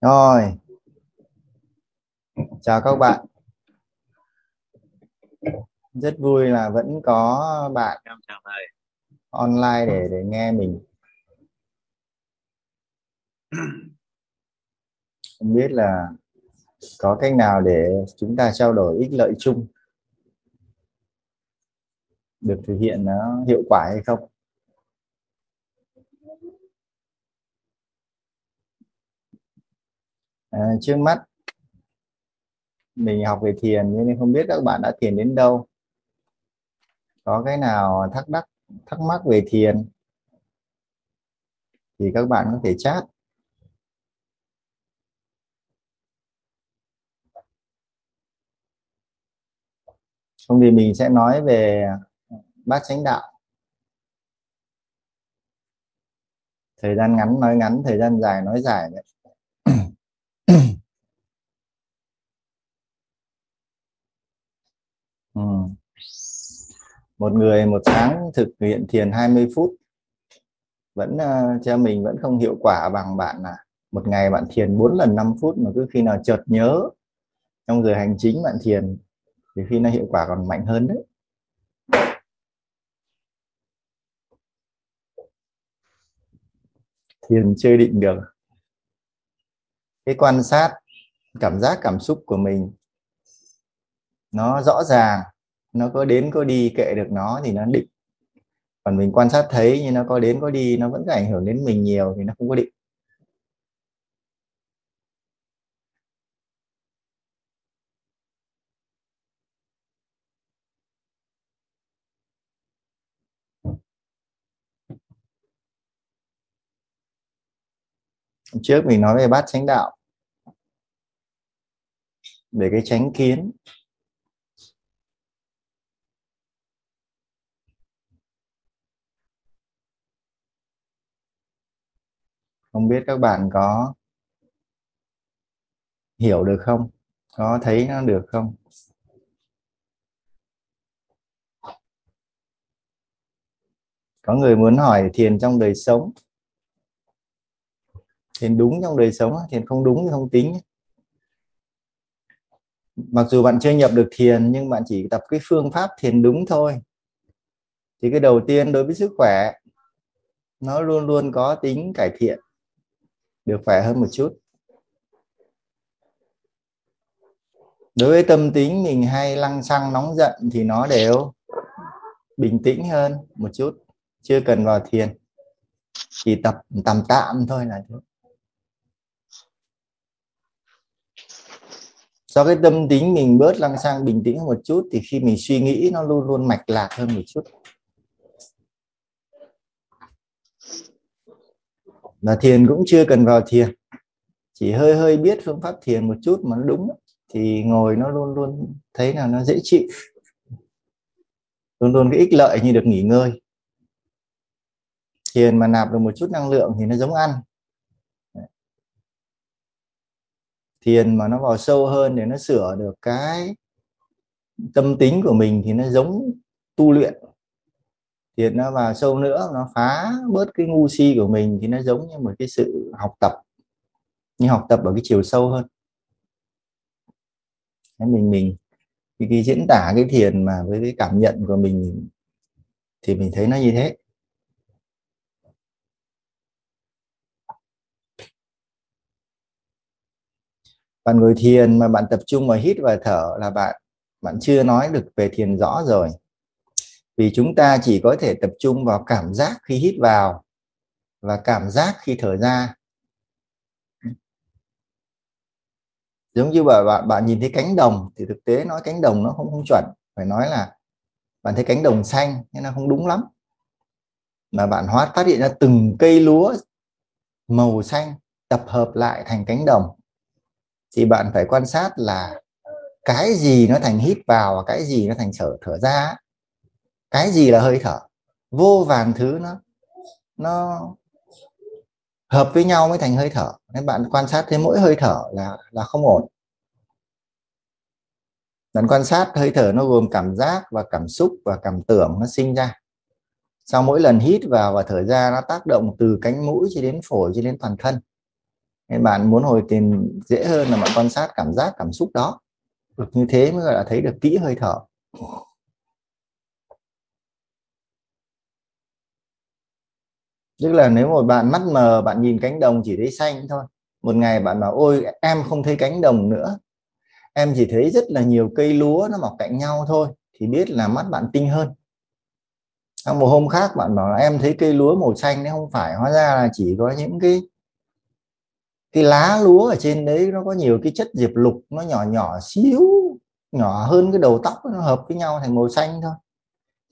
Rồi. Chào các bạn. Rất vui là vẫn có bạn online để để nghe mình. Không biết là có cách nào để chúng ta trao đổi ích lợi chung được thực hiện nó hiệu quả hay không? À, trước mắt mình học về thiền nhưng không biết các bạn đã thiền đến đâu. Có cái nào thắc mắc thắc mắc về thiền thì các bạn có thể chat. Không thì mình sẽ nói về bát chánh đạo. Thời gian ngắn nói ngắn thời gian dài nói dài đấy ừ một người một tháng thực hiện thiền 20 phút vẫn ờ, uh, cho mình vẫn không hiệu quả bằng bạn à. Một ngày bạn thiền 4 lần 5 phút mà cứ khi nào chợt nhớ trong giờ hành chính bạn thiền thì khi nó hiệu quả còn mạnh hơn đấy. Thiền chơi định được. Cái quan sát cảm giác cảm xúc của mình nó rõ ràng nó có đến có đi kệ được nó thì nó định. Còn mình quan sát thấy nhưng nó có đến có đi, nó vẫn có ảnh hưởng đến mình nhiều thì nó không có định. Trước mình nói về bát chánh đạo về cái tránh kiến không biết các bạn có hiểu được không? Có thấy nó được không? Có người muốn hỏi thiền trong đời sống. Thiền đúng trong đời sống thiền không đúng thì không tính mặc dù bạn chưa nhập được thiền, nhưng bạn chỉ tập cái phương pháp thiền đúng thôi. Thì cái đầu tiên đối với sức khỏe, nó luôn luôn có tính cải thiện được khỏe hơn một chút. Đối với tâm tính mình hay lăng xăng nóng giận thì nó đều bình tĩnh hơn một chút, chưa cần vào thiền. Chỉ tập tầm tạm thôi là thôi do cái tâm tính mình bớt lăng xăng bình tĩnh hơn một chút thì khi mình suy nghĩ nó luôn luôn mạch lạc hơn một chút. Mà thiền cũng chưa cần vào thiền. Chỉ hơi hơi biết phương pháp thiền một chút mà nó đúng thì ngồi nó luôn luôn thấy là nó dễ chịu. Luôn luôn cái ích lợi như được nghỉ ngơi. Thiền mà nạp được một chút năng lượng thì nó giống ăn. Thiền mà nó vào sâu hơn để nó sửa được cái tâm tính của mình thì nó giống tu luyện thiền nó vào sâu nữa nó phá bớt cái ngu si của mình thì nó giống như một cái sự học tập. Như học tập ở cái chiều sâu hơn. Thế mình mình khi, cái diễn tả cái thiền mà với cái cảm nhận của mình thì mình thấy nó như thế. Bạn ngồi thiền mà bạn tập trung vào hít và thở là bạn bạn chưa nói được về thiền rõ rồi vì chúng ta chỉ có thể tập trung vào cảm giác khi hít vào và cảm giác khi thở ra. Giống như bạn bạn bạn nhìn thấy cánh đồng thì thực tế nói cánh đồng nó không không chuẩn. Phải nói là bạn thấy cánh đồng xanh nhưng nó không đúng lắm. Mà bạn hóa, phát hiện ra từng cây lúa màu xanh tập hợp lại thành cánh đồng. Thì bạn phải quan sát là cái gì nó thành hít vào và cái gì nó thành thở thở ra cái gì là hơi thở? Vô vàn thứ nó nó hợp với nhau mới thành hơi thở. Nên bạn quan sát thấy mỗi hơi thở là là không ổn. Bạn quan sát hơi thở nó gồm cảm giác và cảm xúc và cảm tưởng nó sinh ra. Sau mỗi lần hít vào và thở ra, nó tác động từ cánh mũi cho đến phổi, cho đến toàn thân. Nên bạn muốn hồi tiền dễ hơn là bạn quan sát cảm giác, cảm xúc đó. Được như thế mới gọi là thấy được kỹ hơi thở. Tức là nếu một bạn mắt mờ, bạn nhìn cánh đồng chỉ thấy xanh thôi. Một ngày bạn bảo, ôi, em không thấy cánh đồng nữa. Em chỉ thấy rất là nhiều cây lúa nó mọc cạnh nhau thôi, thì biết là mắt bạn tinh hơn. Trong một hôm khác bạn bảo là em thấy cây lúa màu xanh đấy, không phải, hóa ra là chỉ có những cái cái lá lúa ở trên đấy nó có nhiều cái chất diệp lục, nó nhỏ nhỏ xíu, nhỏ hơn cái đầu tóc, nó hợp với nhau thành màu xanh thôi.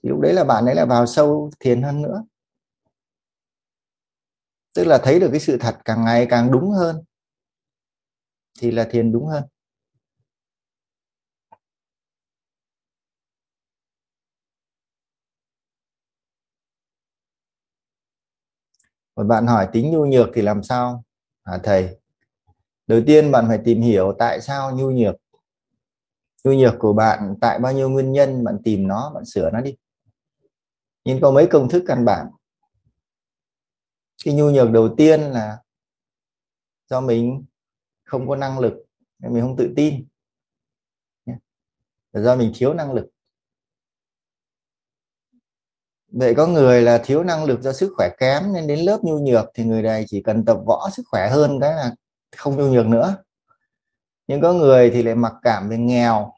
Thì lúc đấy là bạn ấy là vào sâu thiền hơn nữa tức là thấy được cái sự thật càng ngày càng đúng hơn. Thì là thiền đúng hơn. Một bạn hỏi tính nhu nhược thì làm sao? À, thầy đầu tiên bạn phải tìm hiểu tại sao nhu nhược. Nhu nhược của bạn tại bao nhiêu nguyên nhân bạn tìm nó bạn sửa nó đi. Nhưng có mấy công thức căn bản cái nhu nhược đầu tiên là do mình không có năng lực, mình không tự tin. Là do mình thiếu năng lực. Vậy có người là thiếu năng lực do sức khỏe kém nên đến lớp nhu nhược thì người này chỉ cần tập võ sức khỏe hơn, cái là không nhu nhược nữa. Nhưng có người thì lại mặc cảm về nghèo,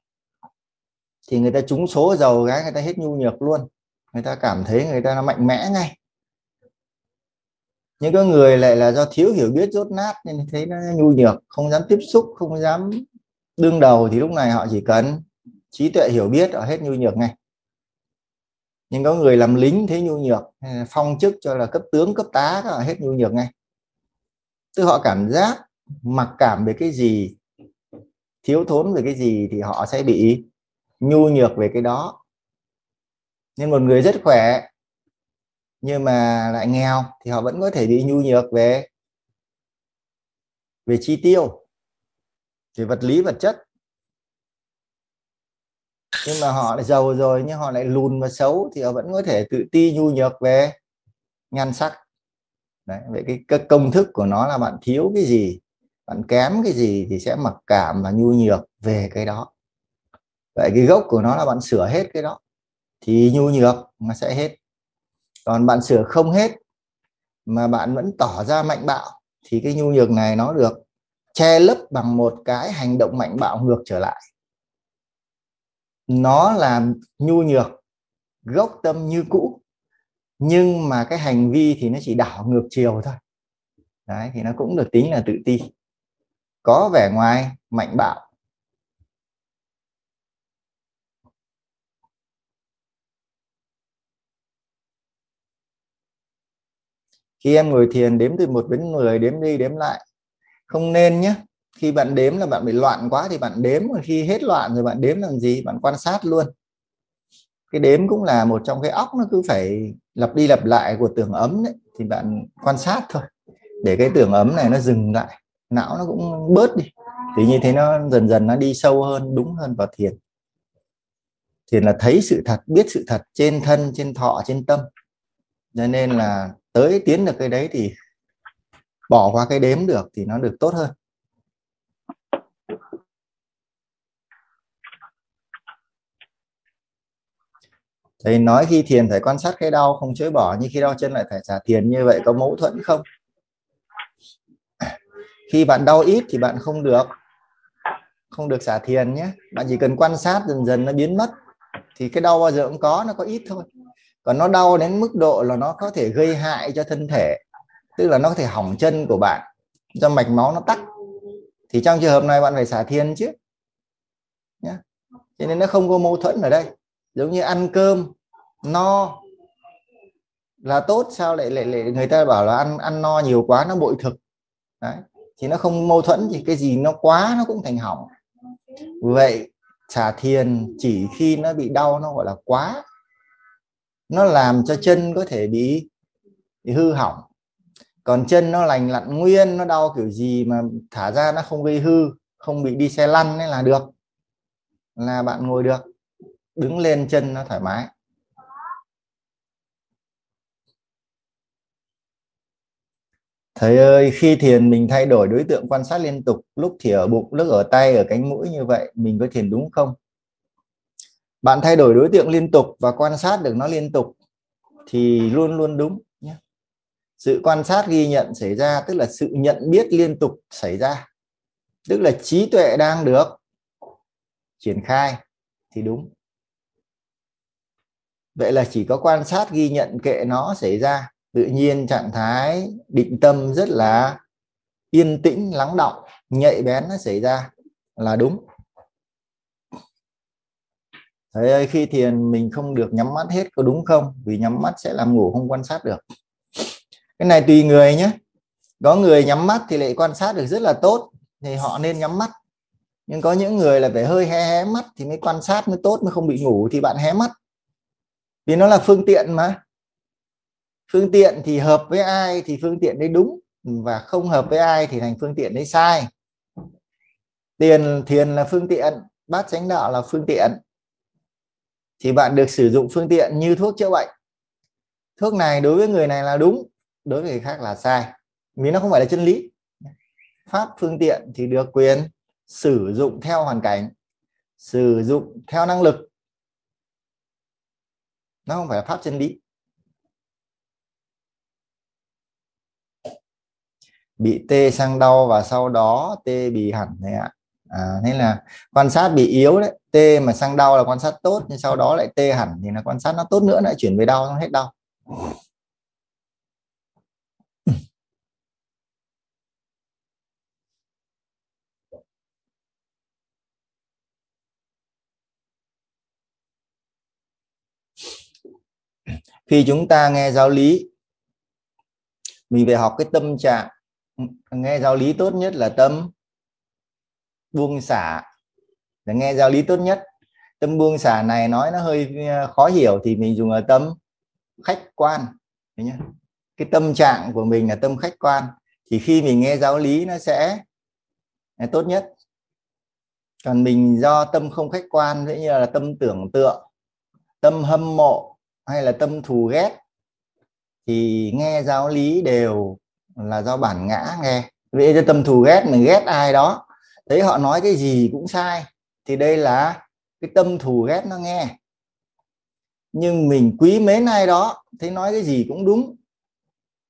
thì người ta trúng số giàu gái, người ta hết nhu nhược luôn. Người ta cảm thấy người ta nó mạnh mẽ ngay nhưng có người lại là do thiếu hiểu biết, rốt nát, nên thấy nó nhu nhược, không dám tiếp xúc, không dám đương đầu thì lúc này họ chỉ cần trí tuệ hiểu biết, họ hết nhu nhược ngay. Nhưng có người làm lính thế nhu nhược phong chức cho là cấp tướng, cấp tá họ hết nhu nhược ngay. Tức họ cảm giác mặc cảm về cái gì, thiếu thốn về cái gì thì họ sẽ bị nhu nhược về cái đó. Nên một người rất khỏe nhưng mà lại nghèo thì họ vẫn có thể bị nhu nhược về về chi tiêu về vật lý vật chất. Nhưng mà họ lại giàu rồi nhưng họ lại lùn và xấu thì họ vẫn có thể tự ti nhu nhược về nhan sắc. Đấy, vậy cái, cái công thức của nó là bạn thiếu cái gì bạn kém cái gì thì sẽ mặc cảm và nhu nhược về cái đó. Vậy cái gốc của nó là bạn sửa hết cái đó thì nhu nhược nó sẽ hết còn bạn sửa không hết mà bạn vẫn tỏ ra mạnh bạo thì cái nhu nhược này nó được che lấp bằng một cái hành động mạnh bạo ngược trở lại. Nó là nhu nhược, gốc tâm như cũ, nhưng mà cái hành vi thì nó chỉ đảo ngược chiều thôi. Đấy, thì nó cũng được tính là tự ti. Có vẻ ngoài mạnh bạo khi em ngồi thiền, đếm từ một đến 10 đếm đi, đếm lại. Không nên nhé. Khi bạn đếm là bạn bị loạn quá thì bạn đếm, còn khi hết loạn rồi bạn đếm làm gì? Bạn quan sát luôn. Cái đếm cũng là một trong cái óc nó cứ phải lặp đi lặp lại của tưởng ấm đấy, thì bạn quan sát thôi. Để cái tưởng ấm này nó dừng lại, não nó cũng bớt đi. Thì như thế nó dần dần nó đi sâu hơn, đúng hơn vào thiền. Thiền là thấy sự thật, biết sự thật trên thân, trên thọ, trên tâm. Cho nên là tới tiến được cái đấy thì bỏ qua cái đếm được thì nó được tốt hơn. Thầy nói khi thiền phải quan sát cái đau, không chối bỏ, nhưng khi đau chân lại phải trả thiền như vậy có mâu thuẫn không? Khi bạn đau ít thì bạn không được không được xả thiền nhé. Bạn chỉ cần quan sát dần dần nó biến mất, thì cái đau bao giờ cũng có, nó có ít thôi còn nó đau đến mức độ là nó có thể gây hại cho thân thể tức là nó có thể hỏng chân của bạn. Do mạch máu nó tắc thì trong trường hợp này bạn phải xả thiên chứ. Nhé cho nên nó không có mâu thuẫn ở đây. Giống như ăn cơm no là tốt sao lại lại, lại người ta bảo là ăn ăn no nhiều quá nó bội thực. Đấy. Thì nó không mâu thuẫn thì cái gì nó quá nó cũng thành hỏng. Vậy xả thiền chỉ khi nó bị đau nó gọi là quá nó làm cho chân có thể bị, bị hư hỏng. Còn chân nó lành lặn nguyên nó đau kiểu gì mà thả ra nó không gây hư không bị đi xe lăn ấy là được. Là bạn ngồi được đứng lên chân nó thoải mái. Thầy ơi khi thiền mình thay đổi đối tượng quan sát liên tục lúc thì ở bụng lúc ở tay ở cánh mũi như vậy mình có thiền đúng không? Bạn thay đổi đối tượng liên tục và quan sát được nó liên tục thì luôn luôn đúng nhé. Sự quan sát ghi nhận xảy ra, tức là sự nhận biết liên tục xảy ra, tức là trí tuệ đang được triển khai thì đúng. Vậy là chỉ có quan sát ghi nhận kệ nó xảy ra, tự nhiên trạng thái định tâm rất là yên tĩnh, lắng động, nhạy bén nó xảy ra là đúng. Thầy ơi, khi thiền mình không được nhắm mắt hết có đúng không? Vì nhắm mắt sẽ làm ngủ không quan sát được. Cái này tùy người nhé. Có người nhắm mắt thì lại quan sát được rất là tốt, thì họ nên nhắm mắt. Nhưng có những người là phải hơi hé hé mắt thì mới quan sát mới tốt, mới không bị ngủ thì bạn hé mắt. Vì nó là phương tiện mà. Phương tiện thì hợp với ai thì phương tiện đấy đúng, và không hợp với ai thì thành phương tiện đấy sai. Tiền, thiền là phương tiện, bát chánh đạo là phương tiện thì bạn được sử dụng phương tiện như thuốc chữa bệnh. Thuốc này đối với người này là đúng đối với người khác là sai vì nó không phải là chân lý. Pháp phương tiện thì được quyền sử dụng theo hoàn cảnh sử dụng theo năng lực. Nó không phải là pháp chân lý. Bị tê sang đau và sau đó tê bị hẳn này ạ. À, thế là quan sát bị yếu đấy tê mà sang đau là quan sát tốt, nhưng sau đó lại tê hẳn thì là quan sát nó tốt nữa, lại chuyển về đau, nó hết đau. Khi chúng ta nghe giáo lý mình về học cái tâm trạng, nghe giáo lý tốt nhất là tâm buông xả để nghe giáo lý tốt nhất. Tâm buông xả này nói nó hơi ờ, khó hiểu thì mình dùng ở tâm khách quan. Nhé cái tâm trạng của mình là tâm khách quan. Thì khi mình nghe giáo lý nó sẽ ờ, tốt nhất. Còn mình do tâm không khách quan dễ như là tâm tưởng tượng, tâm hâm mộ hay là tâm thù ghét, thì nghe giáo lý đều là do bản ngã nghe. Vì cho tâm thù ghét, mình ghét ai đó, thấy họ nói cái gì cũng sai thì đây là cái tâm thù ghét nó nghe. Nhưng mình quý mến ai đó, thấy nói cái gì cũng đúng.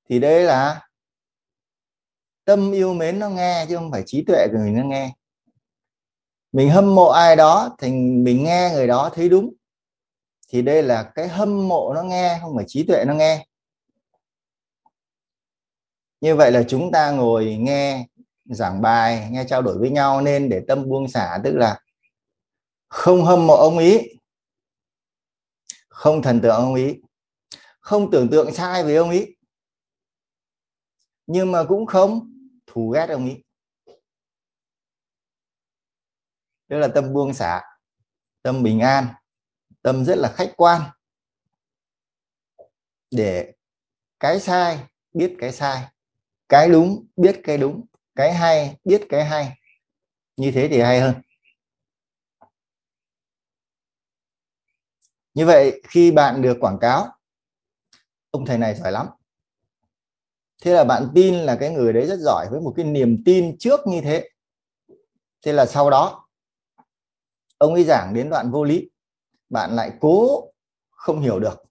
Thì đây là tâm yêu mến nó nghe, chứ không phải trí tuệ của mình nó nghe. Mình hâm mộ ai đó thì mình nghe người đó thấy đúng. Thì đây là cái hâm mộ nó nghe, không phải trí tuệ nó nghe. Như vậy là chúng ta ngồi nghe giảng bài, nghe trao đổi với nhau nên để tâm buông xả, tức là không hâm mộ ông ý. Không thần tượng ông ý. Không tưởng tượng sai về ông ý. Nhưng mà cũng không thù ghét ông ý. Tức là tâm buông xả, tâm bình an, tâm rất là khách quan. Để cái sai biết cái sai, cái đúng biết cái đúng, cái hay biết cái hay. Như thế thì hay hơn. Như vậy, khi bạn được quảng cáo, ông thầy này giỏi lắm. Thế là bạn tin là cái người đấy rất giỏi với một cái niềm tin trước như thế. Thế là sau đó, ông ấy giảng đến đoạn vô lý. Bạn lại cố không hiểu được.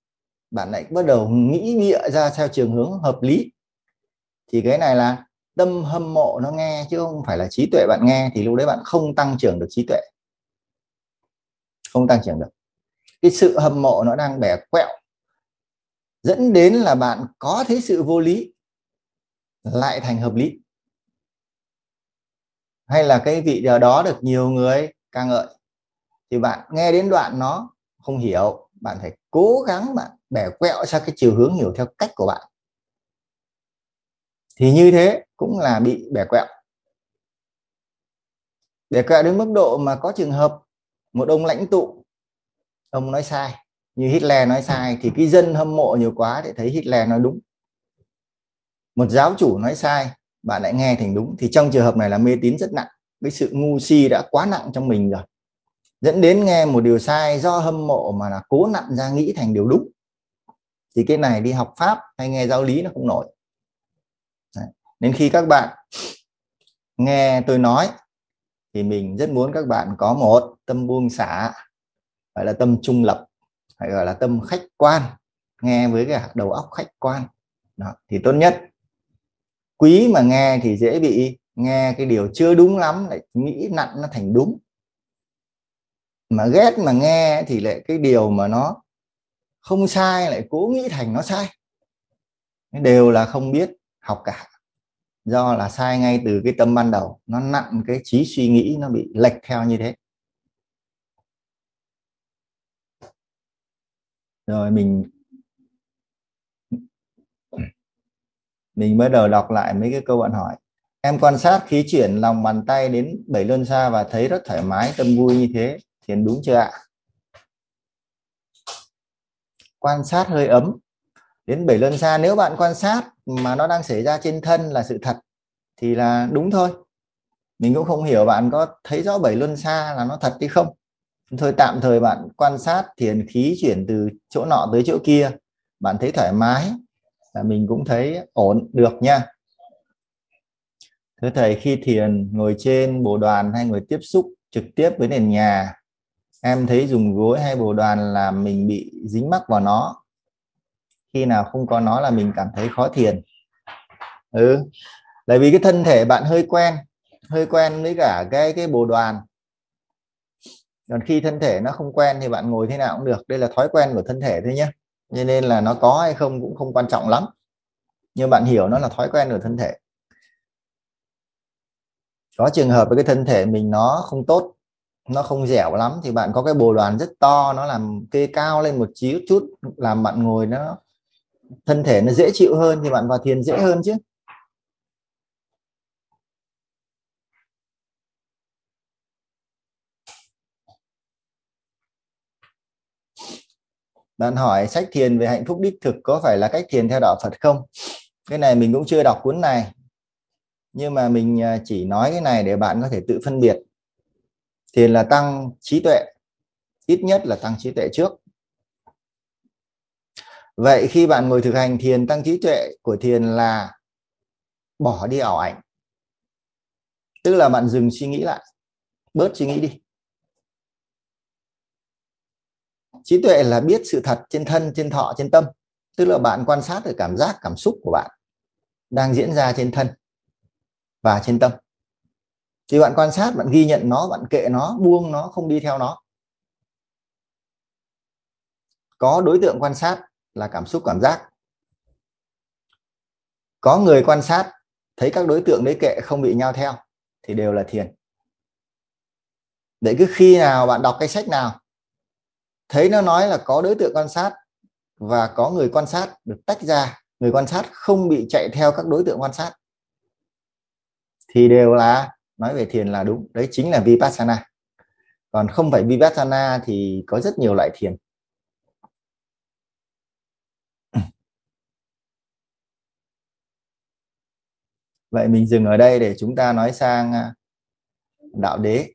Bạn lại bắt đầu nghĩ bịa ra theo trường hướng hợp lý. Thì cái này là tâm hâm mộ nó nghe, chứ không phải là trí tuệ bạn nghe, thì lúc đấy bạn không tăng trưởng được trí tuệ. Không tăng trưởng được cái sự hâm mộ nó đang bẻ quẹo, dẫn đến là bạn có thấy sự vô lý, lại thành hợp lý. Hay là cái vị đó được nhiều người ca ngợi, thì bạn nghe đến đoạn nó không hiểu, bạn phải cố gắng bạn bẻ quẹo sang cái chiều hướng hiểu theo cách của bạn. Thì như thế cũng là bị bẻ quẹo. Bẻ quẹo đến mức độ mà có trường hợp một ông lãnh tụ ông nói sai. Như Hitler nói sai thì cái dân hâm mộ nhiều quá để thấy Hitler nói đúng. Một giáo chủ nói sai, bạn lại nghe thành đúng, thì trong trường hợp này là mê tín rất nặng. Cái sự ngu si đã quá nặng trong mình rồi. Dẫn đến nghe một điều sai do hâm mộ mà là cố nặn ra nghĩ thành điều đúng. Thì cái này đi học pháp hay nghe giáo lý nó không nổi. Nên khi các bạn nghe tôi nói, thì mình rất muốn các bạn có một tâm buông xả gọi là tâm trung lập hay gọi là tâm khách quan nghe với cái đầu óc khách quan. Đó, thì tốt nhất. Quý mà nghe thì dễ bị nghe cái điều chưa đúng lắm lại nghĩ nặng nó thành đúng. Mà ghét mà nghe thì lại cái điều mà nó không sai lại cố nghĩ thành nó sai. Đều là không biết học cả. Do là sai ngay từ cái tâm ban đầu nó nặng cái trí suy nghĩ nó bị lệch theo như thế. Rồi mình mình bắt đầu đọc lại mấy cái câu bạn hỏi. Em quan sát khí chuyển lòng bàn tay đến bảy luân xa và thấy rất thoải mái, tâm vui như thế, thiền đúng chưa ạ? Quan sát hơi ấm. Đến bảy luân xa, nếu bạn quan sát mà nó đang xảy ra trên thân là sự thật, thì là đúng thôi. Mình cũng không hiểu bạn có thấy rõ bảy luân xa là nó thật hay không thôi tạm thời bạn quan sát thiền khí chuyển từ chỗ nọ tới chỗ kia, bạn thấy thoải mái là mình cũng thấy ổn, được nha. Thưa thầy, khi thiền, ngồi trên bồ đoàn hay ngồi tiếp xúc trực tiếp với nền nhà, em thấy dùng gối hay bồ đoàn là mình bị dính mắc vào nó. Khi nào không có nó là mình cảm thấy khó thiền. Ừ tại vì cái thân thể bạn hơi quen hơi quen với cả cái cái bồ đoàn còn khi thân thể nó không quen thì bạn ngồi thế nào cũng được. Đây là thói quen của thân thể thôi nhé. Cho nên là nó có hay không cũng không quan trọng lắm. Nhưng bạn hiểu nó là thói quen của thân thể. Có trường hợp với cái thân thể mình nó không tốt, nó không dẻo lắm thì bạn có cái bồ đoàn rất to, nó làm kê cao lên một chút chút, làm bạn ngồi nó, thân thể nó dễ chịu hơn thì bạn vào thiền dễ hơn chứ. Bạn hỏi sách thiền về hạnh phúc đích thực có phải là cách thiền theo đạo Phật không? Cái này mình cũng chưa đọc cuốn này. Nhưng mà mình à, chỉ nói cái này để bạn có thể tự phân biệt. Thiền là tăng trí tuệ, ít nhất là tăng trí tuệ trước. Vậy khi bạn ngồi thực hành thiền, tăng trí tuệ của thiền là bỏ đi ảo ảnh. Tức là bạn dừng suy nghĩ lại, bớt suy nghĩ đi. Trí tuệ là biết sự thật trên thân, trên thọ, trên tâm. Tức là bạn quan sát được cảm giác, cảm xúc của bạn đang diễn ra trên thân và trên tâm. Thì bạn quan sát, bạn ghi nhận nó, bạn kệ nó, buông nó, không đi theo nó. Có đối tượng quan sát là cảm xúc, cảm giác. Có người quan sát, thấy các đối tượng đấy kệ, không bị nhau theo, thì đều là thiền. Để cứ khi nào bạn đọc cái sách nào thấy nó nói là có đối tượng quan sát và có người quan sát được tách ra, người quan sát không bị chạy theo các đối tượng quan sát. Thì đều là nói về thiền là đúng. Đấy chính là vipassana. Còn không phải vipassana thì có rất nhiều loại thiền. Vậy mình dừng ở đây để chúng ta nói sang à, đạo đế.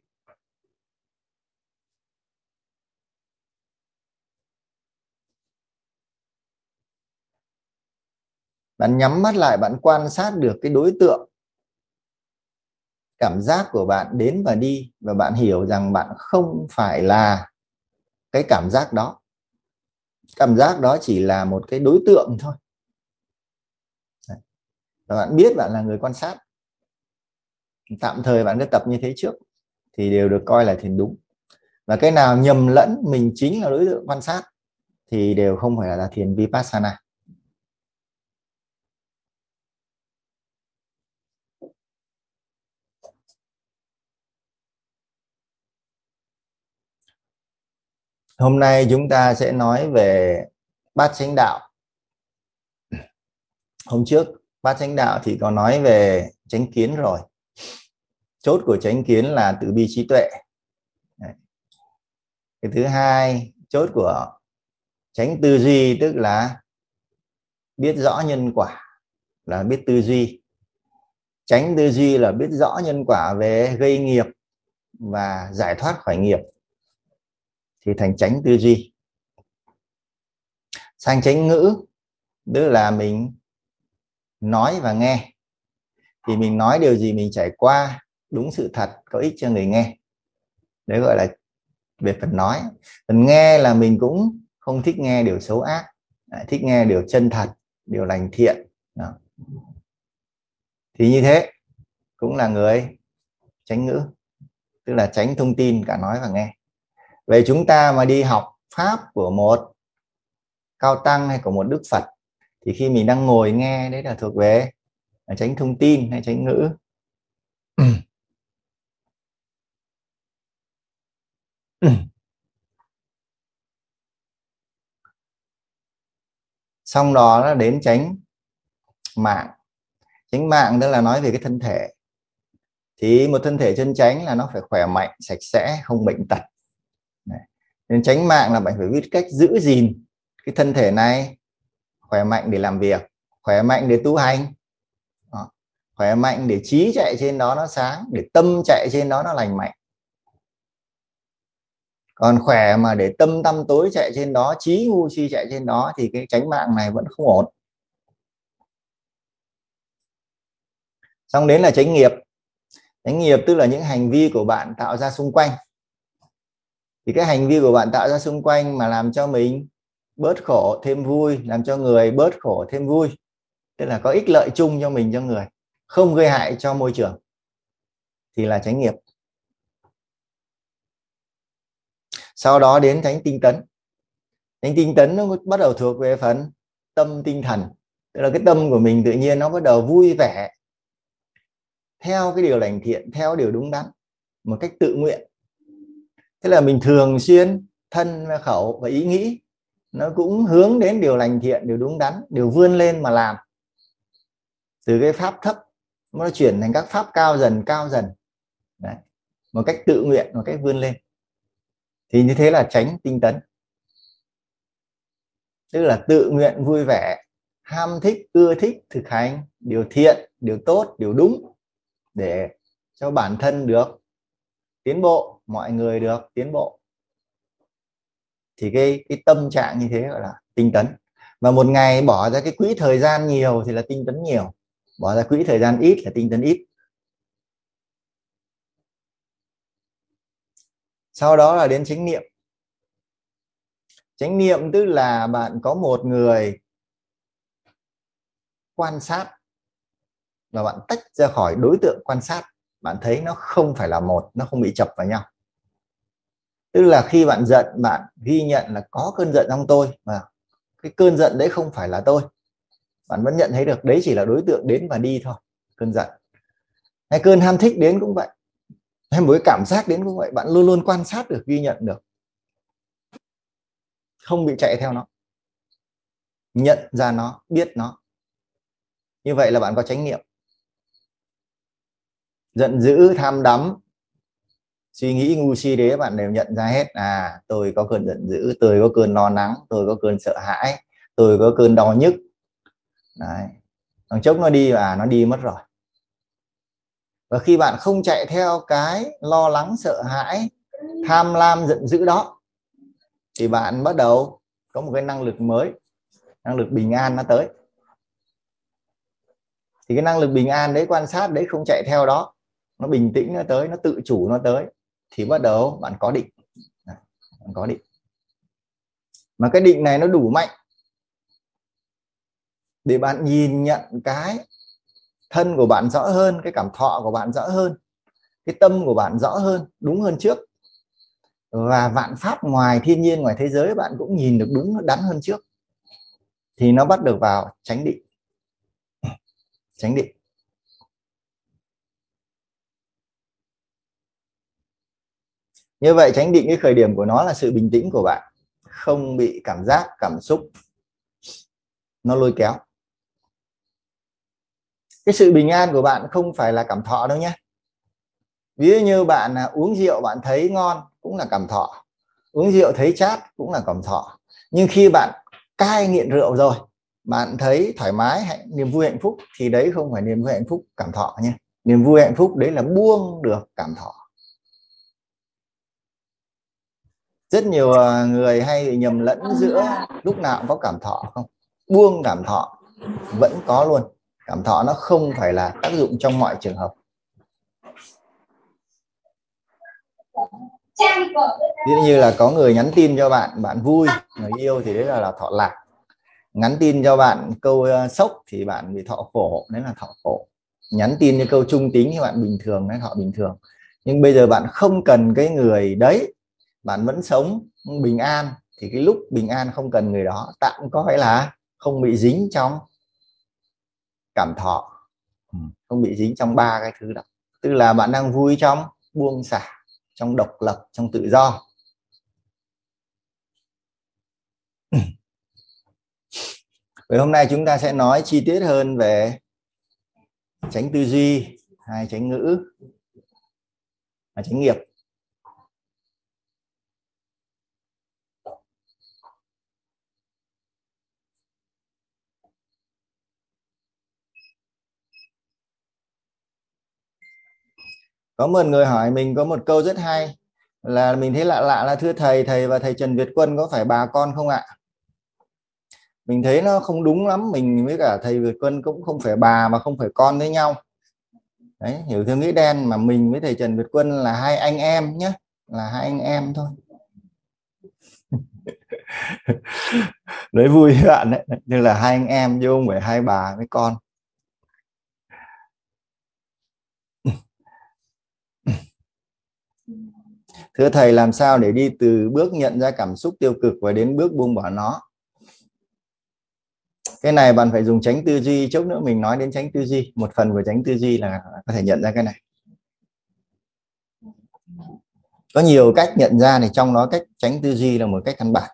Bạn nhắm mắt lại, bạn quan sát được cái đối tượng, cảm giác của bạn đến và đi, và bạn hiểu rằng bạn không phải là cái cảm giác đó. Cảm giác đó chỉ là một cái đối tượng thôi. Và bạn biết bạn là người quan sát. Tạm thời bạn cứ tập như thế trước, thì đều được coi là thiền đúng. Và cái nào nhầm lẫn mình chính là đối tượng quan sát, thì đều không phải là thiền vipassana. Hôm nay chúng ta sẽ nói về bát chánh đạo. Hôm trước, bát chánh đạo thì có nói về chánh kiến rồi. Chốt của chánh kiến là từ bi trí tuệ. Cái thứ hai, chốt của tránh tư duy, tức là biết rõ nhân quả, là biết tư duy. Tránh tư duy là biết rõ nhân quả về gây nghiệp và giải thoát khỏi nghiệp thì thành tránh tư duy. Sang tránh ngữ, tức là mình nói và nghe. Thì mình nói điều gì mình trải qua, đúng sự thật, có ích cho người nghe. Đấy gọi là về phần nói. Phần nghe là mình cũng không thích nghe điều xấu ác thích nghe điều chân thật, điều lành thiện. Đó. thì như thế, cũng là người tránh ngữ, tức là tránh thông tin, cả nói và nghe về chúng ta mà đi học pháp của một cao tăng hay của một đức phật, thì khi mình đang ngồi nghe, đấy là thuộc về là tránh thông tin hay tránh ngữ. Xong đó là đến tránh mạng. Tránh mạng tức là nói về cái thân thể. Thì một thân thể chân tránh là nó phải khỏe mạnh, sạch sẽ, không bệnh tật nên tránh mạng là bạn phải biết cách giữ gìn cái thân thể này. Khỏe mạnh để làm việc, khỏe mạnh để tu hành. Đó. khỏe mạnh để trí chạy trên đó nó sáng, để tâm chạy trên đó nó lành mạnh. Còn khỏe mà để tâm tâm tối chạy trên đó, trí ngu si chạy trên đó thì cái tránh mạng này vẫn không ổn. Xong đến là tránh nghiệp. Tránh nghiệp tức là những hành vi của bạn tạo ra xung quanh thì cái hành vi của bạn tạo ra xung quanh mà làm cho mình bớt khổ, thêm vui, làm cho người bớt khổ, thêm vui. Tức là có ích lợi chung cho mình, cho người, không gây hại cho môi trường. Thì là tránh nghiệp. Sau đó đến tránh tinh tấn. Tránh tinh tấn nó bắt đầu thuộc về phần tâm tinh thần. Tức là cái tâm của mình tự nhiên nó bắt đầu vui vẻ. Theo cái điều lành thiện, theo điều đúng đắn. Một cách tự nguyện thế là mình thường xuyên thân khẩu và ý nghĩ. Nó cũng hướng đến điều lành thiện, điều đúng đắn, điều vươn lên mà làm. Từ cái pháp thấp, nó chuyển thành các pháp cao dần cao dần. Đấy. một cách tự nguyện, một cách vươn lên. Thì như thế là tránh tinh tấn. Tức là tự nguyện vui vẻ, ham thích, ưa thích thực hành điều thiện, điều tốt, điều đúng để cho bản thân được tiến bộ mọi người được tiến bộ. Thì cái cái tâm trạng như thế gọi là tinh tấn. Và một ngày bỏ ra cái quỹ thời gian nhiều thì là tinh tấn nhiều. Bỏ ra quỹ thời gian ít là tinh tấn ít. Sau đó là đến chánh niệm. Chánh niệm tức là bạn có một người quan sát và bạn tách ra khỏi đối tượng quan sát. Bạn thấy nó không phải là một, nó không bị chập vào nhau tức là khi bạn giận, bạn ghi nhận là có cơn giận trong tôi và cái cơn giận đấy không phải là tôi. Bạn vẫn nhận thấy được, đấy chỉ là đối tượng đến và đi thôi, cơn giận. Hay cơn ham thích đến cũng vậy. Hay một cái cảm giác đến cũng vậy, bạn luôn luôn quan sát được, ghi nhận được. Không bị chạy theo nó. Nhận ra nó, biết nó. Như vậy là bạn có chánh niệm. Giận dữ, tham đắm suy nghĩ ngu si đấy, bạn đều nhận ra hết. À tôi có cơn giận dữ, tôi có cơn lo lắng tôi có cơn sợ hãi, tôi có cơn đau nhức. Đấy. Thằng chốc nó đi và nó đi mất rồi. Và khi bạn không chạy theo cái lo lắng, sợ hãi, tham lam, giận dữ đó, thì bạn bắt đầu có một cái năng lực mới, năng lực bình an nó tới. Thì cái năng lực bình an đấy, quan sát đấy, không chạy theo đó, nó bình tĩnh nó tới, nó tự chủ nó tới thì bắt đầu bạn có định. Bạn có định. Mà cái định này nó đủ mạnh. Để bạn nhìn nhận cái thân của bạn rõ hơn, cái cảm thọ của bạn rõ hơn, cái tâm của bạn rõ hơn, đúng hơn trước. Và vạn pháp ngoài thiên nhiên, ngoài thế giới, bạn cũng nhìn được đúng, đắn hơn trước. Thì nó bắt được vào tránh định. Tránh định. Như vậy tránh định cái khởi điểm của nó là sự bình tĩnh của bạn. Không bị cảm giác, cảm xúc nó lôi kéo. Cái sự bình an của bạn không phải là cảm thọ đâu nhé. Ví dụ như bạn à, uống rượu bạn thấy ngon cũng là cảm thọ. Uống rượu thấy chát cũng là cảm thọ. Nhưng khi bạn cai nghiện rượu rồi, bạn thấy thoải mái, hạnh, niềm vui, hạnh phúc thì đấy không phải niềm vui, hạnh phúc, cảm thọ nhé. Niềm vui, hạnh phúc đấy là buông được cảm thọ. Rất nhiều à, người hay bị nhầm lẫn giữa lúc nào cũng có cảm thọ không? Buông cảm thọ vẫn có luôn. Cảm thọ nó không phải là tác dụng trong mọi trường hợp. Ví dụ như là có người nhắn tin cho bạn bạn vui người yêu thì đấy là, là thọ lạc. Nhắn tin cho bạn câu uh, sốc thì bạn bị thọ khổ đấy là thọ khổ. Nhắn tin như câu trung tính thì bạn bình thường đấy thọ bình thường. Nhưng bây giờ bạn không cần cái người đấy bạn vẫn sống bình an, thì cái lúc bình an không cần người đó tạm coi là không bị dính trong cảm thọ. Ừ, không bị dính trong ba cái thứ đó. Tức là bạn đang vui trong buông xả, trong độc lập, trong tự do. Vậy hôm nay chúng ta sẽ nói chi tiết hơn về tránh tư duy hay tránh ngữ và tránh nghiệp. Có một người hỏi mình có một câu rất hay là mình thấy lạ lạ là thưa thầy thầy và thầy Trần Việt Quân có phải bà con không ạ? Mình thấy nó không đúng lắm, mình với cả thầy Việt Quân cũng không phải bà mà không phải con với nhau. Đấy, hiểu theo nghĩa đen mà mình với thầy Trần Việt Quân là hai anh em nhé, là hai anh em thôi. Đấy, vui bạn đấy như là hai anh em chứ không phải hai bà với con. Thưa thầy, làm sao để đi từ bước nhận ra cảm xúc tiêu cực và đến bước buông bỏ nó? Cái này bạn phải dùng tránh tư duy. Chốc nữa mình nói đến tránh tư duy. Một phần của tránh tư duy là có thể nhận ra cái này. Có nhiều cách nhận ra thì trong đó cách tránh tư duy là một cách căn bản.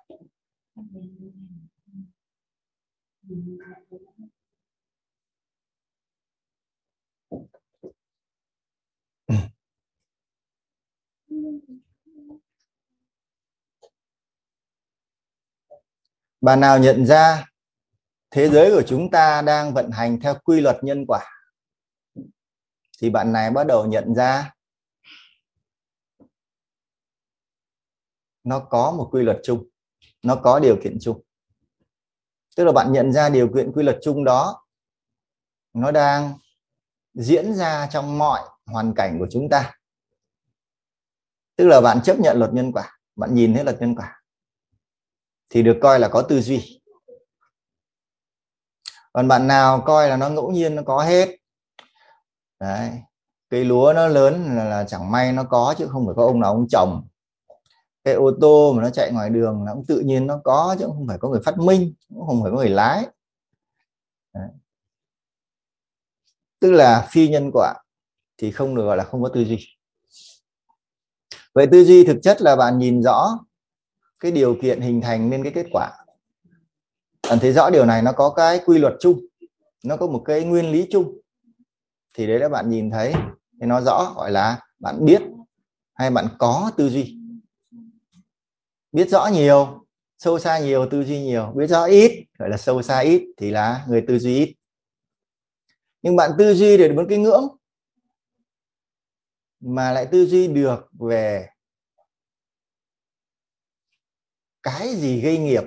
Bạn nào nhận ra thế giới của chúng ta đang vận hành theo quy luật nhân quả, thì bạn này bắt đầu nhận ra nó có một quy luật chung, nó có điều kiện chung. Tức là bạn nhận ra điều kiện quy luật chung đó, nó đang diễn ra trong mọi hoàn cảnh của chúng ta. Tức là bạn chấp nhận luật nhân quả, bạn nhìn thấy luật nhân quả thì được coi là có tư duy. Còn bạn nào coi là nó ngẫu nhiên nó có hết. Đấy. Cây lúa nó lớn là, là chẳng may nó có chứ không phải có ông nào ông trồng. Cái ô tô mà nó chạy ngoài đường nó cũng tự nhiên nó có chứ không phải có người phát minh cũng không phải có người lái. Đấy. tức là phi nhân quả thì không được gọi là không có tư duy. Vậy tư duy thực chất là bạn nhìn rõ cái điều kiện hình thành nên cái kết quả. Bạn thấy rõ điều này, nó có cái quy luật chung, nó có một cái nguyên lý chung. Thì đấy là bạn nhìn thấy, thì nó rõ, gọi là bạn biết hay bạn có tư duy. Biết rõ nhiều, sâu xa nhiều, tư duy nhiều. Biết rõ ít, gọi là sâu xa ít, thì là người tư duy ít. Nhưng bạn tư duy để một cái ngưỡng mà lại tư duy được về cái gì gây nghiệp?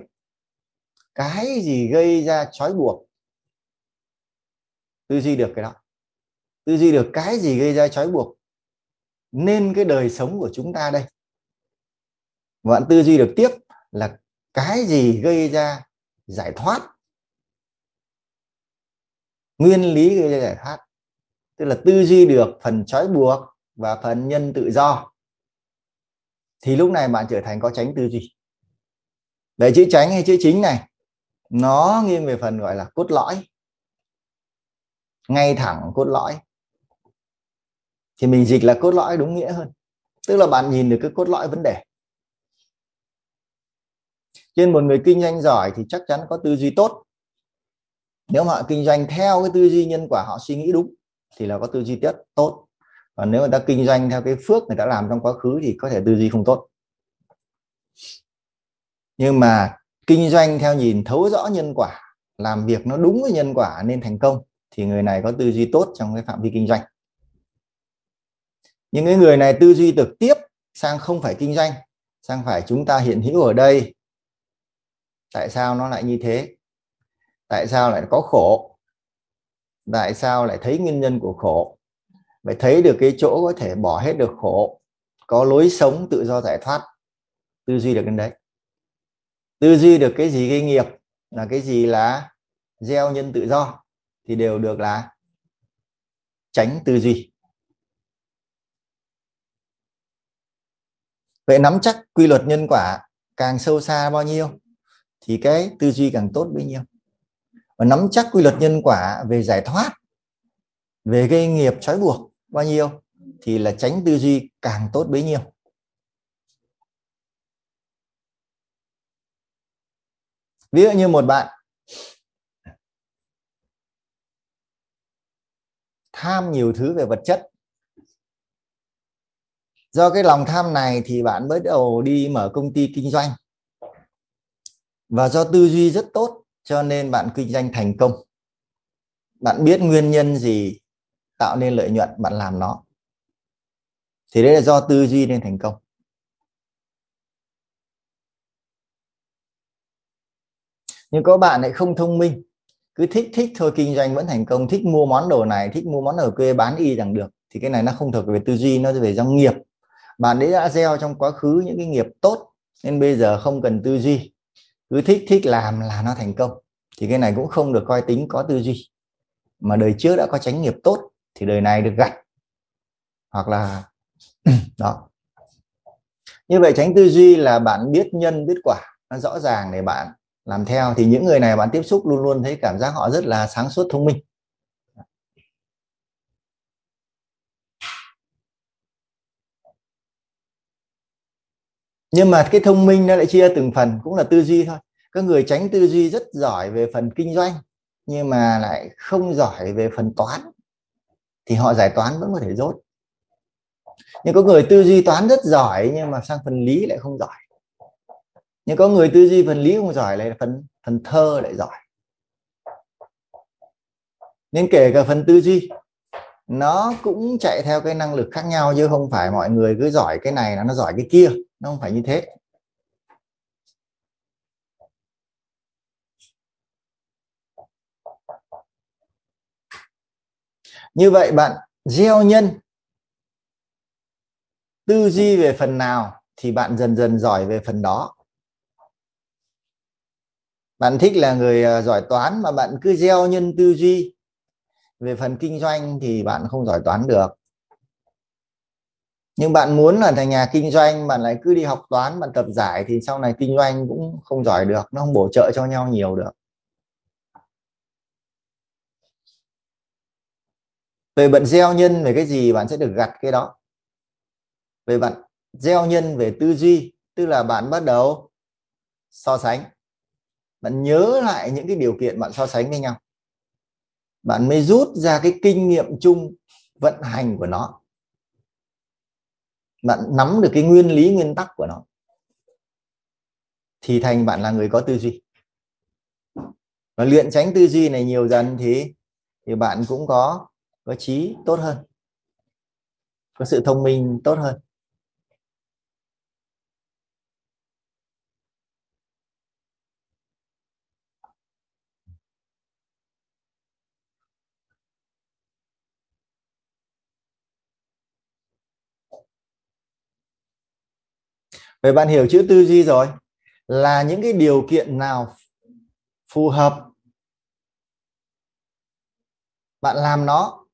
Cái gì gây ra trói buộc? Tư duy được cái đó. Tư duy được cái gì gây ra trói buộc? Nên cái đời sống của chúng ta đây. Bạn tư duy được tiếp là cái gì gây ra giải thoát? Nguyên lý gây ra giải thoát. Tức là tư duy được phần trói buộc và phần nhân tự do. Thì lúc này bạn trở thành có tránh tư duy về chữ tránh hay chữ chính này, nó nghiêng về phần gọi là cốt lõi. Ngay thẳng cốt lõi. Thì mình dịch là cốt lõi đúng nghĩa hơn. Tức là bạn nhìn được cái cốt lõi vấn đề. Trên một người kinh doanh giỏi thì chắc chắn có tư duy tốt. Nếu họ kinh doanh theo cái tư duy nhân quả họ suy nghĩ đúng, thì là có tư duy tiết tốt. Còn nếu người ta kinh doanh theo cái phước người ta làm trong quá khứ thì có thể tư duy không tốt nhưng mà kinh doanh theo nhìn thấu rõ nhân quả, làm việc nó đúng với nhân quả nên thành công, thì người này có tư duy tốt trong cái phạm vi kinh doanh. Những cái người này tư duy trực tiếp sang không phải kinh doanh, sang phải chúng ta hiện hữu ở đây. Tại sao nó lại như thế? Tại sao lại có khổ? Tại sao lại thấy nguyên nhân của khổ? Phải thấy được cái chỗ có thể bỏ hết được khổ, có lối sống tự do giải thoát, tư duy được đến đấy tư duy được cái gì gây nghiệp là cái gì là gieo nhân tự do thì đều được là tránh tư duy. Vậy nắm chắc quy luật nhân quả càng sâu xa bao nhiêu thì cái tư duy càng tốt bấy nhiêu. Và nắm chắc quy luật nhân quả về giải thoát, về gây nghiệp trói buộc bao nhiêu thì là tránh tư duy càng tốt bấy nhiêu. Ví dụ như một bạn tham nhiều thứ về vật chất. Do cái lòng tham này thì bạn mới đầu đi mở công ty kinh doanh. Và do tư duy rất tốt cho nên bạn kinh doanh thành công. Bạn biết nguyên nhân gì tạo nên lợi nhuận, bạn làm nó. Thì đấy là do tư duy nên thành công. Nhưng có bạn lại không thông minh. Cứ thích thích thôi, kinh doanh vẫn thành công, thích mua món đồ này, thích mua món ở quê bán y rằng được. Thì cái này nó không thuộc về tư duy, nó về dòng nghiệp. Bạn đấy đã gieo trong quá khứ những cái nghiệp tốt, nên bây giờ không cần tư duy. Cứ thích thích làm là nó thành công. Thì cái này cũng không được coi tính có tư duy. Mà đời trước đã có tránh nghiệp tốt, thì đời này được gặt. Hoặc là, đó. Như vậy tránh tư duy là bạn biết nhân, biết quả. Nó rõ ràng để bạn làm theo thì những người này bạn tiếp xúc luôn luôn thấy cảm giác họ rất là sáng suốt, thông minh. Nhưng mà cái thông minh nó lại chia từng phần, cũng là tư duy thôi. Các người tránh tư duy rất giỏi về phần kinh doanh, nhưng mà lại không giỏi về phần toán, thì họ giải toán vẫn có thể dốt nhưng có người tư duy toán rất giỏi, nhưng mà sang phần lý lại không giỏi nhưng có người tư duy phần lý không giỏi lại phần phần thơ lại giỏi. Nên kể cả phần tư duy, nó cũng chạy theo cái năng lực khác nhau, chứ không phải mọi người cứ giỏi cái này là nó giỏi cái kia, nó không phải như thế. Như vậy bạn gieo nhân, tư duy về phần nào thì bạn dần dần giỏi về phần đó bạn thích là người ờ, giỏi toán mà bạn cứ gieo nhân tư duy. Về phần kinh doanh thì bạn không giỏi toán được. Nhưng bạn muốn là thành nhà kinh doanh, bạn lại cứ đi học toán, bạn tập giải thì sau này kinh doanh cũng không giỏi được, nó không bổ trợ cho nhau nhiều được. Về bạn gieo nhân về cái gì, bạn sẽ được gặt cái đó. Về bạn gieo nhân về tư duy, tức là bạn bắt đầu so sánh bạn nhớ lại những cái điều kiện bạn so sánh với nhau. Bạn mới rút ra cái kinh nghiệm chung vận hành của nó. Bạn nắm được cái nguyên lý, nguyên tắc của nó. Thì thành bạn là người có tư duy. Và luyện tránh tư duy này nhiều dần thì thì bạn cũng có có trí tốt hơn. Có sự thông minh tốt hơn. Vậy bạn hiểu chữ tư duy rồi. Là những cái điều kiện nào phù hợp bạn làm nó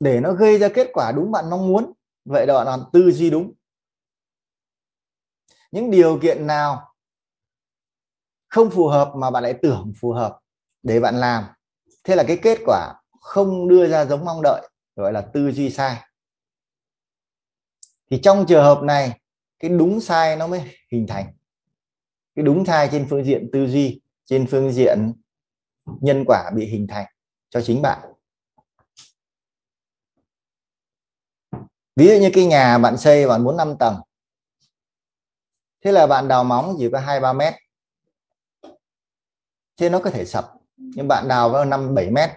để nó gây ra kết quả đúng bạn mong muốn? Vậy đó là tư duy đúng. Những điều kiện nào không phù hợp mà bạn lại tưởng phù hợp để bạn làm? Thế là cái kết quả không đưa ra giống mong đợi, gọi là tư duy sai thì trong trường hợp này, cái đúng sai nó mới hình thành. Cái đúng sai trên phương diện tư duy, trên phương diện nhân quả bị hình thành cho chính bạn. Ví dụ như cái nhà bạn xây bạn muốn 5 tầng. Thế là bạn đào móng chỉ có hai ba mét. Thế nó có thể sập, nhưng bạn đào vào năm bảy mét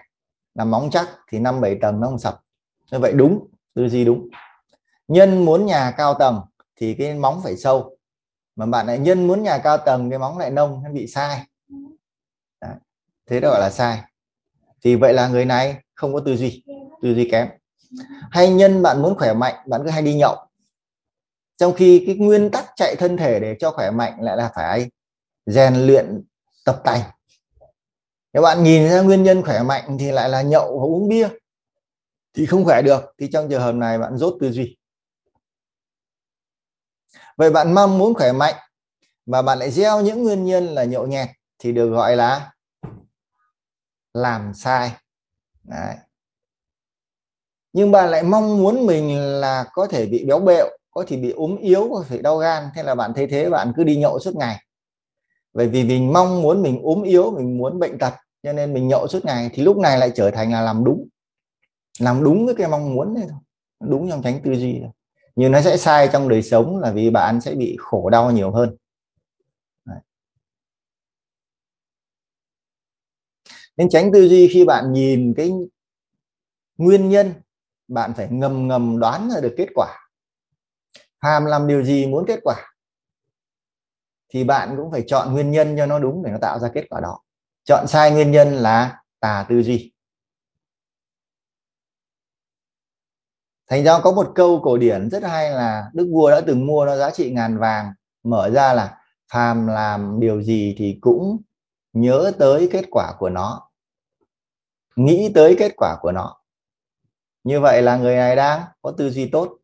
làm móng chắc thì năm bảy tầng nó không sập. Như vậy đúng, tư duy đúng nhân muốn nhà cao tầng thì cái móng phải sâu. Mà bạn lại nhân muốn nhà cao tầng, cái móng lại nông, nó bị sai. Đấy. thế đó gọi là sai. Thì vậy là người này không có tư duy tư duy kém. Hay nhân bạn muốn khỏe mạnh, bạn cứ hay đi nhậu. Trong khi cái nguyên tắc chạy thân thể để cho khỏe mạnh lại là phải rèn luyện tập tành. Nếu bạn nhìn ra nguyên nhân khỏe mạnh thì lại là nhậu và uống bia thì không khỏe được. Thì trong trường hợp này bạn rốt tư duy vậy bạn mong muốn khỏe mạnh mà bạn lại gieo những nguyên nhân là nhậu nhẹt thì được gọi là làm sai. Đấy. nhưng bạn lại mong muốn mình là có thể bị béo bẹo, có thể bị ốm yếu, có thể đau gan. Thế là bạn thấy thế, bạn cứ đi nhậu suốt ngày. Bởi vì mình mong muốn mình ốm yếu, mình muốn bệnh tật, cho nên mình nhậu suốt ngày thì lúc này lại trở thành là làm đúng. Làm đúng với cái mong muốn này thôi, đúng trong tránh tư duy thôi nhưng nó sẽ sai trong đời sống là vì bạn sẽ bị khổ đau nhiều hơn. Nên tránh tư duy khi bạn nhìn cái nguyên nhân, bạn phải ngầm ngầm đoán ra được kết quả. Hàm làm điều gì muốn kết quả, thì bạn cũng phải chọn nguyên nhân cho nó đúng để nó tạo ra kết quả đó. Chọn sai nguyên nhân là tà tư duy. Thành ra có một câu cổ điển rất hay là đức vua đã từng mua nó giá trị ngàn vàng, mở ra là phàm làm điều gì thì cũng nhớ tới kết quả của nó. Nghĩ tới kết quả của nó. Như vậy là người này đang có tư duy tốt.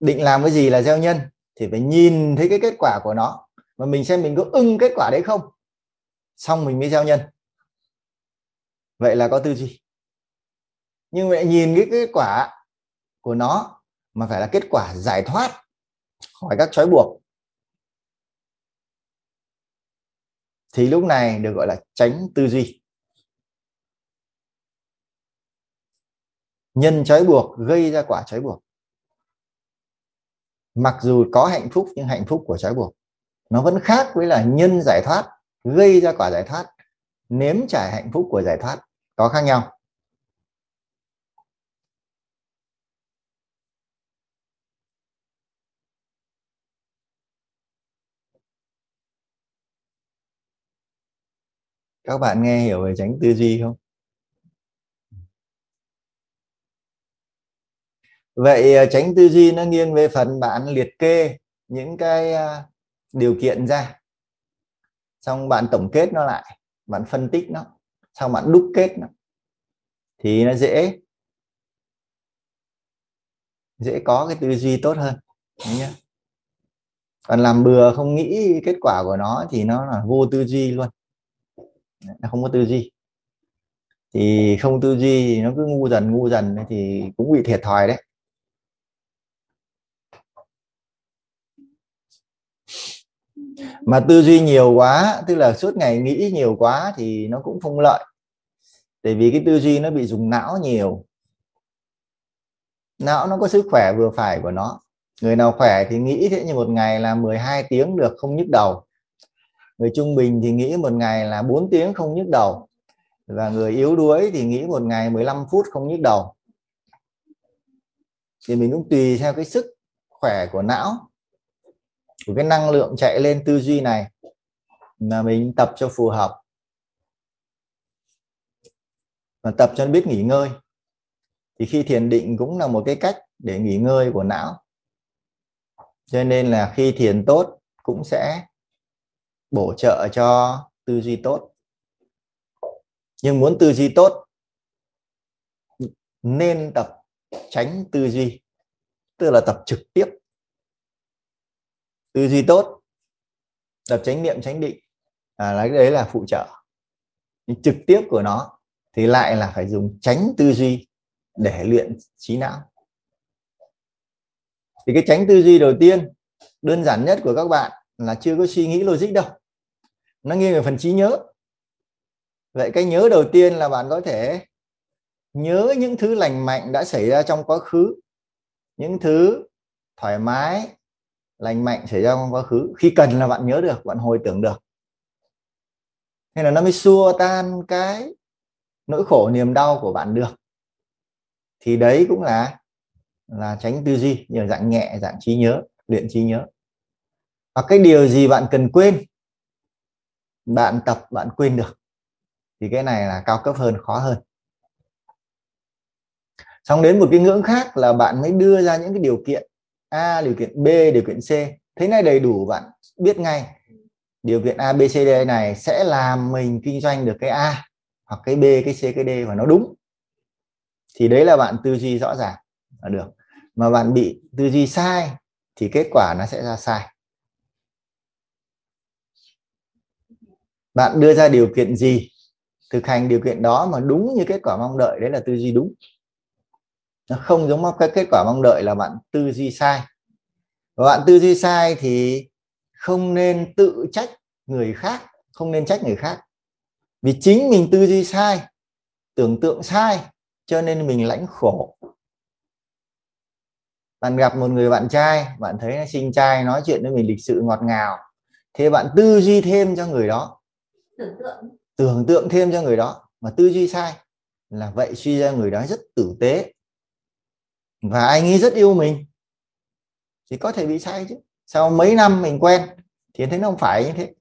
Định làm cái gì là gieo nhân thì phải nhìn thấy cái kết quả của nó. Mà mình xem mình có ưng kết quả đấy không, xong mình mới gieo nhân. Vậy là có tư duy. Nhưng mà nhìn cái kết quả của nó mà phải là kết quả giải thoát khỏi các trói buộc. Thì lúc này được gọi là tránh tư duy. Nhân trói buộc gây ra quả trói buộc. Mặc dù có hạnh phúc, nhưng hạnh phúc của trói buộc, nó vẫn khác với là nhân giải thoát, gây ra quả giải thoát, nếm trải hạnh phúc của giải thoát, có khác nhau. Các bạn nghe hiểu về tránh tư duy không? Vậy à, tránh tư duy nó nghiêng về phần bạn liệt kê những cái à, điều kiện ra. Xong bạn tổng kết nó lại, bạn phân tích nó, xong bạn đúc kết nó, thì nó dễ dễ có cái tư duy tốt hơn nhé còn làm bừa không nghĩ kết quả của nó thì nó là vô tư duy luôn nó không có tư duy. Thì không tư duy nó cứ ngu dần ngu dần thì cũng bị thiệt thòi đấy. Mà tư duy nhiều quá, tức là suốt ngày nghĩ nhiều quá thì nó cũng không lợi. Tại vì cái tư duy nó bị dùng não nhiều. Não nó có sức khỏe vừa phải của nó. Người nào khỏe thì nghĩ thế như một ngày là 12 tiếng được không nhức đầu người trung bình thì nghĩ một ngày là 4 tiếng không nhức đầu. Và người yếu đuối thì nghĩ một ngày 15 phút không nhức đầu. Thì mình cũng tùy theo cái sức khỏe của não, của cái năng lượng chạy lên tư duy này mà mình tập cho phù hợp. Và tập cho biết nghỉ ngơi. Thì khi thiền định cũng là một cái cách để nghỉ ngơi của não. Cho nên là khi thiền tốt cũng sẽ bổ trợ cho tư duy tốt. Nhưng muốn tư duy tốt nên tập tránh tư duy tức là tập trực tiếp. Tư duy tốt tập chánh niệm chánh định. À, là cái đấy là phụ trợ. Nhưng trực tiếp của nó thì lại là phải dùng tránh tư duy để luyện trí não. Thì cái tránh tư duy đầu tiên đơn giản nhất của các bạn là chưa có suy nghĩ logic đâu nó nghiêng về phần trí nhớ. Vậy cái nhớ đầu tiên là bạn có thể nhớ những thứ lành mạnh đã xảy ra trong quá khứ, những thứ thoải mái, lành mạnh xảy ra trong quá khứ. Khi cần là bạn nhớ được, bạn hồi tưởng được. Hay là nó mới xua tan cái nỗi khổ niềm đau của bạn được. Thì đấy cũng là là tránh tư duy nhờ dạng nhẹ, dạng trí nhớ, luyện trí nhớ. Hoặc cái điều gì bạn cần quên bạn tập, bạn quên được, thì cái này là cao cấp hơn, khó hơn. Xong đến một cái ngưỡng khác là bạn mới đưa ra những cái điều kiện a, điều kiện b, điều kiện c. Thế này đầy đủ, bạn biết ngay. Điều kiện a, b, c, d này sẽ làm mình kinh doanh được cái a hoặc cái b, cái c, cái d và nó đúng. Thì đấy là bạn tư duy rõ ràng là được. Mà bạn bị tư duy sai thì kết quả nó sẽ ra sai. Bạn đưa ra điều kiện gì? Thực hành điều kiện đó mà đúng như kết quả mong đợi, đấy là tư duy đúng. Nó không giống cái kết quả mong đợi là bạn tư duy sai. Và bạn tư duy sai thì không nên tự trách người khác, không nên trách người khác. Vì chính mình tư duy sai, tưởng tượng sai, cho nên mình lãnh khổ. Bạn gặp một người bạn trai, bạn thấy nó xinh trai, nói chuyện với mình lịch sự ngọt ngào, thế bạn tư duy thêm cho người đó tưởng tượng. Tưởng tượng thêm cho người đó, mà tư duy sai, là vậy suy ra người đó rất tử tế. Và anh ấy rất yêu mình, thì có thể bị sai chứ. Sau mấy năm mình quen, thì thấy nó không phải như thế.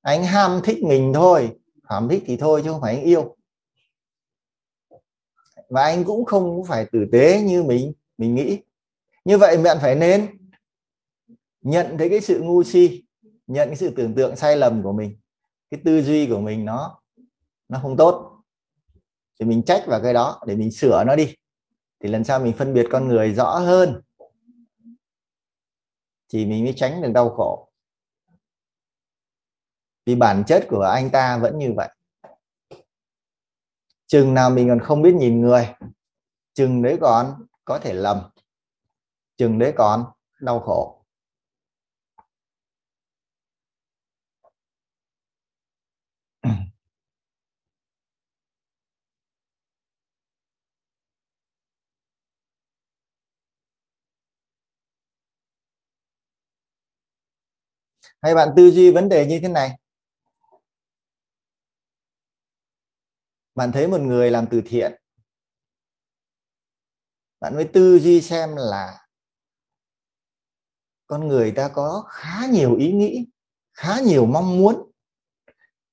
Anh ham thích mình thôi, ham thích thì thôi chứ không phải anh yêu. Và anh cũng không phải tử tế như mình mình nghĩ. Như vậy bạn phải nên nhận thấy cái sự ngu si, nhận cái sự tưởng tượng sai lầm của mình cái tư duy của mình nó nó không tốt. Thì mình trách vào cái đó để mình sửa nó đi. Thì lần sau mình phân biệt con người rõ hơn thì mình mới tránh được đau khổ. Vì bản chất của anh ta vẫn như vậy. Chừng nào mình còn không biết nhìn người, chừng đấy còn có thể lầm, chừng đấy còn đau khổ. Hay bạn tư duy vấn đề như thế này? Bạn thấy một người làm từ thiện. Bạn mới tư duy xem là con người ta có khá nhiều ý nghĩ, khá nhiều mong muốn.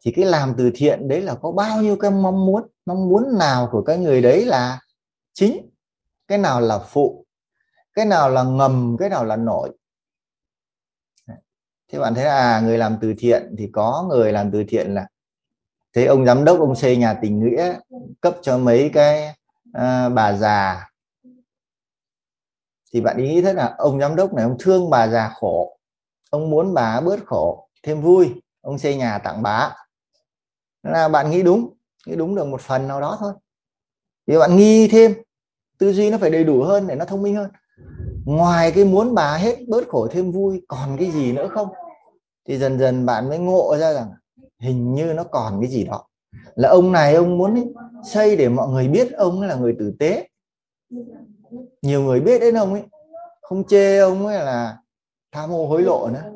Thì cái làm từ thiện đấy là có bao nhiêu cái mong muốn? Mong muốn nào của cái người đấy là chính? Cái nào là phụ? Cái nào là ngầm? Cái nào là nổi? Thế bạn thấy là à, người làm từ thiện thì có người làm từ thiện là thế ông giám đốc ông xây nhà tình nghĩa cấp cho mấy cái à, bà già. Thì bạn ý nghĩ thế là ông giám đốc này ông thương bà già khổ ông muốn bà bớt khổ thêm vui ông xây nhà tặng bà. Là bạn nghĩ đúng nghĩ đúng được một phần nào đó thôi. Thì bạn nghi thêm tư duy nó phải đầy đủ hơn để nó thông minh hơn. Ngoài cái muốn bà hết bớt khổ thêm vui còn cái gì nữa không? Thì dần dần bạn mới ngộ ra rằng hình như nó còn cái gì đó. Là ông này ông muốn xây để mọi người biết ông là người tử tế. Nhiều người biết đến ông ấy không chê ông ấy là tham ô hối lộ nữa.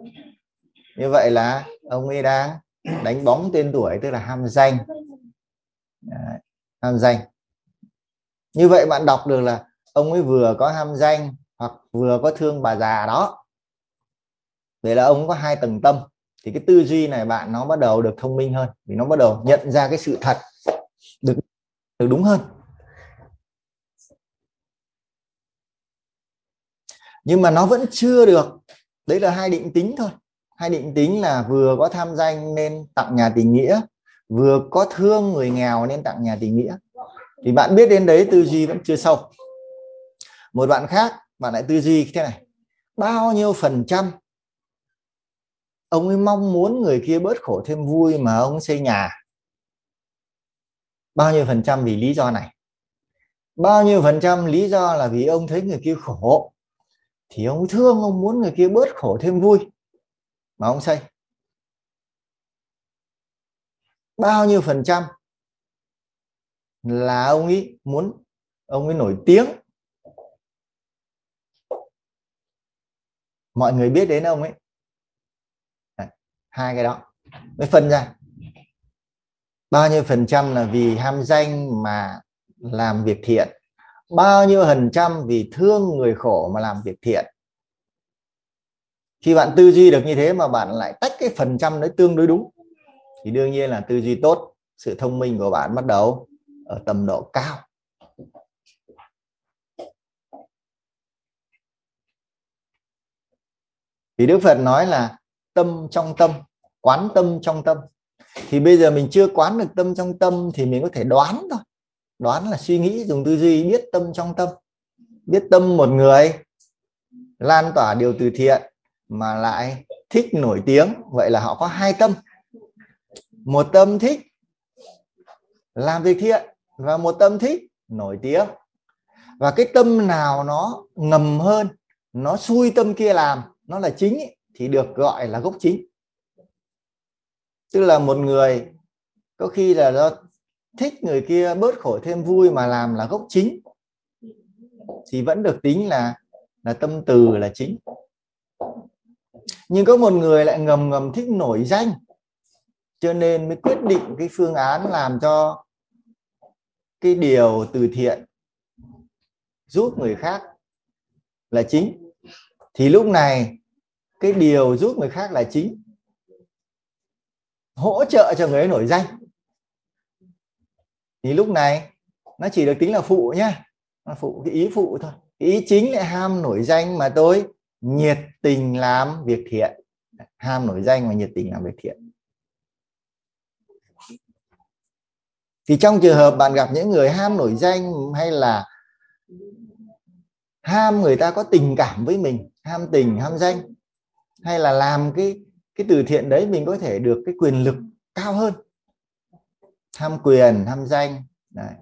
Như vậy là ông ấy đang đánh bóng tên tuổi tức là ham danh. Đấy, ham danh. Như vậy bạn đọc được là ông ấy vừa có ham danh hoặc vừa có thương bà già đó vậy là ông có hai tầng tâm. Thì cái tư duy này bạn nó bắt đầu được thông minh hơn. Vì nó bắt đầu nhận ra cái sự thật được được đúng hơn. Nhưng mà nó vẫn chưa được. Đấy là hai định tính thôi. Hai định tính là vừa có tham danh nên tặng nhà tình nghĩa, vừa có thương người nghèo nên tặng nhà tình nghĩa. Thì bạn biết đến đấy tư duy vẫn chưa sâu. Một bạn khác, bạn lại tư duy thế này. Bao nhiêu phần trăm ông ấy mong muốn người kia bớt khổ thêm vui mà ông xây nhà. Bao nhiêu phần trăm vì lý do này? Bao nhiêu phần trăm lý do là vì ông thấy người kia khổ? Thì ông thương ông muốn người kia bớt khổ thêm vui mà ông xây. Bao nhiêu phần trăm là ông ấy muốn, ông ấy nổi tiếng? Mọi người biết đến ông ấy hai cái đó. Mới phân ra. Bao nhiêu phần trăm là vì ham danh mà làm việc thiện? Bao nhiêu phần trăm vì thương người khổ mà làm việc thiện? Khi bạn tư duy được như thế mà bạn lại tách cái phần trăm đấy tương đối đúng, thì đương nhiên là tư duy tốt, sự thông minh của bạn bắt đầu ở tầm độ cao. Vì đức phật nói là tâm trong tâm quán tâm trong tâm. Thì bây giờ mình chưa quán được tâm trong tâm thì mình có thể đoán thôi. Đoán là suy nghĩ dùng tư duy biết tâm trong tâm. Biết tâm một người lan tỏa điều từ thiện mà lại thích nổi tiếng. Vậy là họ có hai tâm. Một tâm thích làm việc thiện và một tâm thích nổi tiếng. Và cái tâm nào nó ngầm hơn nó xui tâm kia làm nó là chính ý, thì được gọi là gốc chính tức là một người, có khi là do thích người kia bớt khổ thêm vui mà làm là gốc chính, thì vẫn được tính là là tâm từ là chính. Nhưng có một người lại ngầm ngầm thích nổi danh, cho nên mới quyết định cái phương án làm cho cái điều từ thiện giúp người khác là chính. Thì lúc này, cái điều giúp người khác là chính hỗ trợ cho người ấy nổi danh. Thì lúc này, nó chỉ được tính là phụ nhá. Phụ cái ý phụ thôi. Ý chính lại ham nổi danh mà tôi, nhiệt tình làm việc thiện. Ham nổi danh và nhiệt tình làm việc thiện. Thì trong trường hợp bạn gặp những người ham nổi danh hay là ham người ta có tình cảm với mình, ham tình, ham danh, hay là làm cái cái từ thiện đấy mình có thể được cái quyền lực cao hơn. Ham quyền ham danh đấy.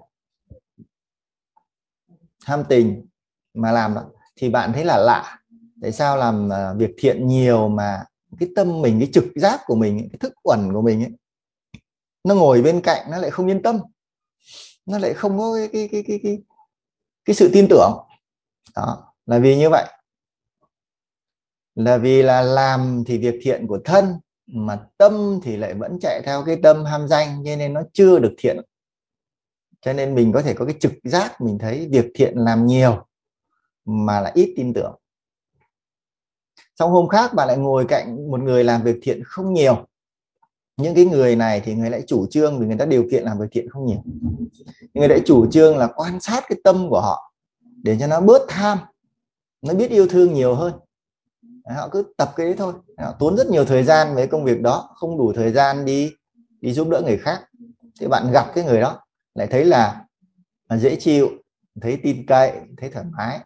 ham tình mà làm đó thì bạn thấy là lạ. Tại sao làm à, việc thiện nhiều mà cái tâm mình cái trực giác của mình cái thức uẩn của mình ấy, nó ngồi bên cạnh nó lại không yên tâm? Nó lại không có cái cái cái cái cái, cái sự tin tưởng? Đó là vì như vậy là vì là làm thì việc thiện của thân, mà tâm thì lại vẫn chạy theo cái tâm ham danh, cho nên nó chưa được thiện. Cho nên mình có thể có cái trực giác, mình thấy việc thiện làm nhiều, mà là ít tin tưởng. Xong hôm khác bạn lại ngồi cạnh một người làm việc thiện không nhiều. Những cái người này thì người lại chủ trương vì người ta điều kiện làm việc thiện không nhiều. Người lại chủ trương là quan sát cái tâm của họ để cho nó bớt tham, nó biết yêu thương nhiều hơn họ cứ tập cái đấy thôi. Họ tốn rất nhiều thời gian với công việc đó không đủ thời gian đi đi giúp đỡ người khác. Thì bạn gặp cái người đó lại thấy là, là dễ chịu thấy tin cậy thấy thoải mái.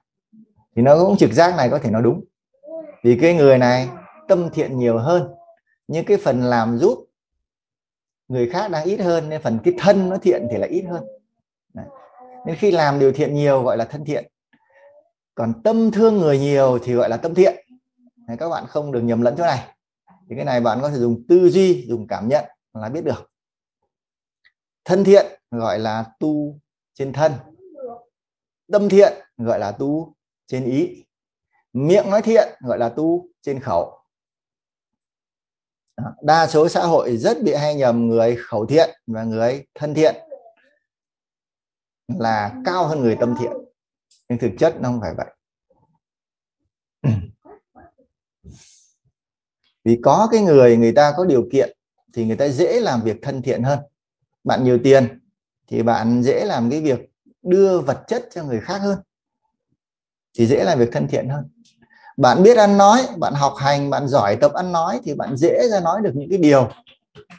Thì nó cũng trực giác này có thể nó đúng. Vì cái người này tâm thiện nhiều hơn nhưng cái phần làm giúp người khác đang ít hơn nên phần cái thân nó thiện thì là ít hơn. Đấy. nên khi làm điều thiện nhiều gọi là thân thiện. Còn tâm thương người nhiều thì gọi là tâm thiện. Đấy, các bạn không được nhầm lẫn chỗ này. Thì cái này bạn có thể dùng tư duy dùng cảm nhận là biết được. Thân thiện gọi là tu trên thân. Tâm thiện gọi là tu trên ý. Miệng nói thiện gọi là tu trên khẩu. Đa số xã hội rất bị hay nhầm người khẩu thiện và người thân thiện là cao hơn người tâm thiện. Nhưng thực chất nó không phải vậy. Vì có cái người người ta có điều kiện thì người ta dễ làm việc thân thiện hơn. Bạn nhiều tiền thì bạn dễ làm cái việc đưa vật chất cho người khác hơn, thì dễ làm việc thân thiện hơn. Bạn biết ăn nói, bạn học hành, bạn giỏi tập ăn nói thì bạn dễ ra nói được những cái điều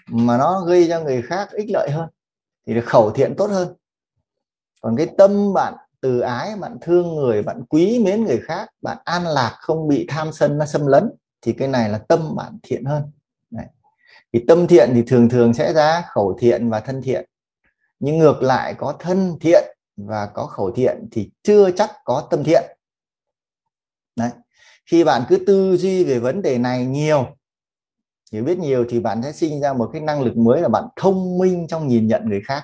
mà nó gây cho người khác ích lợi hơn, thì được khẩu thiện tốt hơn. Còn cái tâm bạn từ ái, bạn thương người, bạn quý mến người khác, bạn an lạc, không bị tham sân, nó xâm lấn thì cái này là tâm bạn thiện hơn. Đấy. thì tâm thiện thì thường thường sẽ ra khẩu thiện và thân thiện. Nhưng ngược lại có thân thiện và có khẩu thiện thì chưa chắc có tâm thiện. Đấy. khi bạn cứ tư duy về vấn đề này nhiều hiểu biết nhiều thì bạn sẽ sinh ra một cái năng lực mới là bạn thông minh trong nhìn nhận người khác.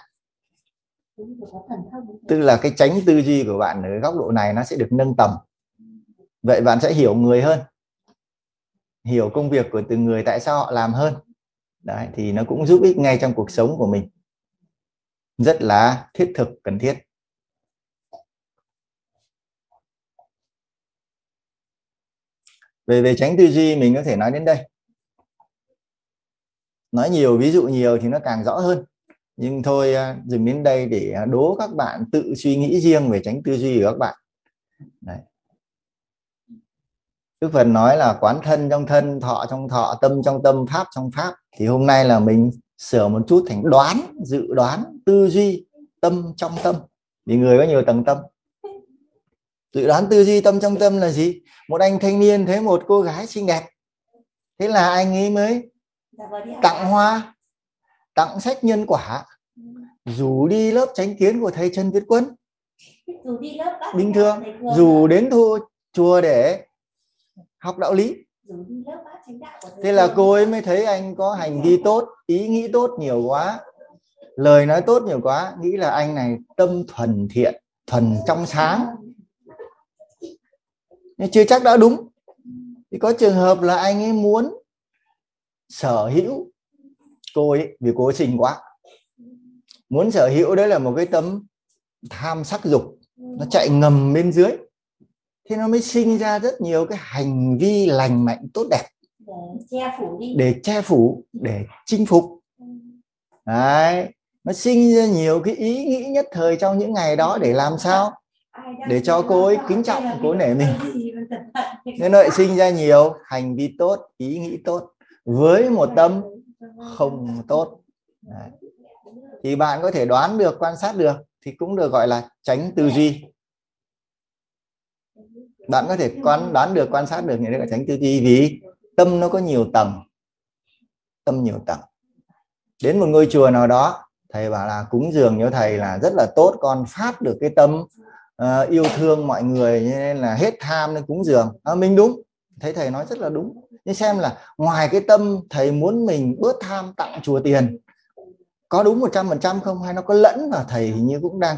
Tức là cái tránh tư duy của bạn ở góc độ này nó sẽ được nâng tầm. Vậy bạn sẽ hiểu người hơn hiểu công việc của từng người tại sao họ làm hơn. Đấy, thì nó cũng giúp ích ngay trong cuộc sống của mình. Rất là thiết thực, cần thiết. Về về tránh tư duy, mình có thể nói đến đây. Nói nhiều, ví dụ nhiều thì nó càng rõ hơn. Nhưng thôi à, dừng đến đây để à, đố các bạn tự suy nghĩ riêng về tránh tư duy của các bạn. Đấy. Đức Phật nói là quán thân trong thân, thọ trong thọ, tâm trong tâm, pháp trong pháp. Thì hôm nay là mình sửa một chút thành đoán, dự đoán, tư duy, tâm trong tâm. Vì người có nhiều tầng tâm. Dự đoán tư duy tâm trong tâm là gì? Một anh thanh niên thấy một cô gái xinh đẹp. Thế là anh ấy mới tặng hoa, tặng sách nhân quả, rủ đi lớp tránh kiến của thầy Trần Việt Quân. Bình thường, dù đến thu chùa để học đạo lý. Thế là cô ấy mới thấy anh có hành vi tốt ý nghĩ tốt nhiều quá. Lời nói tốt nhiều quá nghĩ là anh này tâm thuần thiện thuần trong sáng. Nhưng chưa chắc đã đúng. Thì có trường hợp là anh ấy muốn sở hữu cô ấy vì cô ấy xinh quá. Muốn sở hữu đấy là một cái tấm tham sắc dục. Nó chạy ngầm bên dưới thế nó mới sinh ra rất nhiều cái hành vi lành mạnh tốt đẹp. Để che phủ đi. Để che phủ để chinh phục. Đấy nó sinh ra nhiều cái ý nghĩ nhất thời trong những ngày đó để làm sao? Để cho cô ấy kính trọng cô nể mình. nên nó lại sinh ra nhiều hành vi tốt ý nghĩ tốt. Với một tâm không tốt. Đấy. thì bạn có thể đoán được quan sát được thì cũng được gọi là tránh tư duy bạn có thể quan đoán được quan sát được những cái tránh tư duy vì tâm nó có nhiều tầng. Tâm nhiều tầng. Đến một ngôi chùa nào đó thầy bảo là cúng dường như thầy là rất là tốt con phát được cái tâm uh, yêu thương mọi người nên là hết tham nên cúng dường. À, mình đúng. Thấy thầy nói rất là đúng. Nhưng xem là ngoài cái tâm thầy muốn mình bớt tham tặng chùa tiền có đúng một trăm phần trăm không? Hay nó có lẫn và thầy hình như cũng đang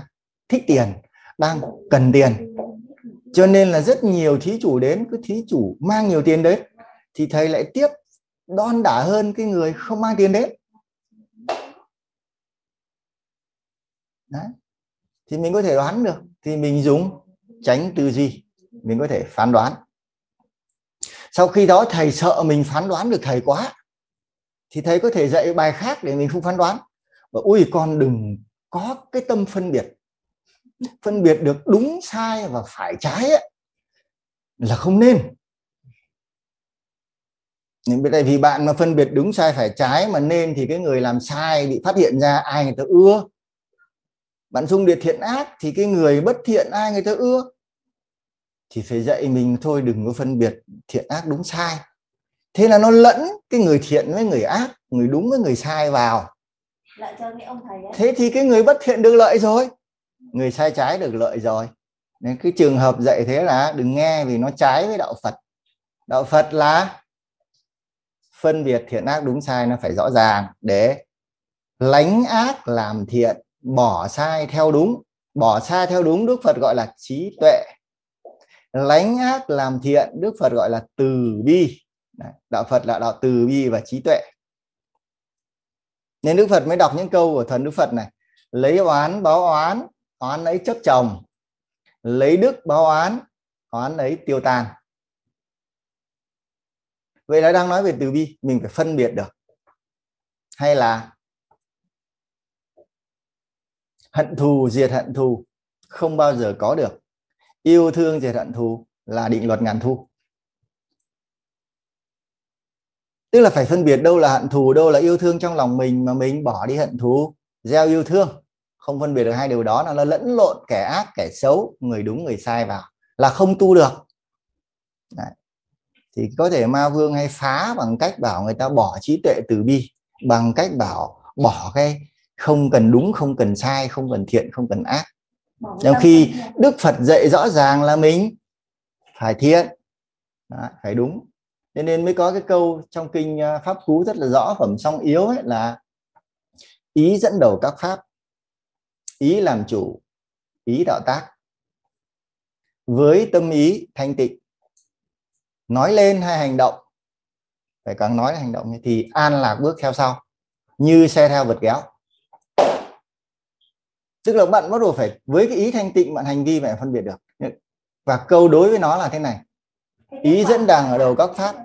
thích tiền đang cần tiền? Cho nên là rất nhiều thí chủ đến, cứ thí chủ mang nhiều tiền đến, thì thầy lại tiếp đon đả hơn cái người không mang tiền đến. Đấy. thì mình có thể đoán được thì mình dùng tránh tư duy, mình có thể phán đoán. Sau khi đó thầy sợ mình phán đoán được thầy quá, thì thầy có thể dạy bài khác để mình không phán đoán. Và ui, con đừng có cái tâm phân biệt phân biệt được đúng sai và phải trái ấy, là không nên. Tại vì bạn mà phân biệt đúng sai phải trái mà nên thì cái người làm sai bị phát hiện ra ai người ta ưa. Bạn dung điệt thiện ác thì cái người bất thiện ai người ta ưa? Thì phải dạy mình thôi đừng có phân biệt thiện ác đúng sai. Thế là nó lẫn cái người thiện với người ác người đúng với người sai vào. Thế thì cái người bất thiện được lợi rồi người sai trái được lợi rồi. Nên cái trường hợp dạy thế là đừng nghe vì nó trái với đạo Phật. Đạo Phật là phân biệt thiện ác đúng sai nó phải rõ ràng để lánh ác làm thiện, bỏ sai theo đúng. Bỏ sai theo đúng Đức Phật gọi là trí tuệ. Lánh ác làm thiện Đức Phật gọi là từ bi. Đạo Phật là đạo từ bi và trí tuệ. Nên Đức Phật mới đọc những câu của thần Đức Phật này. Lấy oán, báo oán oán ấy chấp chồng, lấy đức báo oán oán ấy tiêu tan vậy là đang nói về từ bi, mình phải phân biệt được. Hay là hận thù, diệt hận thù, không bao giờ có được. Yêu thương, diệt hận thù là định luật ngàn thu. Tức là phải phân biệt đâu là hận thù, đâu là yêu thương trong lòng mình mà mình bỏ đi hận thù, gieo yêu thương không phân biệt được hai điều đó là nó lẫn lộn kẻ ác kẻ xấu người đúng người sai vào là không tu được. Đấy. thì có thể ma vương hay phá bằng cách bảo người ta bỏ trí tuệ từ bi bằng cách bảo bỏ cái không cần đúng không cần sai không cần thiện không cần ác. Trong khi đức phật dạy rõ ràng là mình phải thiện. Đó, phải đúng. Cho nên mới có cái câu trong kinh à, pháp cú rất là rõ phẩm song yếu ấy là ý dẫn đầu các pháp ý làm chủ, ý đạo tác. Với tâm ý thanh tịnh, nói lên hay hành động, phải càng nói hành động thì an lạc bước theo sau, như xe theo vật kéo. Tức là bạn bắt đầu phải, với cái ý thanh tịnh bạn hành vi phải phân biệt được. Và câu đối với nó là thế này. Ý dẫn đàng ở đầu các pháp,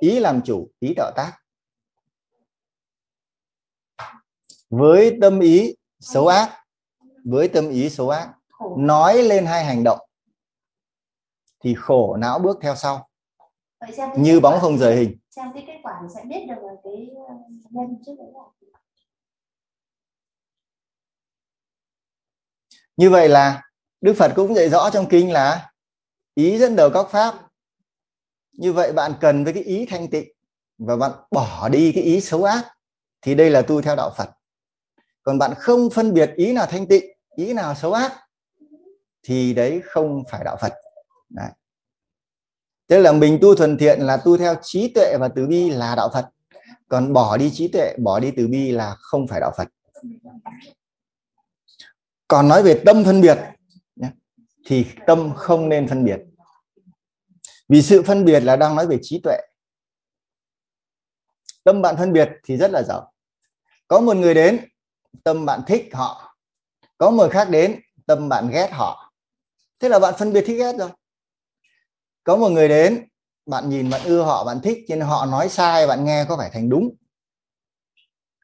ý làm chủ, ý đạo tác. Với tâm ý xấu ác với tâm ý xấu ác nói lên hai hành động thì khổ não bước theo sau. Vậy xem cái như bóng không rời hình. Xem cái kết quả sẽ biết được là cái ờ, nhân trước đấy là như vậy là Đức Phật cũng dạy rõ trong kinh là ý dẫn đầu các pháp. Như vậy bạn cần với cái ý thanh tịnh và bạn bỏ đi cái ý xấu ác thì đây là tu theo đạo Phật. Còn bạn không phân biệt ý nào thanh tịnh ý nào xấu ác, thì đấy không phải đạo Phật. Đấy. tức là mình tu thuần thiện là tu theo trí tuệ và từ bi là đạo Phật. Còn bỏ đi trí tuệ, bỏ đi từ bi là không phải đạo Phật. Còn nói về tâm phân biệt thì tâm không nên phân biệt. Vì sự phân biệt là đang nói về trí tuệ. Tâm bạn phân biệt thì rất là dở có một người đến, tâm bạn thích họ có người khác đến, tâm bạn ghét họ. Thế là bạn phân biệt thích ghét rồi. Có một người đến, bạn nhìn, bạn ưa họ, bạn thích nhưng họ nói sai, bạn nghe có phải thành đúng.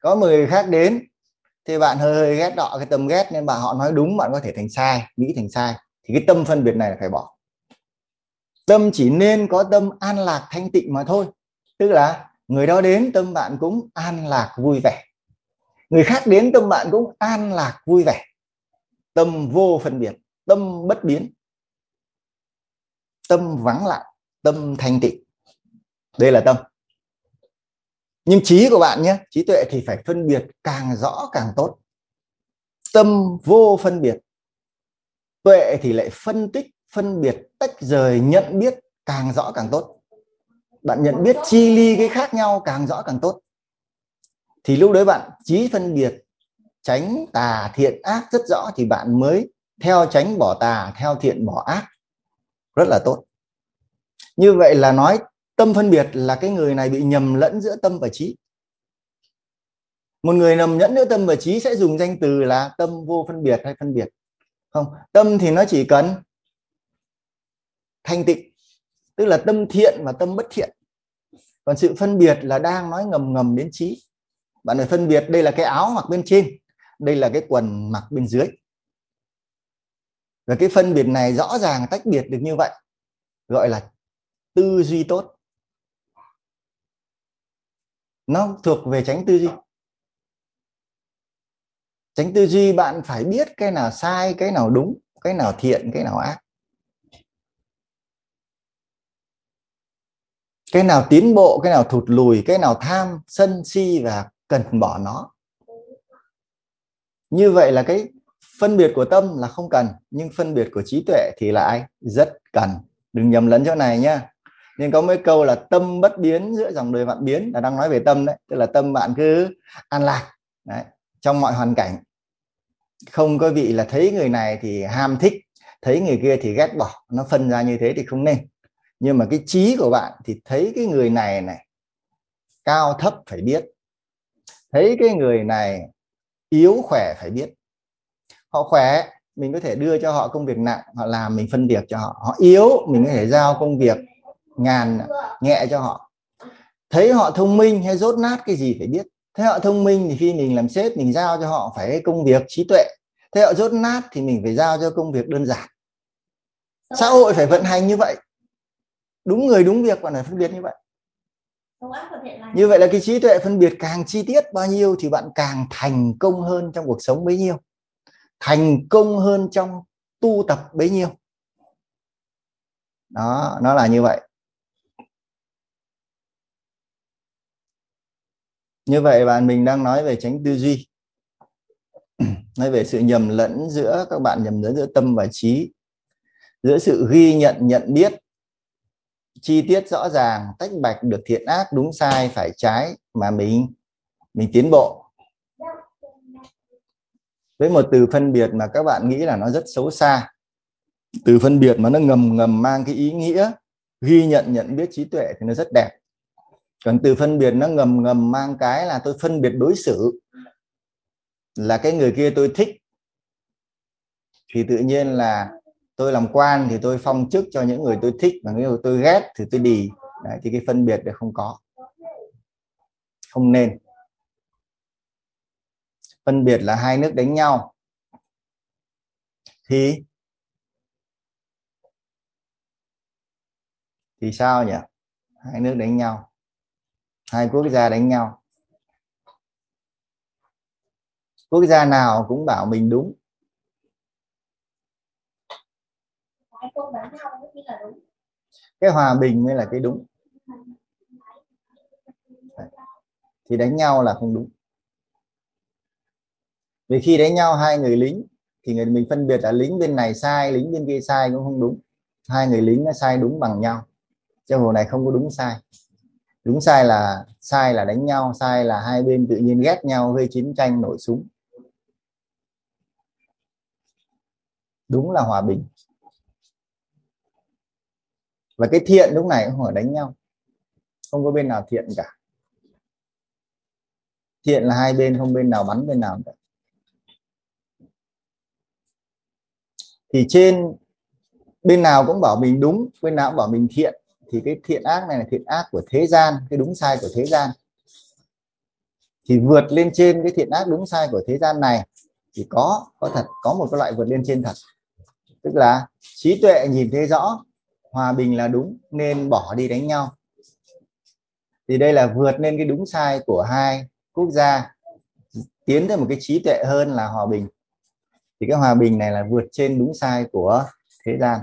Có một người khác đến, thì bạn hơi hơi ghét họ, cái tâm ghét, nên mà họ nói đúng, bạn có thể thành sai, nghĩ thành sai. Thì cái tâm phân biệt này là phải bỏ. Tâm chỉ nên có tâm an lạc, thanh tịnh mà thôi. Tức là, người đó đến, tâm bạn cũng an lạc, vui vẻ. Người khác đến, tâm bạn cũng an lạc, vui vẻ tâm vô phân biệt, tâm bất biến. Tâm vắng lặng tâm thanh tịnh. Đây là tâm. Nhưng trí của bạn nhé, trí tuệ thì phải phân biệt càng rõ càng tốt. Tâm vô phân biệt, tuệ thì lại phân tích, phân biệt, tách rời, nhận biết càng rõ càng tốt. Bạn nhận biết chi ly cái khác nhau càng rõ càng tốt. Thì lúc đấy bạn trí phân biệt tránh tà thiện ác rất rõ thì bạn mới theo tránh bỏ tà, theo thiện bỏ ác. Rất là tốt. Như vậy là nói tâm phân biệt là cái người này bị nhầm lẫn giữa tâm và trí. Một người nhầm lẫn giữa tâm và trí sẽ dùng danh từ là tâm vô phân biệt hay phân biệt. Không, tâm thì nó chỉ cần thanh tịnh, tức là tâm thiện và tâm bất thiện. Còn sự phân biệt là đang nói ngầm ngầm đến trí. Bạn phải phân biệt đây là cái áo mặc bên trên đây là cái quần mặc bên dưới. Và cái phân biệt này rõ ràng tách biệt được như vậy, gọi là tư duy tốt. Nó thuộc về tránh tư duy. Tránh tư duy bạn phải biết cái nào sai, cái nào đúng, cái nào thiện, cái nào ác. Cái nào tiến bộ, cái nào thụt lùi, cái nào tham, sân si và cần bỏ nó như vậy là cái phân biệt của tâm là không cần nhưng phân biệt của trí tuệ thì lại rất cần. Đừng nhầm lẫn chỗ này nhá. Nên có mấy câu là tâm bất biến giữa dòng đời vạn biến là đang nói về tâm đấy. Tức là tâm bạn cứ an lạc. Đấy, trong mọi hoàn cảnh. Không có vị là thấy người này thì ham thích thấy người kia thì ghét bỏ. Nó phân ra như thế thì không nên. Nhưng mà cái trí của bạn thì thấy cái người này này cao thấp phải biết. Thấy cái người này yếu khỏe phải biết. Họ khỏe, mình có thể đưa cho họ công việc nặng, họ làm mình phân việc cho họ. Họ yếu, mình có thể giao công việc ngàn nhẹ cho họ. Thấy họ thông minh hay rốt nát cái gì phải biết. Thấy họ thông minh thì khi mình làm sếp, mình giao cho họ phải công việc trí tuệ. Thấy họ rốt nát thì mình phải giao cho công việc đơn giản. Xã hội phải vận hành như vậy. Đúng người, đúng việc và phải phân biệt như vậy xấu ác và thiện lành như vậy là cái trí tuệ phân biệt càng chi tiết bao nhiêu thì bạn càng thành công hơn trong cuộc sống bấy nhiêu. Thành công hơn trong tu tập bấy nhiêu. Đó, nó là như vậy. Như vậy bạn mình đang nói về tránh tư duy. Nói về sự nhầm lẫn giữa các bạn, nhầm lẫn giữa tâm và trí. Giữa sự ghi nhận nhận biết chi tiết rõ ràng, tách bạch được thiện ác đúng sai phải trái mà mình mình tiến bộ. Với một từ phân biệt mà các bạn nghĩ là nó rất xấu xa. Từ phân biệt mà nó ngầm ngầm mang cái ý nghĩa, ghi nhận nhận biết trí tuệ thì nó rất đẹp. Còn từ phân biệt nó ngầm ngầm mang cái là tôi phân biệt đối xử, là cái người kia tôi thích, thì tự nhiên là tôi làm quan thì tôi phong chức cho những người tôi thích và những người tôi ghét thì tôi đi. Đấy, thì cái phân biệt để không có. Không nên. Phân biệt là hai nước đánh nhau. Thì? Thì sao nhỉ? Hai nước đánh nhau. Hai quốc gia đánh nhau. Quốc gia nào cũng bảo mình đúng cái cô bán nhau mới chỉ là đúng. Cái hòa bình mới là cái đúng. Thì đánh nhau là không đúng. Vì khi đánh nhau hai người lính, thì người mình phân biệt là lính bên này sai, lính bên kia sai cũng không đúng. Hai người lính nó sai đúng bằng nhau. Trong hồ này không có đúng sai. Đúng sai là sai là đánh nhau, sai là hai bên tự nhiên ghét nhau, gây chiến tranh nổi súng. Đúng là hòa bình và cái thiện lúc này cũng hỏi đánh nhau. Không có bên nào thiện cả. Thiện là hai bên, không bên nào bắn bên nào cả. Thì trên, bên nào cũng bảo mình đúng, bên nào cũng bảo mình thiện. Thì cái thiện ác này là thiện ác của thế gian, cái đúng sai của thế gian. Thì vượt lên trên cái thiện ác đúng sai của thế gian này thì có có thật, có một cái loại vượt lên trên thật. Tức là trí tuệ nhìn thấy rõ hòa bình là đúng, nên bỏ đi đánh nhau. Thì đây là vượt lên cái đúng sai của hai quốc gia, tiến tới một cái trí tuệ hơn là hòa bình. Thì cái hòa bình này là vượt trên đúng sai của thế gian.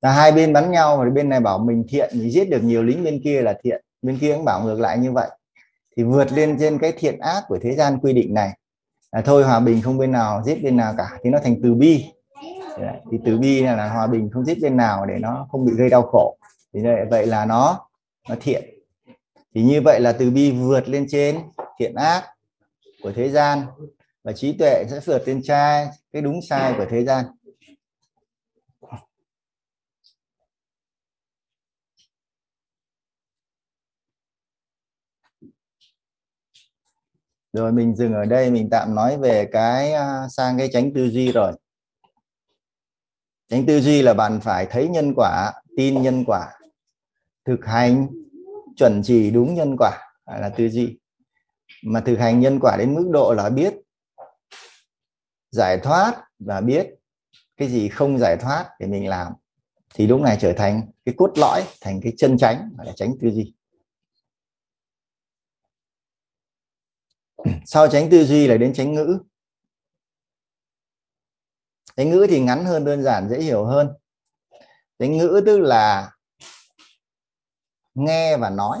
Là hai bên bắn nhau và bên này bảo mình thiện, mình giết được nhiều lính bên kia là thiện. Bên kia cũng bảo ngược lại như vậy. Thì vượt lên trên cái thiện ác của thế gian quy định này. Là thôi hòa bình không bên nào, giết bên nào cả. Thì nó thành từ bi thì từ bi là hòa bình không giết bên nào để nó không bị gây đau khổ. Thì vậy là nó nó thiện. Thì như vậy là từ bi vượt lên trên thiện ác của thế gian và trí tuệ sẽ vượt lên trai, cái đúng sai của thế gian. Rồi mình dừng ở đây, mình tạm nói về cái à, sang cái tránh tư duy rồi tránh tư duy là bạn phải thấy nhân quả, tin nhân quả, thực hành chuẩn chỉ đúng nhân quả là tư duy. Mà thực hành nhân quả đến mức độ là biết, giải thoát và biết cái gì không giải thoát để mình làm, thì lúc này trở thành cái cốt lõi, thành cái chân tránh là tránh tư duy. Sau tránh tư duy là đến tránh ngữ thế ngữ thì ngắn hơn đơn giản dễ hiểu hơn. Thế ngữ tức là nghe và nói.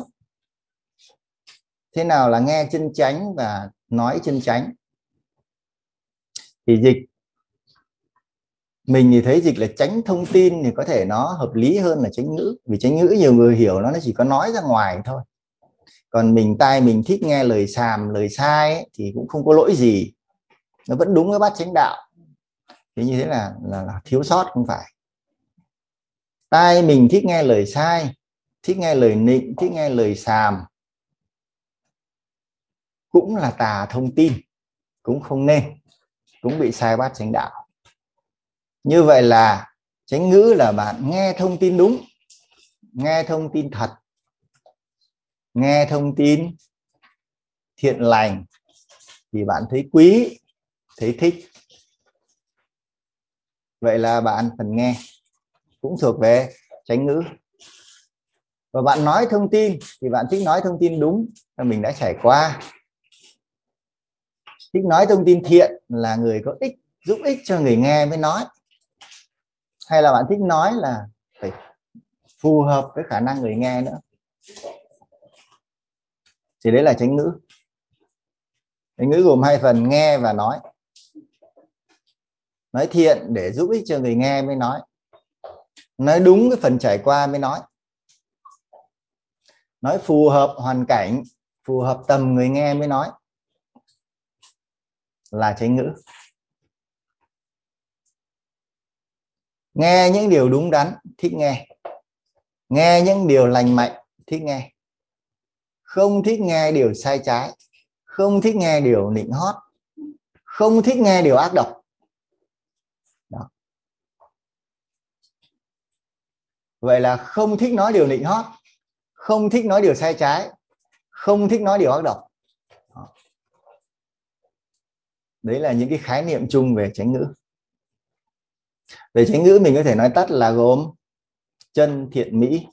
Thế nào là nghe chân chánh và nói chân chánh? Thì dịch mình thì thấy dịch là tránh thông tin thì có thể nó hợp lý hơn là tránh ngữ. Vì tránh ngữ nhiều người hiểu nó nó chỉ có nói ra ngoài thôi. Còn mình tai mình thích nghe lời xàm lời sai ấy, thì cũng không có lỗi gì. Nó vẫn đúng với bát chánh đạo thế như thế là, là là thiếu sót không phải. Tai mình thích nghe lời sai thích nghe lời nịnh thích nghe lời xàm cũng là tà thông tin cũng không nên cũng bị sai bát chánh đạo. Như vậy là chánh ngữ là bạn nghe thông tin đúng nghe thông tin thật nghe thông tin thiện lành thì bạn thấy quý thấy thích vậy là bạn phần nghe, cũng thuộc về tránh ngữ. Và bạn nói thông tin, thì bạn thích nói thông tin đúng, là mình đã trải qua. Thích nói thông tin thiện là người có ích, giúp ích cho người nghe mới nói. Hay là bạn thích nói là phải phù hợp với khả năng người nghe nữa. Thì đấy là tránh ngữ. Tránh ngữ gồm hai phần, nghe và nói nói thiện để giúp ích cho người nghe mới nói. Nói đúng cái phần trải qua mới nói. Nói phù hợp hoàn cảnh, phù hợp tầm người nghe mới nói. Là chánh ngữ. Nghe những điều đúng đắn, thích nghe. Nghe những điều lành mạnh, thích nghe. Không thích nghe điều sai trái. Không thích nghe điều nịnh hót. Không thích nghe điều ác độc Đó vậy là không thích nói điều nịnh hót, không thích nói điều sai trái, không thích nói điều ác độc. Đấy là những cái khái niệm chung về chánh ngữ. Về chánh ngữ mình có thể nói tắt là gồm chân thiện mỹ.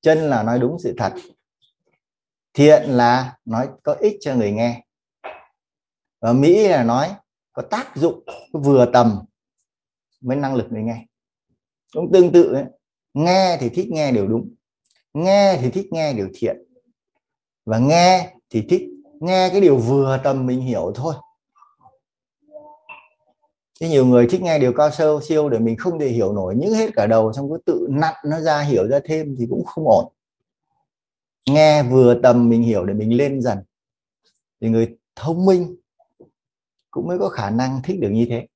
Chân là nói đúng sự thật. Thiện là nói có ích cho người nghe. Và mỹ là nói có tác dụng, vừa tầm với năng lực người nghe. Cũng tương tự ấy nghe thì thích nghe điều đúng. Nghe thì thích nghe điều thiện. Và nghe thì thích nghe cái điều vừa tầm mình hiểu thôi. Thế nhiều người thích nghe điều cao sâu siêu để mình không thể hiểu nổi. Những hết cả đầu, xong cứ tự nặn nó ra, hiểu ra thêm thì cũng không ổn. Nghe vừa tầm mình hiểu để mình lên dần. Thì người thông minh cũng mới có khả năng thích được như thế.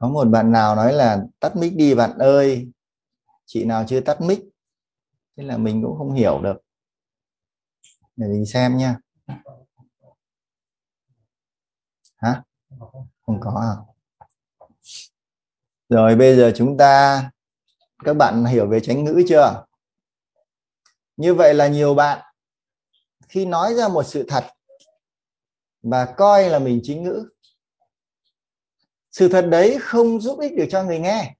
Có một bạn nào nói là tắt mic đi bạn ơi. Chị nào chưa tắt mic? Thế là mình cũng không hiểu được. Để mình xem nha. Hả? Không có à? Rồi, bây giờ chúng ta, các bạn hiểu về tránh ngữ chưa? Như vậy là nhiều bạn, khi nói ra một sự thật và coi là mình chính ngữ sự thật đấy không giúp ích được cho người nghe.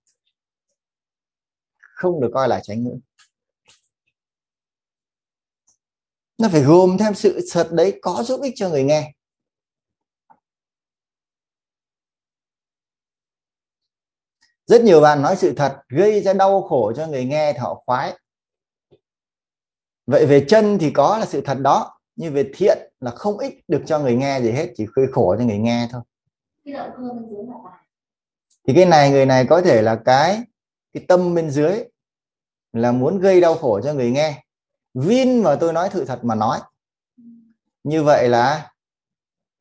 Không được coi là tránh ngữ. Nó phải gồm thêm sự thật đấy có giúp ích cho người nghe. Rất nhiều bạn nói sự thật gây ra đau khổ cho người nghe thì họ khoái. Vậy về chân thì có là sự thật đó, nhưng về thiện là không ích được cho người nghe gì hết, chỉ gây khổ cho người nghe thôi thì cái này, người này có thể là cái cái tâm bên dưới là muốn gây đau khổ cho người nghe. Vin mà tôi nói sự thật mà nói. Như vậy là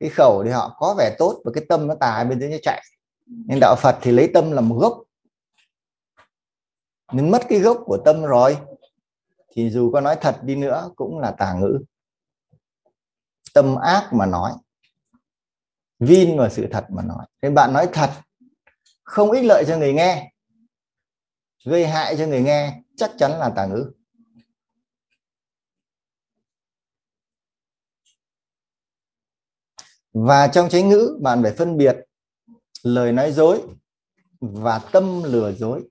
cái khẩu thì họ có vẻ tốt và cái tâm nó tà bên dưới nó chạy. Nên đạo Phật thì lấy tâm làm gốc. Nên mất cái gốc của tâm rồi. Thì dù có nói thật đi nữa cũng là tà ngữ. Tâm ác mà nói vin vào sự thật mà nói. Nên bạn nói thật, không ích lợi cho người nghe, gây hại cho người nghe, chắc chắn là tà ngữ. Và trong chánh ngữ, bạn phải phân biệt lời nói dối và tâm lừa dối.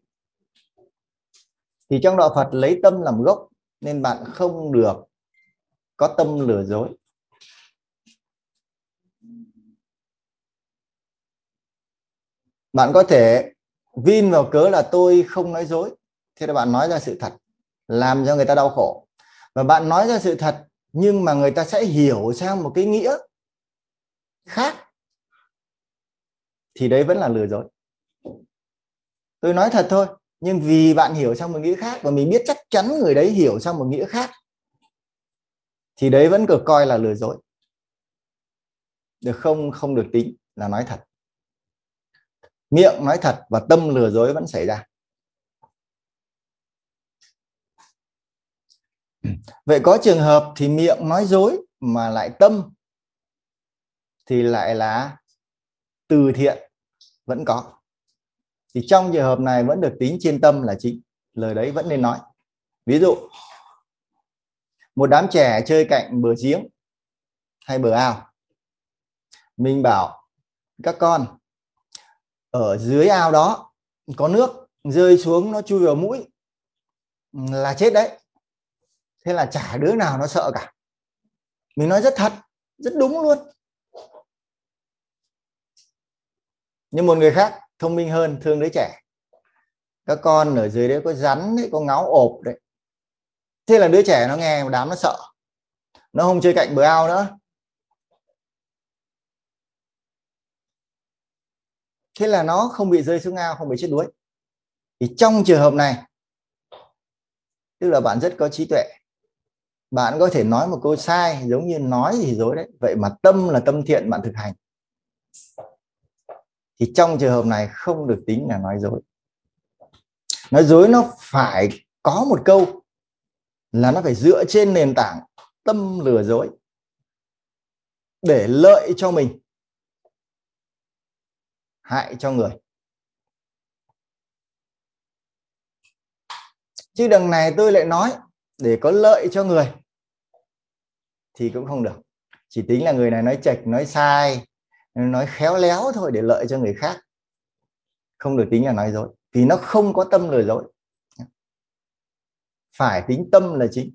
Thì trong đạo Phật lấy tâm làm gốc, nên bạn không được có tâm lừa dối. Bạn có thể vin vào cớ là tôi không nói dối. Thế là bạn nói ra sự thật, làm cho người ta đau khổ. Và bạn nói ra sự thật, nhưng mà người ta sẽ hiểu sang một cái nghĩa khác, thì đấy vẫn là lừa dối. Tôi nói thật thôi, nhưng vì bạn hiểu sang một nghĩa khác và mình biết chắc chắn người đấy hiểu sang một nghĩa khác, thì đấy vẫn được coi là lừa dối. Được không không được tính là nói thật miệng nói thật và tâm lừa dối vẫn xảy ra. Vậy có trường hợp thì miệng nói dối mà lại tâm thì lại là từ thiện, vẫn có. Thì trong trường hợp này vẫn được tính trên tâm là chính, lời đấy vẫn nên nói. Ví dụ, một đám trẻ chơi cạnh bờ giếng hay bờ ao, mình bảo, các con ở dưới ao đó, có nước rơi xuống, nó chui vào mũi, là chết đấy. Thế là chả đứa nào nó sợ cả. Mình nói rất thật, rất đúng luôn. Nhưng một người khác thông minh hơn thương đứa trẻ. Các con ở dưới đấy có rắn đấy, có ngáo ộp đấy. Thế là đứa trẻ nó nghe, đám nó sợ. Nó không chơi cạnh bờ ao nữa. Thế là nó không bị rơi xuống ao, không bị chết đuối. Thì trong trường hợp này, tức là bạn rất có trí tuệ, bạn có thể nói một câu sai giống như nói thì dối đấy, vậy mà tâm là tâm thiện, bạn thực hành. Thì trong trường hợp này không được tính là nói dối. Nói dối nó phải có một câu là nó phải dựa trên nền tảng tâm lừa dối để lợi cho mình hại cho người. Chứ đằng này tôi lại nói, để có lợi cho người, thì cũng không được. Chỉ tính là người này nói chệch, nói sai, nói khéo léo thôi để lợi cho người khác. Không được tính là nói dối, vì nó không có tâm lừa dối. Phải tính tâm là chính.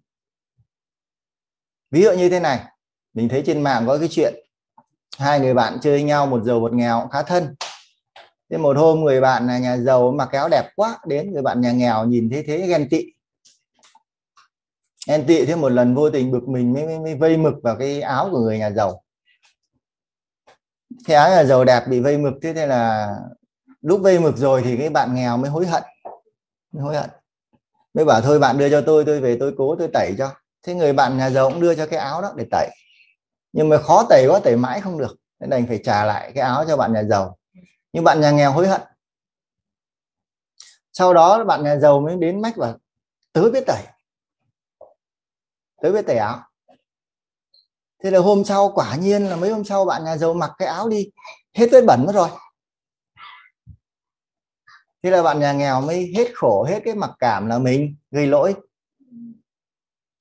Ví dụ như thế này, mình thấy trên mạng có cái chuyện, hai người bạn chơi nhau, một giàu một nghèo, khá thân thế một hôm người bạn nhà giàu mặc áo đẹp quá đến người bạn nhà nghèo nhìn thấy thế ghen tị. Ghen tị thế một lần vô tình bực mình mới, mới, mới vây mực vào cái áo của người nhà giàu. Cái áo nhà giàu đẹp bị vây mực thế thế là lúc vây mực rồi thì cái bạn nghèo mới hối hận mới hối hận. Mới bảo thôi bạn đưa cho tôi tôi về tôi cố tôi tẩy cho. Thế người bạn nhà giàu cũng đưa cho cái áo đó để tẩy. Nhưng mà khó tẩy quá tẩy mãi không được. Nên đành phải trả lại cái áo cho bạn nhà giàu nhưng bạn nhà nghèo hối hận. Sau đó bạn nhà giàu mới đến mách và tớ biết tẩy. Tớ biết tẩy áo. Thế là hôm sau quả nhiên là mấy hôm sau bạn nhà giàu mặc cái áo đi, hết vết bẩn mất rồi. Thế là bạn nhà nghèo mới hết khổ, hết cái mặc cảm là mình gây lỗi.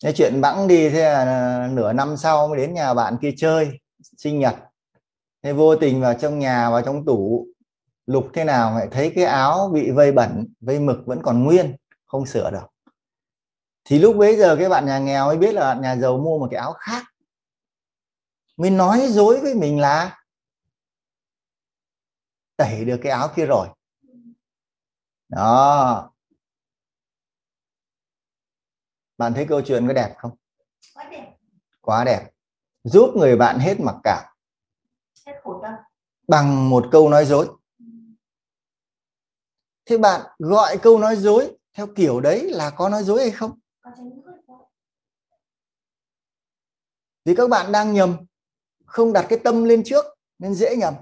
Cái chuyện bẵng đi, thế là à, nửa năm sau mới đến nhà bạn kia chơi, sinh nhật. Thế vô tình vào trong nhà, vào trong tủ lục thế nào lại thấy cái áo bị vây bẩn vây mực vẫn còn nguyên không sửa được. Thì lúc bấy giờ cái bạn nhà nghèo mới biết là bạn nhà giàu mua một cái áo khác. Mới nói dối với mình là tẩy được cái áo kia rồi. Đó. Bạn thấy câu chuyện có đẹp không? Quá đẹp. Quá đẹp. Giúp người bạn hết mặc cảm. Hết khổ tâm. Bằng một câu nói dối thế bạn gọi câu nói dối theo kiểu đấy là có nói dối hay không? Vì các bạn đang nhầm không đặt cái tâm lên trước nên dễ nhầm.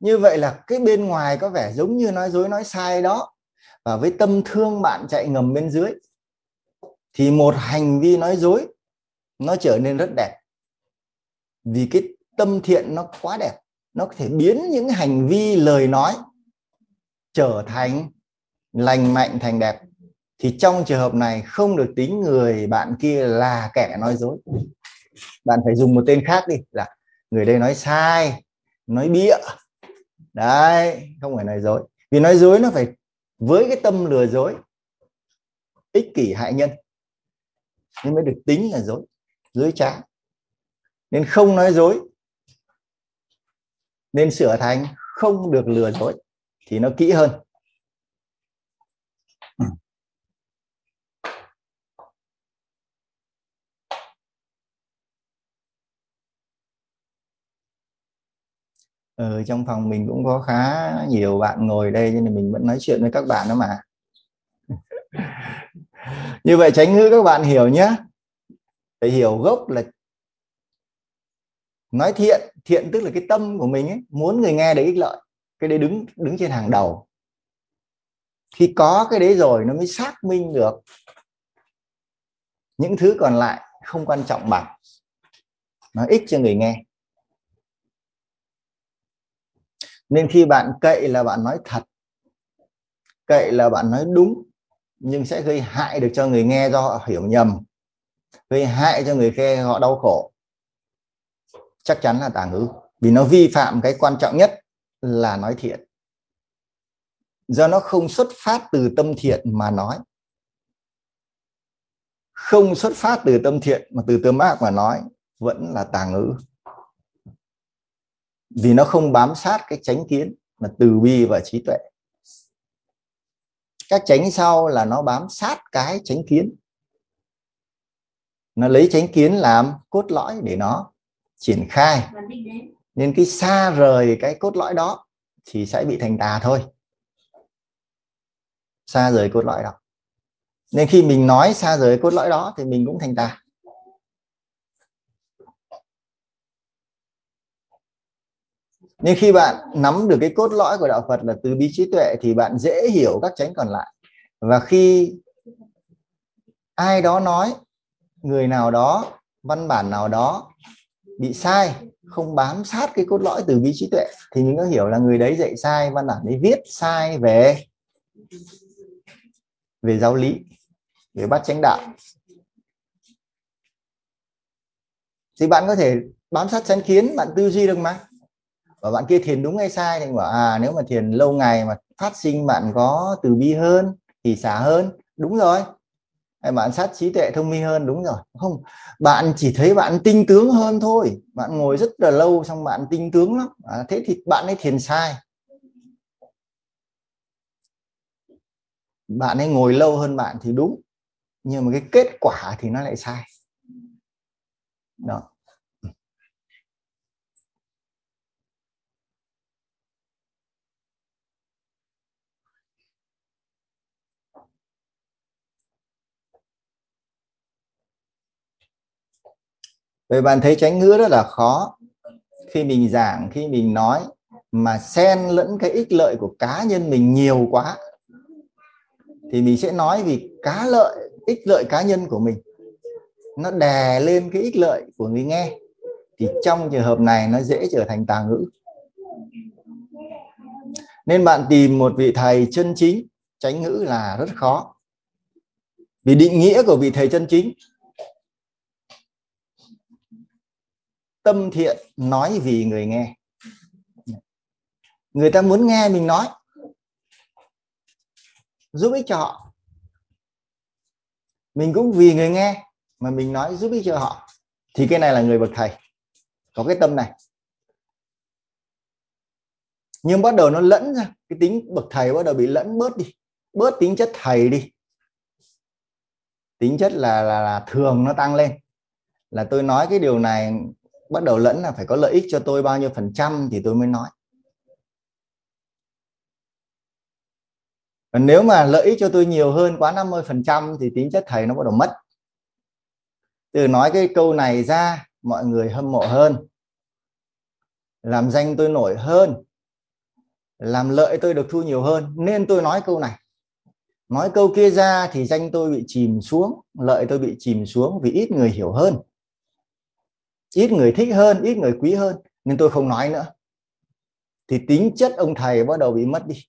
Như vậy là cái bên ngoài có vẻ giống như nói dối nói sai đó. Và với tâm thương bạn chạy ngầm bên dưới thì một hành vi nói dối nó trở nên rất đẹp. Vì cái tâm thiện nó quá đẹp nó có thể biến những hành vi lời nói trở thành lành mạnh, thành đẹp, thì trong trường hợp này không được tính người bạn kia là kẻ nói dối. Bạn phải dùng một tên khác đi, là người đây nói sai, nói bịa. Đấy, không phải nói dối. Vì nói dối nó phải với cái tâm lừa dối, ích kỷ hại nhân nên mới được tính là dối dối trá. Nên không nói dối, nên sửa thành không được lừa dối thì nó kỹ hơn. Ừ, ờ, trong phòng mình cũng có khá nhiều bạn ngồi đây cho nên mình vẫn nói chuyện với các bạn đó mà. Như vậy tránh ngữ các bạn hiểu nhé phải hiểu gốc là nói thiện thiện tức là cái tâm của mình ấy, muốn người nghe được ích lợi cái đấy đứng đứng trên hàng đầu. Khi có cái đấy rồi, nó mới xác minh được những thứ còn lại không quan trọng bằng. Nó ích cho người nghe. Nên khi bạn cậy là bạn nói thật, cậy là bạn nói đúng, nhưng sẽ gây hại được cho người nghe do họ hiểu nhầm, gây hại cho người nghe họ đau khổ. Chắc chắn là tà ngữ, vì nó vi phạm cái quan trọng nhất là nói thiện. Do nó không xuất phát từ tâm thiện mà nói. Không xuất phát từ tâm thiện mà từ tâm ác mà nói, vẫn là tà ngữ. Vì nó không bám sát cái chánh kiến mà từ bi và trí tuệ. Các chánh sau là nó bám sát cái chánh kiến. Nó lấy chánh kiến làm cốt lõi để nó triển khai. Và đến nên cái xa rời cái cốt lõi đó thì sẽ bị thành tà thôi. Xa rời cốt lõi đó. Nên khi mình nói xa rời cốt lõi đó thì mình cũng thành tà. Nên khi bạn nắm được cái cốt lõi của đạo Phật là từ bi trí tuệ thì bạn dễ hiểu các chánh còn lại. Và khi ai đó nói, người nào đó, văn bản nào đó bị sai không bám sát cái cốt lõi từ bi trí tuệ, thì mình có hiểu là người đấy dạy sai, văn bản đấy viết sai về về giáo lý, về bắt chánh đạo. Thì bạn có thể bám sát chánh kiến, bạn tư duy được mà. Và bạn kia thiền đúng hay sai thì bảo à nếu mà thiền lâu ngày mà phát sinh bạn có từ bi hơn, thì xả hơn. Đúng rồi hay bạn sát trí tuệ thông minh hơn đúng rồi. Không bạn chỉ thấy bạn tinh tướng hơn thôi. Bạn ngồi rất là lâu xong bạn tinh tướng lắm. À, thế thì bạn ấy thiền sai. Bạn ấy ngồi lâu hơn bạn thì đúng nhưng mà cái kết quả thì nó lại sai. Đó. Vậy bạn thấy tránh ngữ rất là khó. Khi mình giảng, khi mình nói mà xen lẫn cái ích lợi của cá nhân mình nhiều quá, thì mình sẽ nói vì cá lợi, ích lợi cá nhân của mình. Nó đè lên cái ích lợi của người nghe, thì trong trường hợp này nó dễ trở thành tà ngữ. Nên bạn tìm một vị thầy chân chính tránh ngữ là rất khó. Vì định nghĩa của vị thầy chân chính tâm thiện nói vì người nghe. Người ta muốn nghe mình nói giúp ích cho họ. Mình cũng vì người nghe mà mình nói giúp ích cho họ. Thì cái này là người bậc thầy có cái tâm này. Nhưng bắt đầu nó lẫn ra cái tính bậc thầy bắt đầu bị lẫn bớt đi bớt tính chất thầy đi. Tính chất là là, là thường nó tăng lên. Là tôi nói cái điều này bắt đầu lẫn là phải có lợi ích cho tôi bao nhiêu phần trăm thì tôi mới nói. Còn nếu mà lợi ích cho tôi nhiều hơn quá 50 phần trăm thì tính chất thầy nó bắt đầu mất. Từ nói cái câu này ra, mọi người hâm mộ hơn. Làm danh tôi nổi hơn. Làm lợi tôi được thu nhiều hơn. Nên tôi nói câu này. Nói câu kia ra thì danh tôi bị chìm xuống, lợi tôi bị chìm xuống vì ít người hiểu hơn ít người thích hơn, ít người quý hơn. Nên tôi không nói nữa. Thì tính chất ông thầy bắt đầu bị mất đi.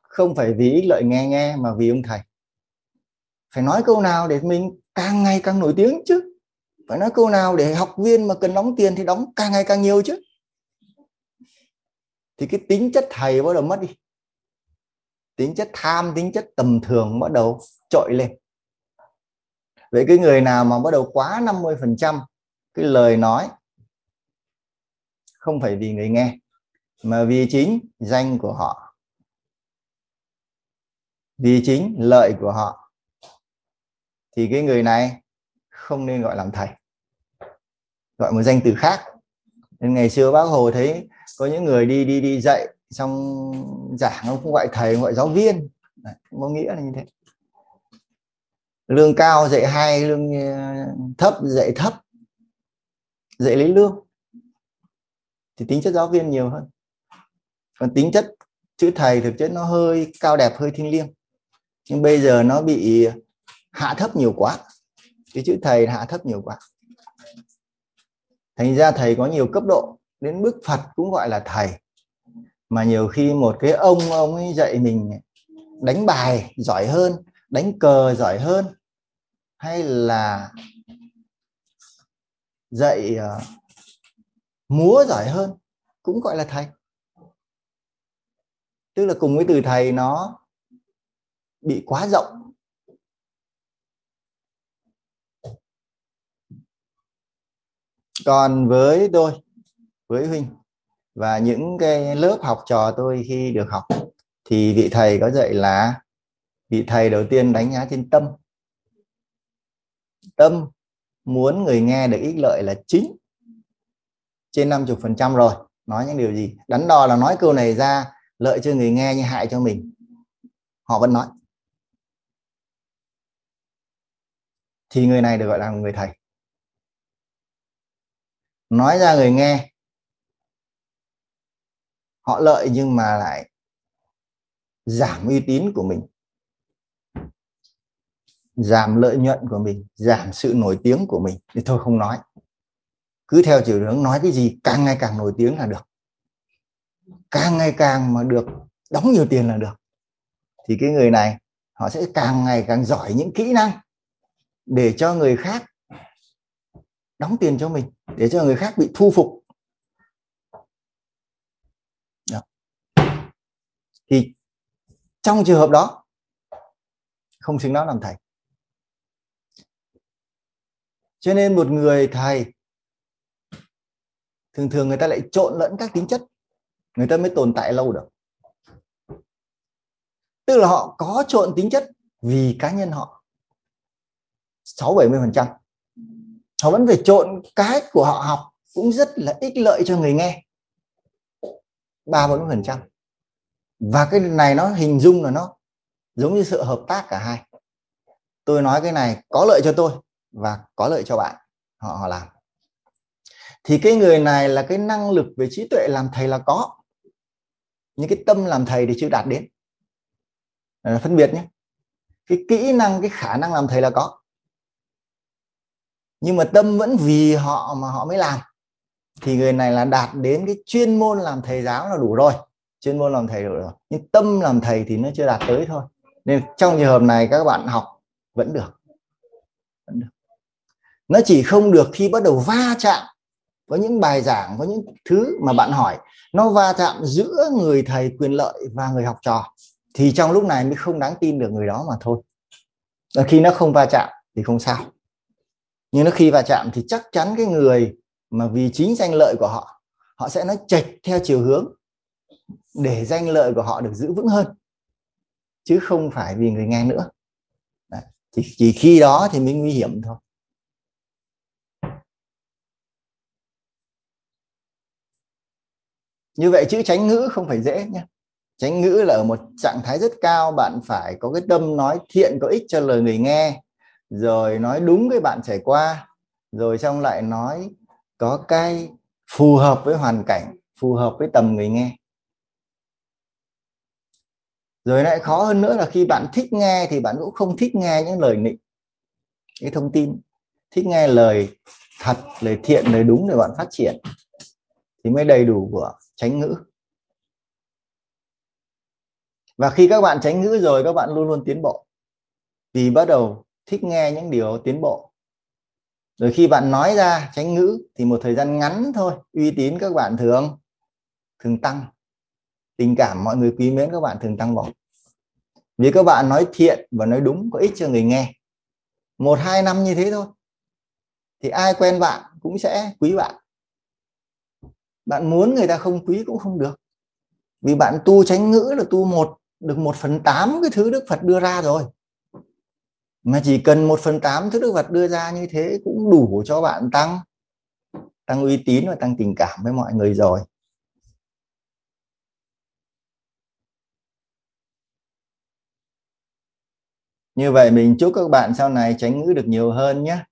Không phải vì ích lợi nghe nghe mà vì ông thầy. Phải nói câu nào để mình càng ngày càng nổi tiếng chứ? Phải nói câu nào để học viên mà cần đóng tiền thì đóng càng ngày càng nhiều chứ? Thì cái tính chất thầy bắt đầu mất đi. Tính chất tham, tính chất tầm thường bắt đầu trội lên. Vậy cái người nào mà bắt đầu quá 50 phần trăm cái lời nói không phải vì người nghe mà vì chính danh của họ. Vì chính lợi của họ. Thì cái người này không nên gọi làm thầy gọi một danh từ khác. Nên ngày xưa bác hồ thấy có những người đi đi đi dạy xong giảng ông không gọi thầy gọi giáo viên. Đấy, có nghĩa là như thế. Lương cao dạy hay lương ờ, thấp dạy thấp dạy lấy lương, thì tính chất giáo viên nhiều hơn. Còn tính chất chữ thầy, thực chất nó hơi cao đẹp, hơi thiêng liêng. Nhưng bây giờ nó bị hạ thấp nhiều quá. Cái chữ thầy hạ thấp nhiều quá. Thành ra thầy có nhiều cấp độ. Đến bức phật cũng gọi là thầy. Mà nhiều khi một cái ông ông ấy dạy mình đánh bài giỏi hơn, đánh cờ giỏi hơn, hay là dạy uh, múa giỏi hơn cũng gọi là thầy. Tức là cùng với từ thầy nó bị quá rộng. Còn với tôi với huynh và những cái lớp học trò tôi khi được học thì vị thầy có dạy là vị thầy đầu tiên đánh giá trên tâm. Tâm muốn người nghe được ích lợi là chính. Trên 50 phần trăm rồi, nói những điều gì? Đắn đo là nói câu này ra, lợi cho người nghe nhưng hại cho mình. Họ vẫn nói. Thì người này được gọi là người thầy. Nói ra người nghe. Họ lợi nhưng mà lại giảm uy tín của mình giảm lợi nhuận của mình, giảm sự nổi tiếng của mình. Thì thôi không nói. Cứ theo chiều hướng nói cái gì càng ngày càng nổi tiếng là được. Càng ngày càng mà được đóng nhiều tiền là được. Thì cái người này, họ sẽ càng ngày càng giỏi những kỹ năng để cho người khác đóng tiền cho mình, để cho người khác bị thu phục. Đó. thì trong trường hợp đó, không xứng đáng làm thầy cho nên một người thầy, thường thường người ta lại trộn lẫn các tính chất. Người ta mới tồn tại lâu được. Tức là họ có trộn tính chất vì cá nhân họ. 6 70 phần trăm. Họ vẫn phải trộn cái của họ học cũng rất là ích lợi cho người nghe. ba bốn phần trăm. Và cái này nó hình dung là nó giống như sự hợp tác cả hai. Tôi nói cái này có lợi cho tôi và có lợi cho bạn, họ họ làm. Thì cái người này là cái năng lực về trí tuệ làm thầy là có. Những cái tâm làm thầy thì chưa đạt đến. Là phân biệt nhé. Cái kỹ năng, cái khả năng làm thầy là có. Nhưng mà tâm vẫn vì họ mà họ mới làm. Thì người này là đạt đến cái chuyên môn làm thầy giáo là đủ rồi. Chuyên môn làm thầy đủ rồi. Nhưng tâm làm thầy thì nó chưa đạt tới thôi. Nên trong trường hợp này các bạn học vẫn được. Vẫn được nó chỉ không được khi bắt đầu va chạm có những bài giảng có những thứ mà bạn hỏi. Nó va chạm giữa người thầy quyền lợi và người học trò. Thì trong lúc này mới không đáng tin được người đó mà thôi. Và khi nó không va chạm thì không sao. Nhưng nó khi va chạm thì chắc chắn cái người mà vì chính danh lợi của họ họ sẽ nói chệch theo chiều hướng để danh lợi của họ được giữ vững hơn. Chứ không phải vì người nghe nữa. Đấy. Chỉ, chỉ khi đó thì mới nguy hiểm thôi. Như vậy chữ tránh ngữ không phải dễ nhé. Tránh ngữ là ở một trạng thái rất cao, bạn phải có cái tâm nói thiện, có ích cho lời người nghe, rồi nói đúng cái bạn trải qua, rồi xong lại nói có cái phù hợp với hoàn cảnh, phù hợp với tầm người nghe. Rồi lại khó hơn nữa là khi bạn thích nghe thì bạn cũng không thích nghe những lời nịnh cái thông tin. Thích nghe lời thật, lời thiện, lời đúng để bạn phát triển thì mới đầy đủ của tránh ngữ. Và khi các bạn tránh ngữ rồi, các bạn luôn luôn tiến bộ. Vì bắt đầu thích nghe những điều tiến bộ. Rồi khi bạn nói ra tránh ngữ thì một thời gian ngắn thôi, uy tín các bạn thường thường tăng. Tình cảm mọi người quý mến các bạn thường tăng vọt. Vì các bạn nói thiện và nói đúng có ích cho người nghe. Một, hai năm như thế thôi, thì ai quen bạn cũng sẽ quý bạn bạn muốn người ta không quý cũng không được. Vì bạn tu tránh ngữ là tu một, được một phần tám cái thứ đức phật đưa ra rồi. Mà chỉ cần một phần tám thứ đức phật đưa ra như thế cũng đủ cho bạn tăng tăng uy tín và tăng tình cảm với mọi người rồi. Như vậy mình chúc các bạn sau này tránh ngữ được nhiều hơn nhé.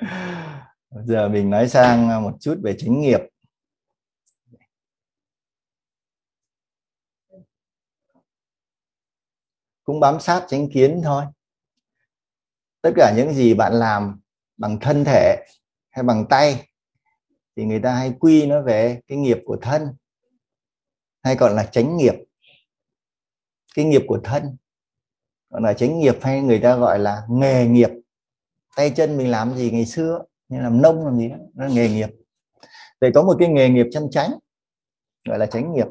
giờ mình nói sang à, một chút về chánh nghiệp. Cũng bám sát chánh kiến thôi. Tất cả những gì bạn làm bằng thân thể hay bằng tay thì người ta hay quy nó về cái nghiệp của thân, hay còn là chánh nghiệp. Cái nghiệp của thân còn là chánh nghiệp hay người ta gọi là nghề nghiệp. Tay chân mình làm gì ngày xưa? Như làm nông làm gì đó nó nghề nghiệp. Để có một cái nghề nghiệp chân chánh gọi là chánh nghiệp.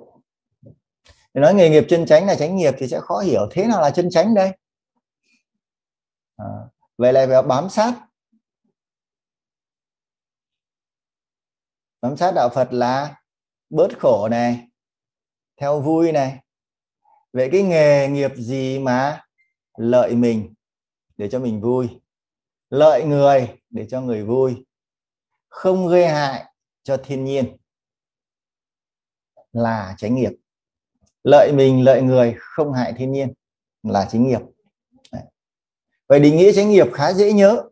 Để nói nghề nghiệp chân chánh là chánh nghiệp thì sẽ khó hiểu. Thế nào là chân chánh đây? À, vậy lại phải bám sát. Bám sát đạo Phật là bớt khổ này theo vui này. Vậy cái nghề nghiệp gì mà lợi mình để cho mình vui? Lợi người để cho người vui, không gây hại cho thiên nhiên. Là chánh nghiệp. Lợi mình, lợi người không hại thiên nhiên, là chính nghiệp. Vậy định nghĩa chánh nghiệp khá dễ nhớ.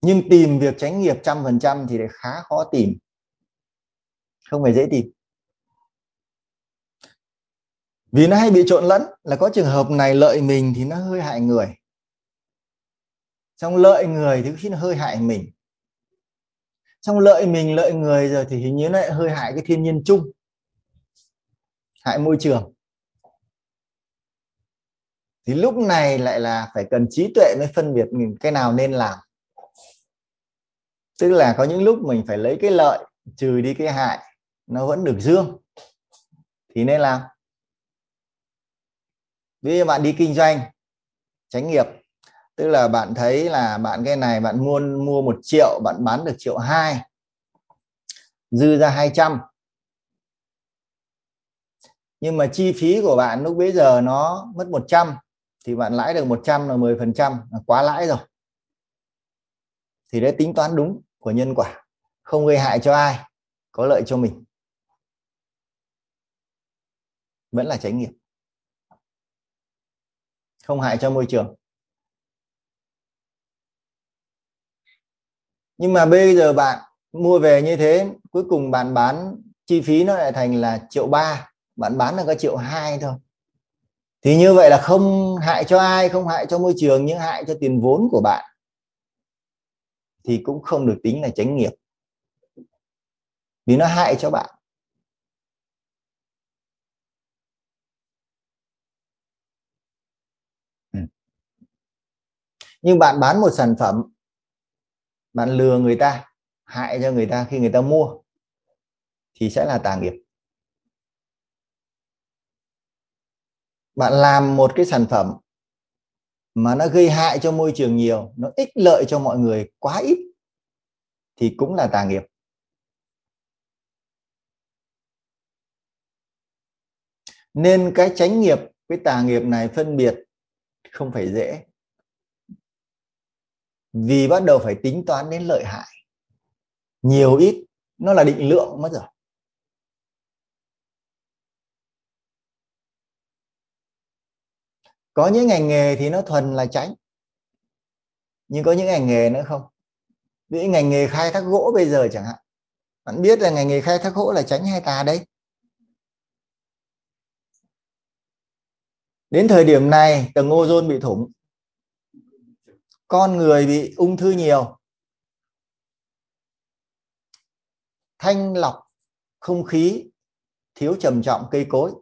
Nhưng tìm việc chánh nghiệp trăm phần trăm thì lại khá khó tìm. Không phải dễ tìm. Vì nó hay bị trộn lẫn là có trường hợp này lợi mình thì nó hơi hại người trong lợi người thì khi nó hơi hại mình. Trong lợi mình, lợi người rồi thì hình như nó lại hơi hại cái thiên nhiên chung, hại môi trường. Thì lúc này lại là phải cần trí tuệ mới phân biệt cái nào nên làm. Tức là có những lúc mình phải lấy cái lợi trừ đi cái hại, nó vẫn được dương, thì nên làm. Ví dụ bạn đi kinh doanh, tránh nghiệp tức là bạn thấy là bạn cái này, bạn mua mua một triệu, bạn bán được triệu hai, dư ra 200 nhưng mà chi phí của bạn lúc bây giờ nó mất 100 thì bạn lãi được 100 là 10 phần trăm quá lãi rồi. Thì đấy tính toán đúng của nhân quả, không gây hại cho ai, có lợi cho mình. Vẫn là tránh nghiệp không hại cho môi trường. Nhưng mà bây giờ bạn mua về như thế, cuối cùng bạn bán, chi phí nó lại thành là triệu ba, bạn bán là có triệu hai thôi. Thì như vậy là không hại cho ai, không hại cho môi trường, nhưng hại cho tiền vốn của bạn. Thì cũng không được tính là tránh nghiệp. Vì nó hại cho bạn. Ừ. Nhưng bạn bán một sản phẩm bạn lừa người ta, hại cho người ta khi người ta mua, thì sẽ là tà nghiệp. Bạn làm một cái sản phẩm mà nó gây hại cho môi trường nhiều, nó ích lợi cho mọi người quá ít, thì cũng là tà nghiệp. Nên cái tránh nghiệp, cái tà nghiệp này phân biệt không phải dễ vì bắt đầu phải tính toán đến lợi hại. Nhiều ít, nó là định lượng mất rồi. Có những ngành nghề thì nó thuần là tránh nhưng có những ngành nghề nữa không? Ví ngành nghề khai thác gỗ bây giờ chẳng hạn, bạn biết là ngành nghề khai thác gỗ là tránh hay tà đấy đến thời điểm này, tầng ozone bị thủng con người bị ung thư nhiều. Thanh lọc không khí, thiếu trầm trọng cây cối.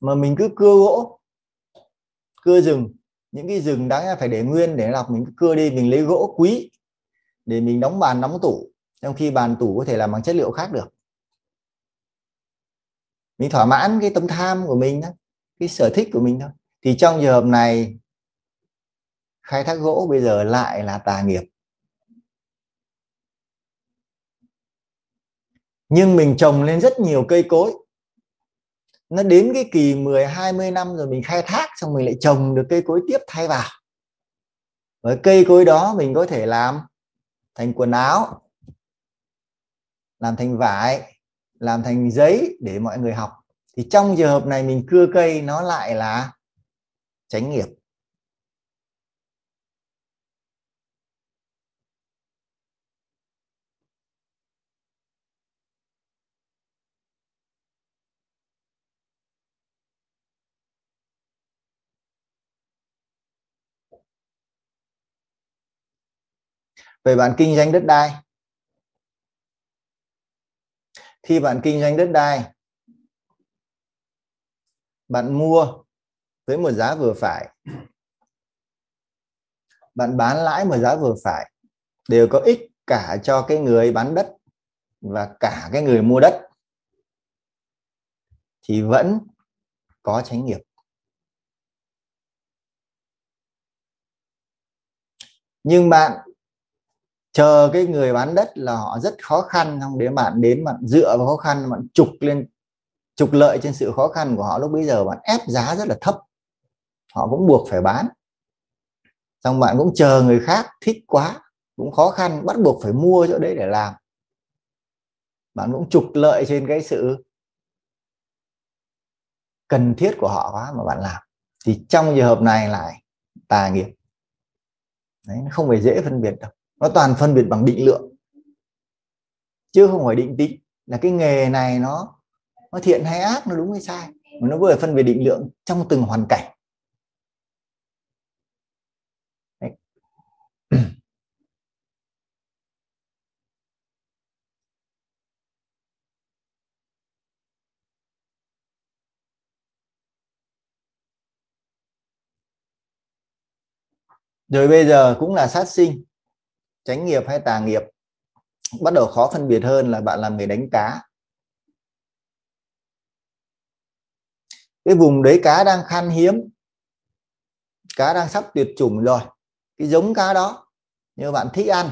Mà mình cứ cưa gỗ, cưa rừng, những cái rừng đáng phải để nguyên để lọc, mình cứ cưa đi, mình lấy gỗ quý để mình đóng bàn, đóng tủ. Trong khi bàn tủ có thể làm bằng chất liệu khác được. Mình thỏa mãn cái tâm tham của mình đó, cái sở thích của mình thôi. Thì trong trường hợp này khai thác gỗ bây giờ lại là tà nghiệp. Nhưng mình trồng lên rất nhiều cây cối. Nó đến cái kỳ 10 20 năm rồi mình khai thác, xong mình lại trồng được cây cối tiếp thay vào. Với cây cối đó mình có thể làm thành quần áo, làm thành vải, làm thành giấy để mọi người học. Thì trong trường hợp này mình cưa cây, nó lại là tránh nghiệp. Về bạn kinh doanh đất đai. Khi bạn kinh doanh đất đai, bạn mua với một giá vừa phải. Bạn bán lãi một giá vừa phải. Đều có ích cả cho cái người bán đất và cả cái người mua đất. Thì vẫn có tránh nghiệp. Nhưng bạn chờ cái người bán đất là họ rất khó khăn không để bạn, đến bạn dựa vào khó khăn, bạn trục lên, trục lợi trên sự khó khăn của họ, lúc bây giờ bạn ép giá rất là thấp. Họ cũng buộc phải bán. Xong bạn cũng chờ người khác thích quá, cũng khó khăn, bắt buộc phải mua chỗ đấy để làm. Bạn cũng trục lợi trên cái sự cần thiết của họ quá mà bạn làm. Thì trong trường hợp này lại tà nghiệp. Đấy, nó không phải dễ phân biệt đâu nó toàn phân biệt bằng định lượng. Chứ không phải định tính là cái nghề này nó nó thiện hay ác, nó đúng hay sai. Mà nó vừa phân biệt định lượng trong từng hoàn cảnh. Rồi bây giờ cũng là sát sinh chánh nghiệp hay tà nghiệp? Bắt đầu khó phân biệt hơn là bạn làm nghề đánh cá. Cái vùng đấy cá đang khan hiếm, cá đang sắp tuyệt chủng rồi. Cái giống cá đó, như bạn thích ăn,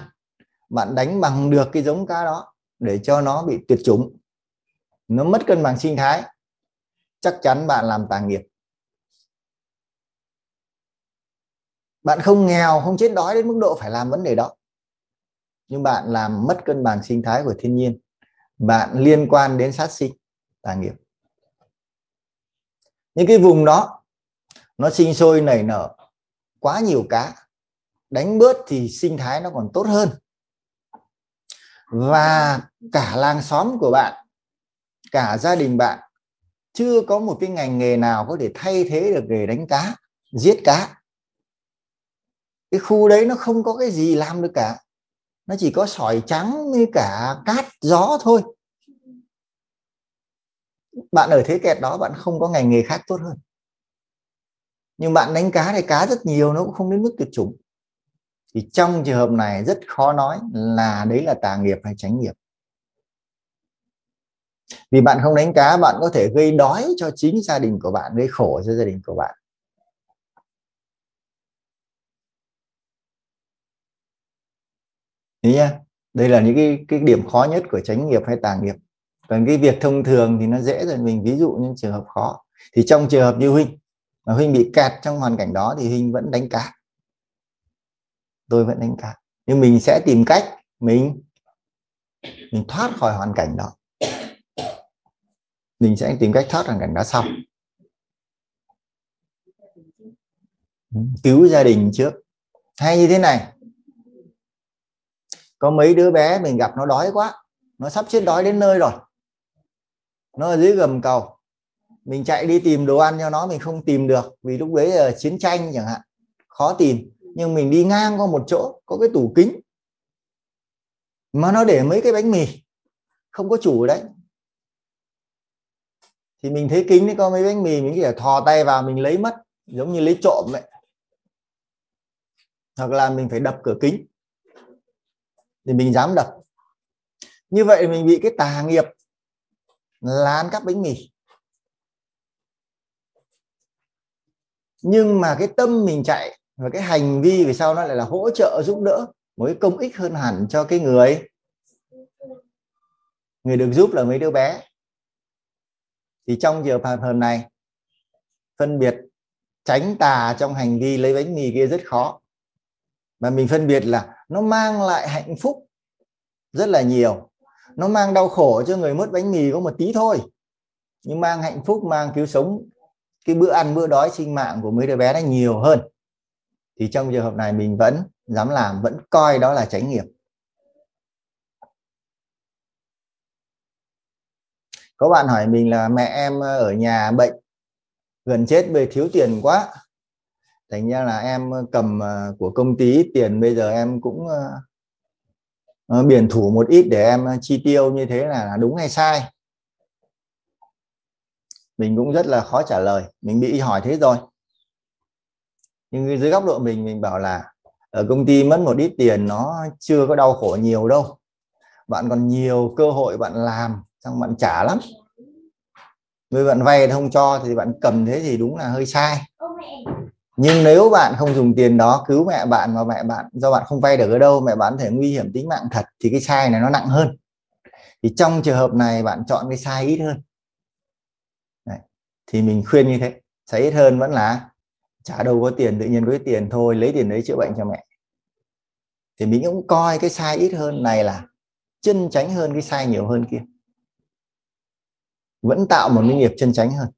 bạn đánh bằng được cái giống cá đó để cho nó bị tuyệt chủng. Nó mất cân bằng sinh thái. Chắc chắn bạn làm tà nghiệp. Bạn không nghèo, không chết đói đến mức độ phải làm vấn đề đó nhưng bạn làm mất cân bằng sinh thái của thiên nhiên. Bạn liên quan đến sát sinh, tà nghiệp. Những cái vùng đó, nó sinh sôi, nảy nở quá nhiều cá. Đánh bớt thì sinh thái nó còn tốt hơn. Và cả làng xóm của bạn, cả gia đình bạn chưa có một cái ngành nghề nào có thể thay thế được nghề đánh cá, giết cá. Cái khu đấy nó không có cái gì làm được cả nó chỉ có sỏi trắng với cả cát, gió thôi. Bạn ở thế kẹt đó, bạn không có ngành nghề khác tốt hơn. Nhưng bạn đánh cá thì cá rất nhiều, nó cũng không đến mức tuyệt chủng. Thì trong trường hợp này rất khó nói là đấy là tà nghiệp hay tránh nghiệp. Vì bạn không đánh cá, bạn có thể gây đói cho chính gia đình của bạn, gây khổ cho gia đình của bạn. Đấy nhá đây là những cái cái điểm khó nhất của tránh nghiệp hay tà nghiệp. Còn cái việc thông thường thì nó dễ rồi mình, ví dụ những trường hợp khó. Thì trong trường hợp như huynh, mà huynh bị kẹt trong hoàn cảnh đó thì huynh vẫn đánh cá. Tôi vẫn đánh cá. Nhưng mình sẽ tìm cách mình mình thoát khỏi hoàn cảnh đó. Mình sẽ tìm cách thoát hoàn cảnh đó sau. Cứu gia đình trước. Hay như thế này có mấy đứa bé mình gặp nó đói quá, nó sắp chết đói đến nơi rồi. Nó ở dưới gầm cầu. Mình chạy đi tìm đồ ăn cho nó, mình không tìm được, vì lúc đấy là chiến tranh chẳng hạn. Khó tìm, nhưng mình đi ngang qua một chỗ, có cái tủ kính. Mà nó để mấy cái bánh mì, không có chủ đấy. Thì mình thấy kính đấy có mấy bánh mì, mình phải thò tay vào, mình lấy mất, giống như lấy trộm vậy. Hoặc là mình phải đập cửa kính thì mình dám đập. Như vậy mình bị cái tà nghiệp là ăn cắp bánh mì. Nhưng mà cái tâm mình chạy và cái hành vi về sau nó lại là hỗ trợ, giúp đỡ một cái công ích hơn hẳn cho cái người. Người được giúp là mấy đứa bé. Thì trong trường hợp này, phân biệt tránh tà trong hành vi lấy bánh mì kia rất khó mà mình phân biệt là nó mang lại hạnh phúc rất là nhiều. Nó mang đau khổ cho người mất bánh mì có một tí thôi. Nhưng mang hạnh phúc, mang cứu sống cái bữa ăn, bữa đói sinh mạng của mấy đứa bé nó nhiều hơn. Thì trong trường hợp này mình vẫn dám làm, vẫn coi đó là tránh nghiệp. Có bạn hỏi mình là mẹ em ở nhà bệnh, gần chết về thiếu tiền quá thành ra là em ờ, cầm ờ, của công ty tiền, bây giờ em cũng ờ, biển thủ một ít để em chi tiêu như thế là đúng hay sai? Mình cũng rất là khó trả lời. Mình bị hỏi thế rồi. Nhưng dưới góc độ mình mình bảo là ở công ty mất một ít tiền nó chưa có đau khổ nhiều đâu. Bạn còn nhiều cơ hội bạn làm, xong bạn trả lắm. Người bạn vay không cho thì bạn cầm thế thì đúng là hơi sai nhưng nếu bạn không dùng tiền đó, cứu mẹ bạn và mẹ bạn, do bạn không vay được ở đâu, mẹ bạn thể nguy hiểm tính mạng thật, thì cái sai này nó nặng hơn. Thì trong trường hợp này bạn chọn cái sai ít hơn. Đấy. thì mình khuyên như thế. Sai ít hơn vẫn là trả đâu có tiền, tự nhiên có tiền thôi, lấy tiền đấy chữa bệnh cho mẹ. Thì mình cũng coi cái sai ít hơn này là chân tránh hơn cái sai nhiều hơn kia. Vẫn tạo một cái nghiệp chân tránh hơn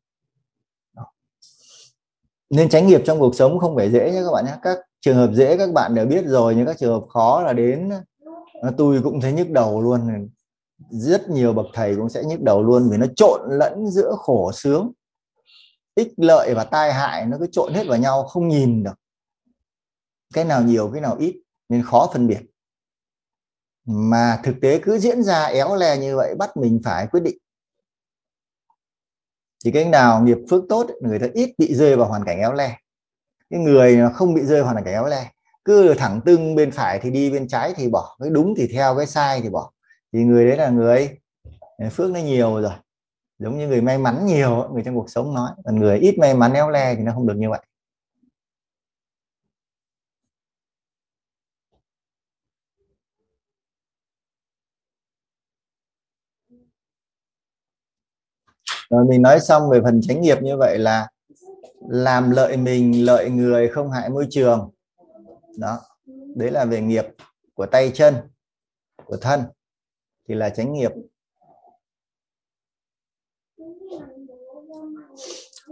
nên tránh nghiệp trong cuộc sống không phải dễ nhé các bạn nhé. Các trường hợp dễ các bạn đều biết rồi, nhưng các trường hợp khó là đến à, tôi cũng thấy nhức đầu luôn. Rất nhiều bậc thầy cũng sẽ nhức đầu luôn vì nó trộn lẫn giữa khổ sướng, ích lợi và tai hại, nó cứ trộn hết vào nhau, không nhìn được. Cái nào nhiều, cái nào ít, nên khó phân biệt. Mà thực tế cứ diễn ra éo le như vậy, bắt mình phải quyết định thì cái nào nghiệp phước tốt người ta ít bị rơi vào hoàn cảnh éo le. Cái người không bị rơi vào hoàn cảnh éo le, cứ thẳng tưng bên phải thì đi, bên trái thì bỏ, cái đúng thì theo, cái sai thì bỏ. Thì người đấy là người phước nó nhiều rồi. Giống như người may mắn nhiều, người trong cuộc sống nói, còn người ít may mắn éo le thì nó không được như vậy. Rồi mình nói xong về phần tránh nghiệp như vậy là làm lợi mình, lợi người, không hại môi trường. Đó, đấy là về nghiệp của tay chân, của thân, thì là tránh nghiệp.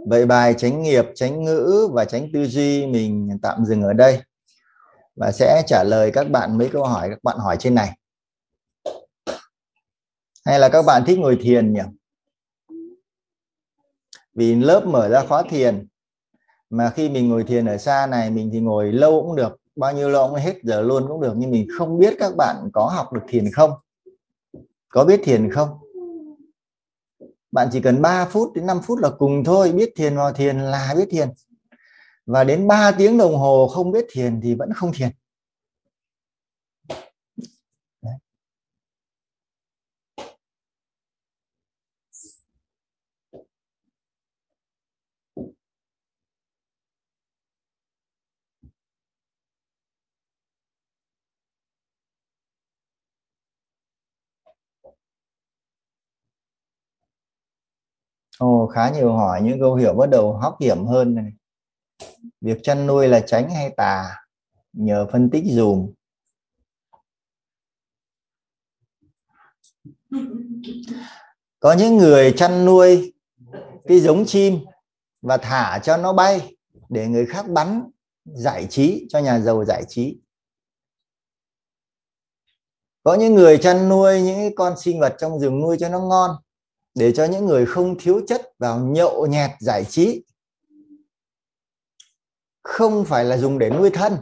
Vậy bài tránh nghiệp tránh ngữ và tránh tư duy mình tạm dừng ở đây và sẽ trả lời các bạn mấy câu hỏi các bạn hỏi trên này. Hay là các bạn thích ngồi thiền nhỉ? Vì lớp mở ra khóa thiền, mà khi mình ngồi thiền ở xa này, mình thì ngồi lâu cũng được, bao nhiêu lâu cũng hết giờ luôn cũng được, nhưng mình không biết các bạn có học được thiền không? Có biết thiền không? Bạn chỉ cần 3 phút đến 5 phút là cùng thôi, biết thiền vào thiền là biết thiền. Và đến 3 tiếng đồng hồ không biết thiền thì vẫn không thiền. Ồ, khá nhiều hỏi những câu hiểu bắt đầu hóc hiểm hơn này. Việc chăn nuôi là tránh hay tà? Nhờ phân tích dùm. Có những người chăn nuôi cái giống chim và thả cho nó bay để người khác bắn giải trí cho nhà giàu giải trí. Có những người chăn nuôi những con sinh vật trong rừng nuôi cho nó ngon để cho những người không thiếu chất vào nhậu nhẹt giải trí. Không phải là dùng để nuôi thân.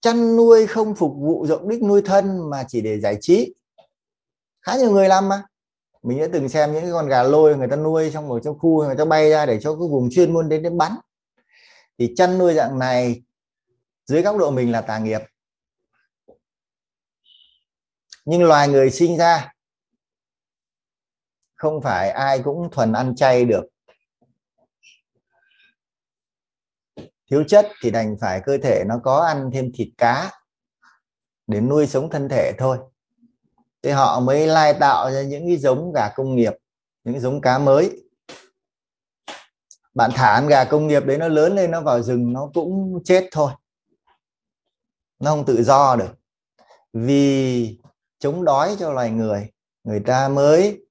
Chăn nuôi không phục vụ rộng đích nuôi thân mà chỉ để giải trí. Khá nhiều người làm mà. Mình đã từng xem những cái con gà lôi người ta nuôi trong một trong khu người ta bay ra để cho cái vùng chuyên môn đến đến bắn. Thì chăn nuôi dạng này, dưới góc độ mình là tà nghiệp. Nhưng loài người sinh ra không phải ai cũng thuần ăn chay được. Thiếu chất thì đành phải cơ thể nó có ăn thêm thịt cá để nuôi sống thân thể thôi. Thế họ mới lai tạo ra những cái giống gà công nghiệp, những giống cá mới. Bạn thả ăn gà công nghiệp đấy nó lớn lên, nó vào rừng, nó cũng chết thôi. Nó không tự do được. Vì chống đói cho loài người người ta mới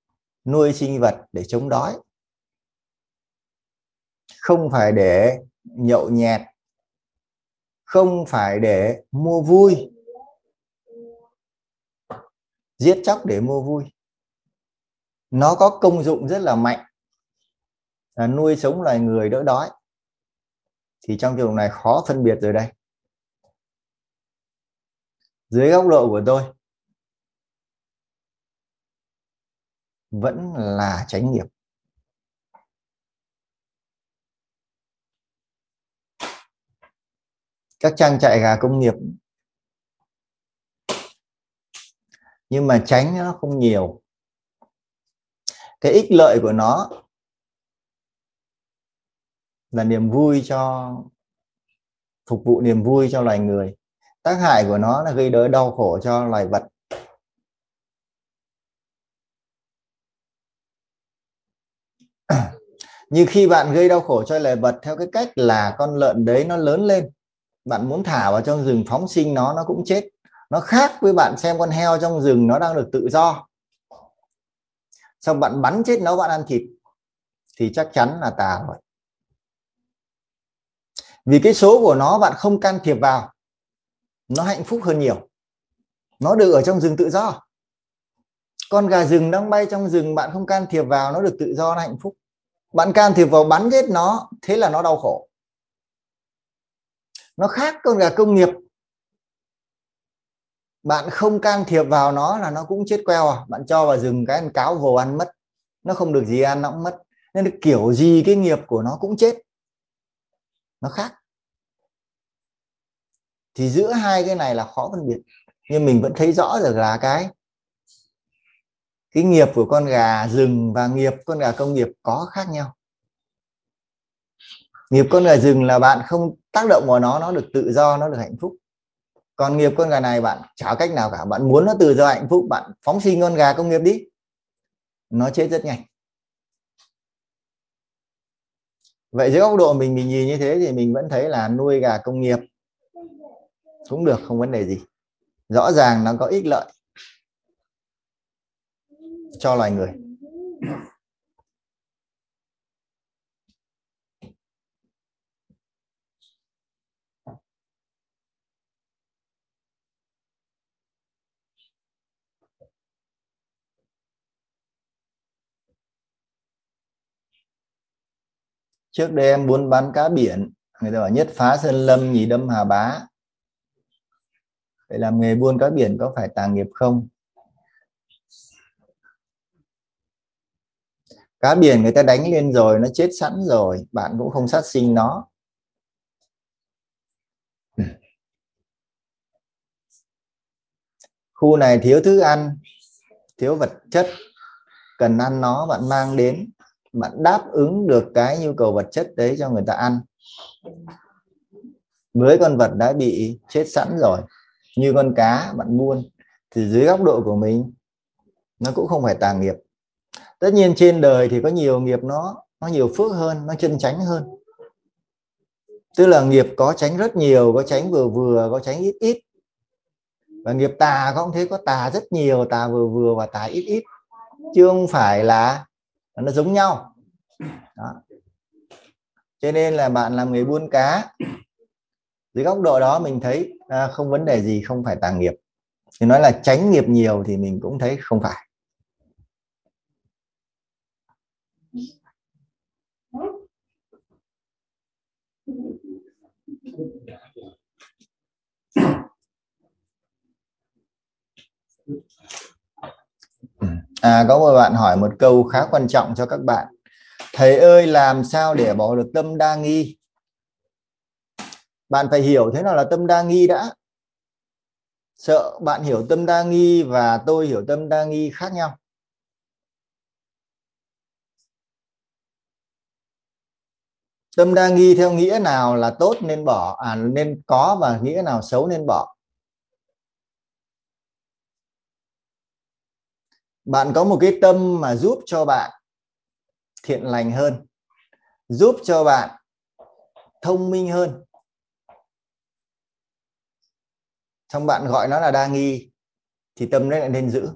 nuôi sinh vật để chống đói. Không phải để nhậu nhẹt. Không phải để mua vui. Giết chóc để mua vui. Nó có công dụng rất là mạnh. Là nuôi sống loài người đỡ đói. Thì trong trường này khó phân biệt rồi đây. Dưới góc độ của tôi vẫn là tránh nghiệp. Các trang trại gà công nghiệp. Nhưng mà tránh nó không nhiều. Cái ích lợi của nó là niềm vui cho, phục vụ niềm vui cho loài người. Tác hại của nó là gây đỡ đau khổ cho loài vật. như khi bạn gây đau khổ cho loài vật theo cái cách là con lợn đấy nó lớn lên, bạn muốn thả vào trong rừng phóng sinh nó nó cũng chết. Nó khác với bạn xem con heo trong rừng nó đang được tự do. Xong bạn bắn chết nó, bạn ăn thịt, thì chắc chắn là tà rồi. Vì cái số của nó bạn không can thiệp vào, nó hạnh phúc hơn nhiều. Nó được ở trong rừng tự do con gà rừng đang bay trong rừng, bạn không can thiệp vào, nó được tự do, nó hạnh phúc. Bạn can thiệp vào bắn chết nó, thế là nó đau khổ. Nó khác con gà công nghiệp. Bạn không can thiệp vào nó là nó cũng chết queo à. Bạn cho vào rừng cái ăn cáo vồ ăn mất. Nó không được gì ăn, nó cũng mất. Nên kiểu gì cái nghiệp của nó cũng chết. Nó khác. Thì giữa hai cái này là khó phân biệt. Nhưng mình vẫn thấy rõ được là cái cái nghiệp của con gà rừng và nghiệp con gà công nghiệp có khác nhau. Nghiệp con gà rừng là bạn không tác động vào nó nó được tự do, nó được hạnh phúc. Còn nghiệp con gà này bạn chả cách nào cả, bạn muốn nó tự do hạnh phúc, bạn phóng sinh con gà công nghiệp đi. Nó chết rất nhanh. Vậy dưới góc độ mình mình nhìn như thế thì mình vẫn thấy là nuôi gà công nghiệp cũng được, không vấn đề gì. Rõ ràng nó có ích lợi cho loài người. Trước đây em muốn bán cá biển, người ta bảo nhất phá sơn lâm, nhì đâm hà bá. Vậy làm nghề buôn cá biển có phải tàng nghiệp không? Cá biển người ta đánh lên rồi, nó chết sẵn rồi, bạn cũng không sát sinh nó. Khu này thiếu thức ăn, thiếu vật chất, cần ăn nó, bạn mang đến, bạn đáp ứng được cái nhu cầu vật chất đấy cho người ta ăn. Với con vật đã bị chết sẵn rồi, như con cá bạn buôn, thì dưới góc độ của mình, nó cũng không phải tà nghiệp tất nhiên trên đời thì có nhiều nghiệp nó nó nhiều phước hơn nó chân tránh hơn. Tức là nghiệp có tránh rất nhiều có tránh vừa vừa có tránh ít ít. Và nghiệp tà cũng thế có tà rất nhiều tà vừa vừa và tà ít ít. Chứ không phải là nó giống nhau. Đó. cho nên là bạn làm nghề buôn cá dưới góc độ đó mình thấy à, không vấn đề gì không phải tà nghiệp. Thì nói là tránh nghiệp nhiều thì mình cũng thấy không phải. À có một bạn hỏi một câu khá quan trọng cho các bạn. Thầy ơi, làm sao để bỏ được tâm đa nghi? Bạn phải hiểu thế nào là tâm đa nghi đã. Sợ bạn hiểu tâm đa nghi và tôi hiểu tâm đa nghi khác nhau. Tâm đa nghi theo nghĩa nào là tốt nên bỏ à nên có và nghĩa nào xấu nên bỏ? Bạn có một cái tâm mà giúp cho bạn thiện lành hơn, giúp cho bạn thông minh hơn. Xong bạn gọi nó là đa nghi, thì tâm đấy lại nên giữ.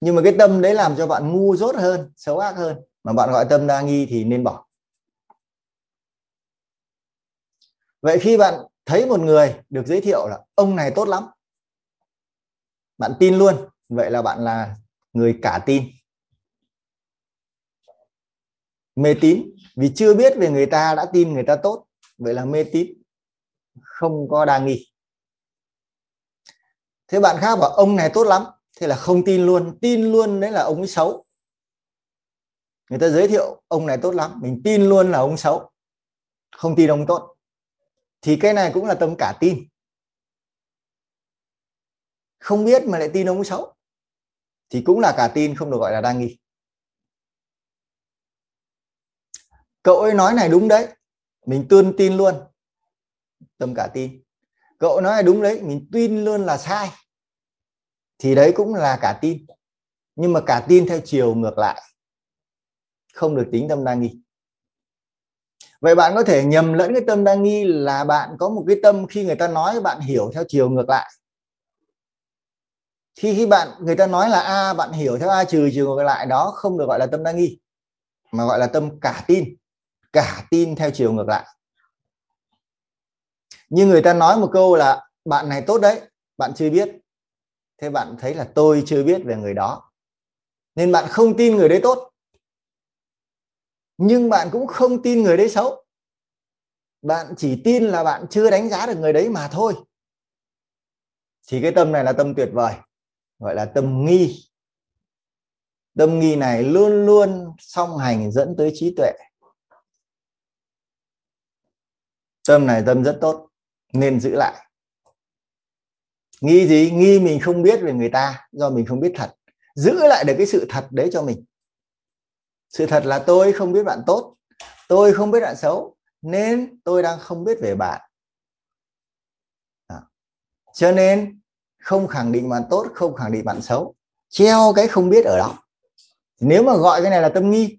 Nhưng mà cái tâm đấy làm cho bạn ngu dốt hơn, xấu ác hơn, mà bạn gọi tâm đa nghi thì nên bỏ. Vậy khi bạn thấy một người được giới thiệu là, ông này tốt lắm bạn tin luôn. Vậy là bạn là người cả tin. Mê tín. Vì chưa biết về người ta, đã tin người ta tốt. Vậy là mê tín. Không có đa nghi. Thế bạn khác bảo, ông này tốt lắm. Thế là không tin luôn. Tin luôn đấy là ông ấy xấu. Người ta giới thiệu, ông này tốt lắm. Mình tin luôn là ông xấu. Không tin ông tốt. Thì cái này cũng là tâm cả tin không biết mà lại tin ông xấu. Thì cũng là cả tin không được gọi là đa nghi. Cậu ấy nói này đúng đấy, mình tuân tin luôn, tâm cả tin. Cậu nói là đúng đấy, mình tin luôn là sai. Thì đấy cũng là cả tin. Nhưng mà cả tin theo chiều ngược lại, không được tính tâm đa nghi. Vậy bạn có thể nhầm lẫn cái tâm đa nghi là bạn có một cái tâm khi người ta nói bạn hiểu theo chiều ngược lại khi khi bạn, người ta nói là a, bạn hiểu theo a trừ trừ ngược lại, đó không được gọi là tâm đa nghi, mà gọi là tâm cả tin cả tin theo chiều ngược lại. Như người ta nói một câu là, bạn này tốt đấy, bạn chưa biết. Thế bạn thấy là tôi chưa biết về người đó. Nên bạn không tin người đấy tốt. Nhưng bạn cũng không tin người đấy xấu. Bạn chỉ tin là bạn chưa đánh giá được người đấy mà thôi. Thì cái tâm này là tâm tuyệt vời gọi là tâm nghi. Tâm nghi này luôn luôn song hành dẫn tới trí tuệ. Tâm này tâm rất tốt, nên giữ lại. Nghi gì? Nghi mình không biết về người ta, do mình không biết thật. Giữ lại được cái sự thật đấy cho mình. Sự thật là tôi không biết bạn tốt, tôi không biết bạn xấu, nên tôi đang không biết về bạn. À. cho nên không khẳng định bạn tốt không khẳng định bạn xấu. Treo cái không biết ở đó. Nếu mà gọi cái này là tâm nghi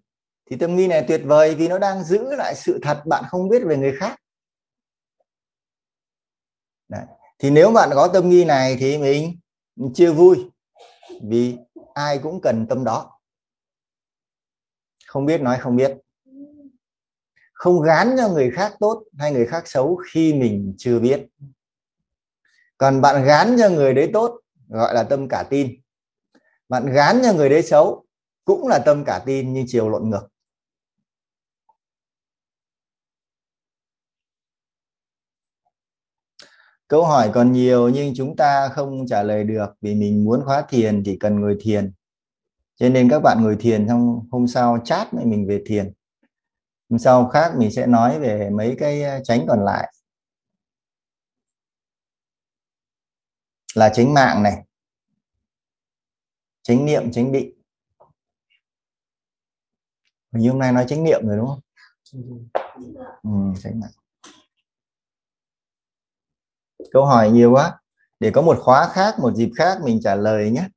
thì tâm nghi này tuyệt vời vì nó đang giữ lại sự thật bạn không biết về người khác. Đấy. thì nếu bạn có tâm nghi này thì mình, chưa vui vì ai cũng cần tâm đó. Không biết nói không biết. Không gán cho người khác tốt hay người khác xấu khi mình chưa biết còn bạn gán cho người đấy tốt, gọi là tâm cả tin. Bạn gán cho người đấy xấu, cũng là tâm cả tin nhưng chiều lộn ngược. Câu hỏi còn nhiều nhưng chúng ta không trả lời được, vì mình muốn khóa thiền thì cần ngồi thiền. Cho nên các bạn ngồi thiền xong hôm sau chat mình về thiền. Hôm sau khác mình sẽ nói về mấy cái tránh còn lại. Là chính mạng này chính niệm chính định mình hôm nay nói chính niệm rồi đúng không? Ừ, chính mạng. Câu hỏi nhiều quá. Để có một khóa khác một dịp khác mình trả lời nhé.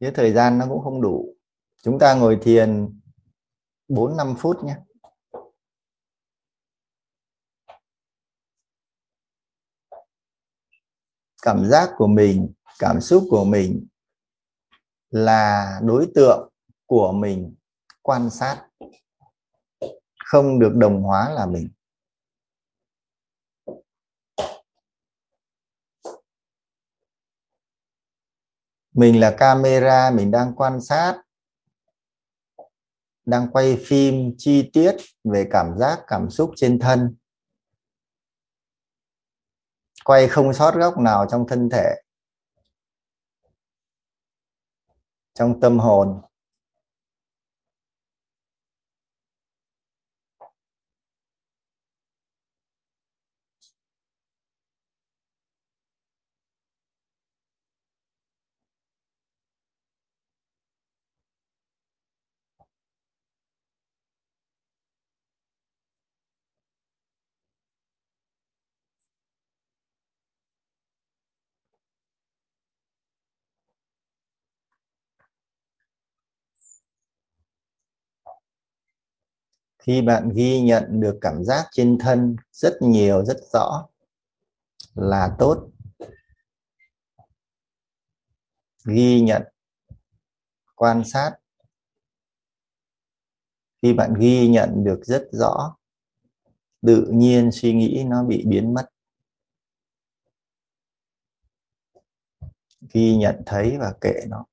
Chứ thời gian nó cũng không đủ. Chúng ta ngồi thiền 4 5 phút nhé. Cảm giác của mình, cảm xúc của mình là đối tượng của mình quan sát, không được đồng hóa là mình. Mình là camera, mình đang quan sát, đang quay phim chi tiết về cảm giác, cảm xúc trên thân quay không sót góc nào trong thân thể trong tâm hồn. Khi bạn ghi nhận được cảm giác trên thân rất nhiều, rất rõ là tốt. Ghi nhận, quan sát. Khi bạn ghi nhận được rất rõ, tự nhiên suy nghĩ nó bị biến mất. Ghi nhận thấy và kệ nó.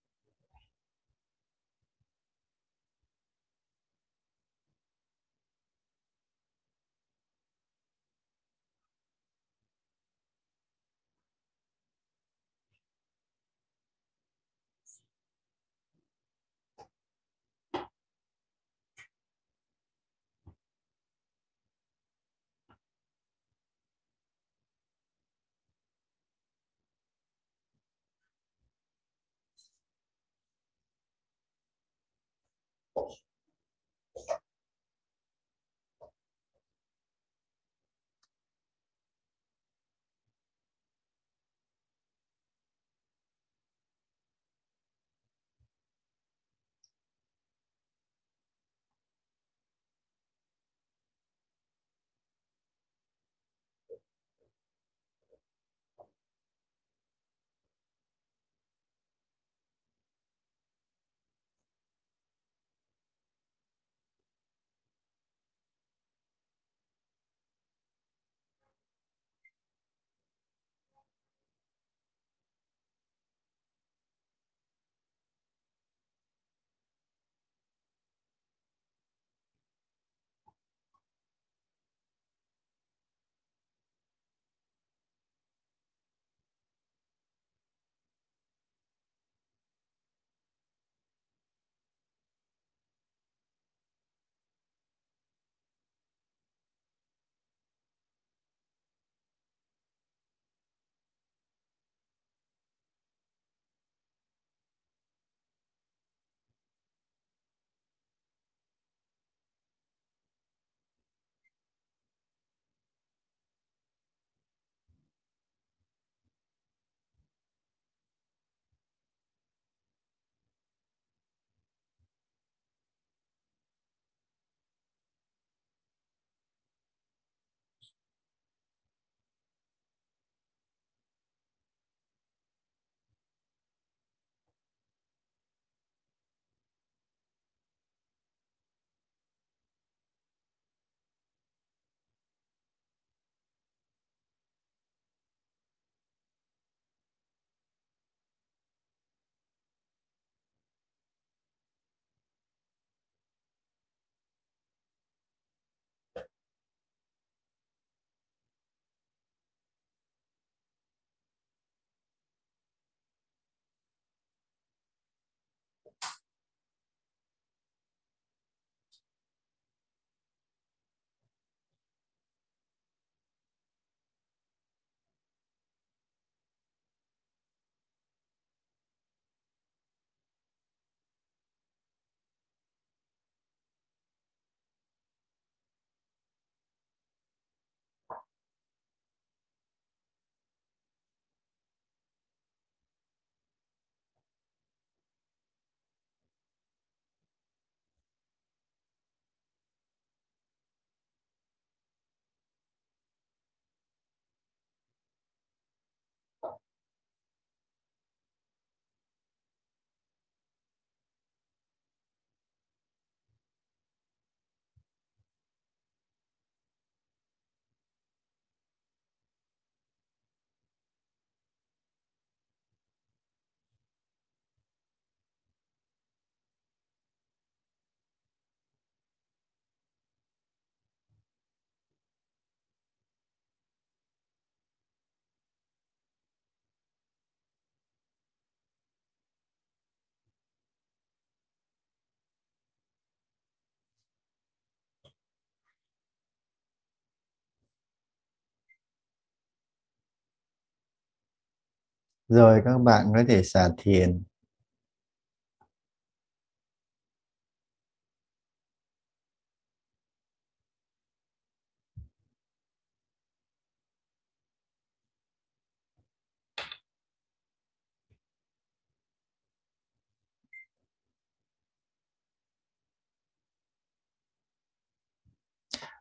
Rồi các bạn có thể xả thiền.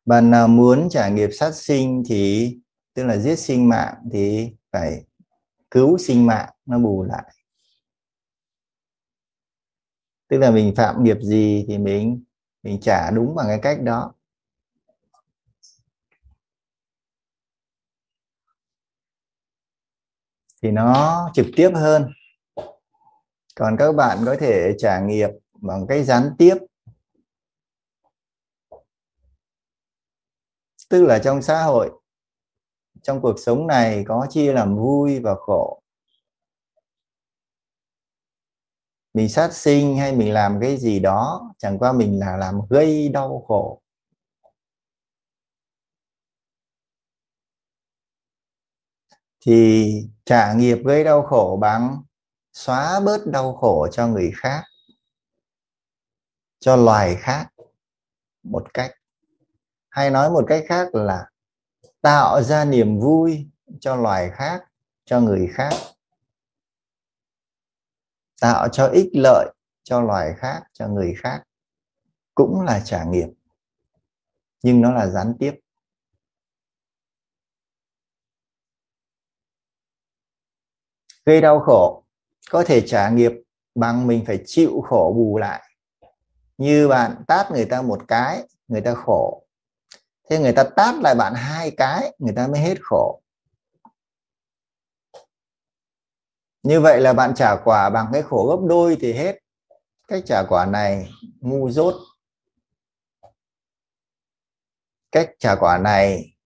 Bạn nào muốn trả nghiệp sát sinh thì, tức là giết sinh mạng thì phải cứu sinh mạng nó bù lại. Tức là mình phạm nghiệp gì thì mình mình trả đúng bằng cái cách đó. Thì nó trực tiếp hơn. Còn các bạn có thể trả nghiệp bằng cách gián tiếp. Tức là trong xã hội trong cuộc sống này có chia làm vui và khổ? Mình sát sinh hay mình làm cái gì đó, chẳng qua mình là làm gây đau khổ. Thì trả nghiệp gây đau khổ bằng xóa bớt đau khổ cho người khác, cho loài khác một cách. Hay nói một cách khác là tạo ra niềm vui cho loài khác, cho người khác, tạo cho ích lợi cho loài khác, cho người khác, cũng là trả nghiệp nhưng nó là gián tiếp. Gây đau khổ, có thể trả nghiệp bằng mình phải chịu khổ bù lại. Như bạn tát người ta một cái, người ta khổ thế người ta tát lại bạn hai cái, người ta mới hết khổ. Như vậy là bạn trả quả bằng cái khổ gấp đôi thì hết. Cách trả quả này ngu dốt. Cách trả quả này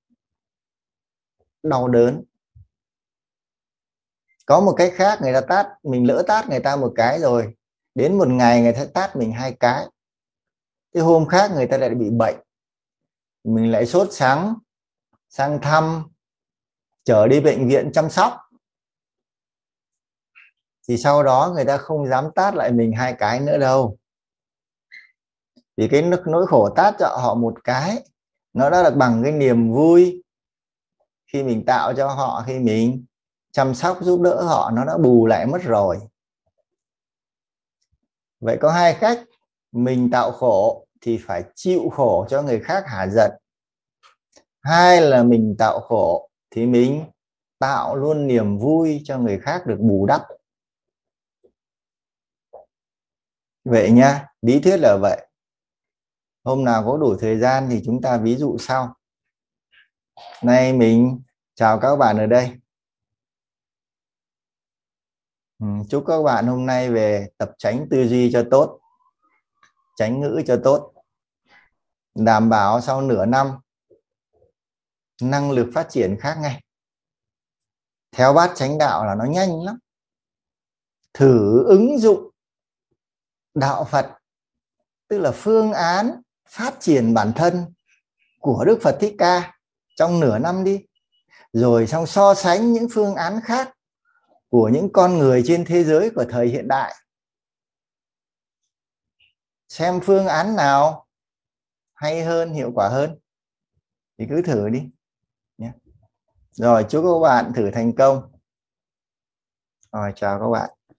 đau đớn. Có một cách khác, người ta tát, mình lỡ tát người ta một cái rồi, đến một ngày người ta tát mình hai cái. Cái hôm khác người ta lại bị bệnh mình lại sốt sáng, sang thăm, trở đi bệnh viện chăm sóc. Thì sau đó người ta không dám tát lại mình hai cái nữa đâu. Vì cái nỗi khổ tát cho họ một cái, nó đã được bằng cái niềm vui khi mình tạo cho họ, khi mình chăm sóc, giúp đỡ họ, nó đã bù lại mất rồi. Vậy có hai cách mình tạo khổ thì phải chịu khổ cho người khác hả giận. Hai là mình tạo khổ thì mình tạo luôn niềm vui cho người khác được bù đắp. Vậy nha, lý thuyết là vậy. Hôm nào có đủ thời gian thì chúng ta ví dụ sau. Nay mình, chào các bạn ở đây. Ừ, chúc các bạn hôm nay về tập tránh tư duy cho tốt tránh ngữ cho tốt. Đảm bảo sau nửa năm, năng lực phát triển khác ngay. Theo bát chánh đạo là nó nhanh lắm. Thử ứng dụng đạo phật, tức là phương án phát triển bản thân của đức phật thích ca trong nửa năm đi. Rồi xong so sánh những phương án khác của những con người trên thế giới của thời hiện đại xem phương án nào hay hơn, hiệu quả hơn. Thì cứ thử đi. Nhé rồi, chúc các bạn thử thành công. Rồi, chào các bạn.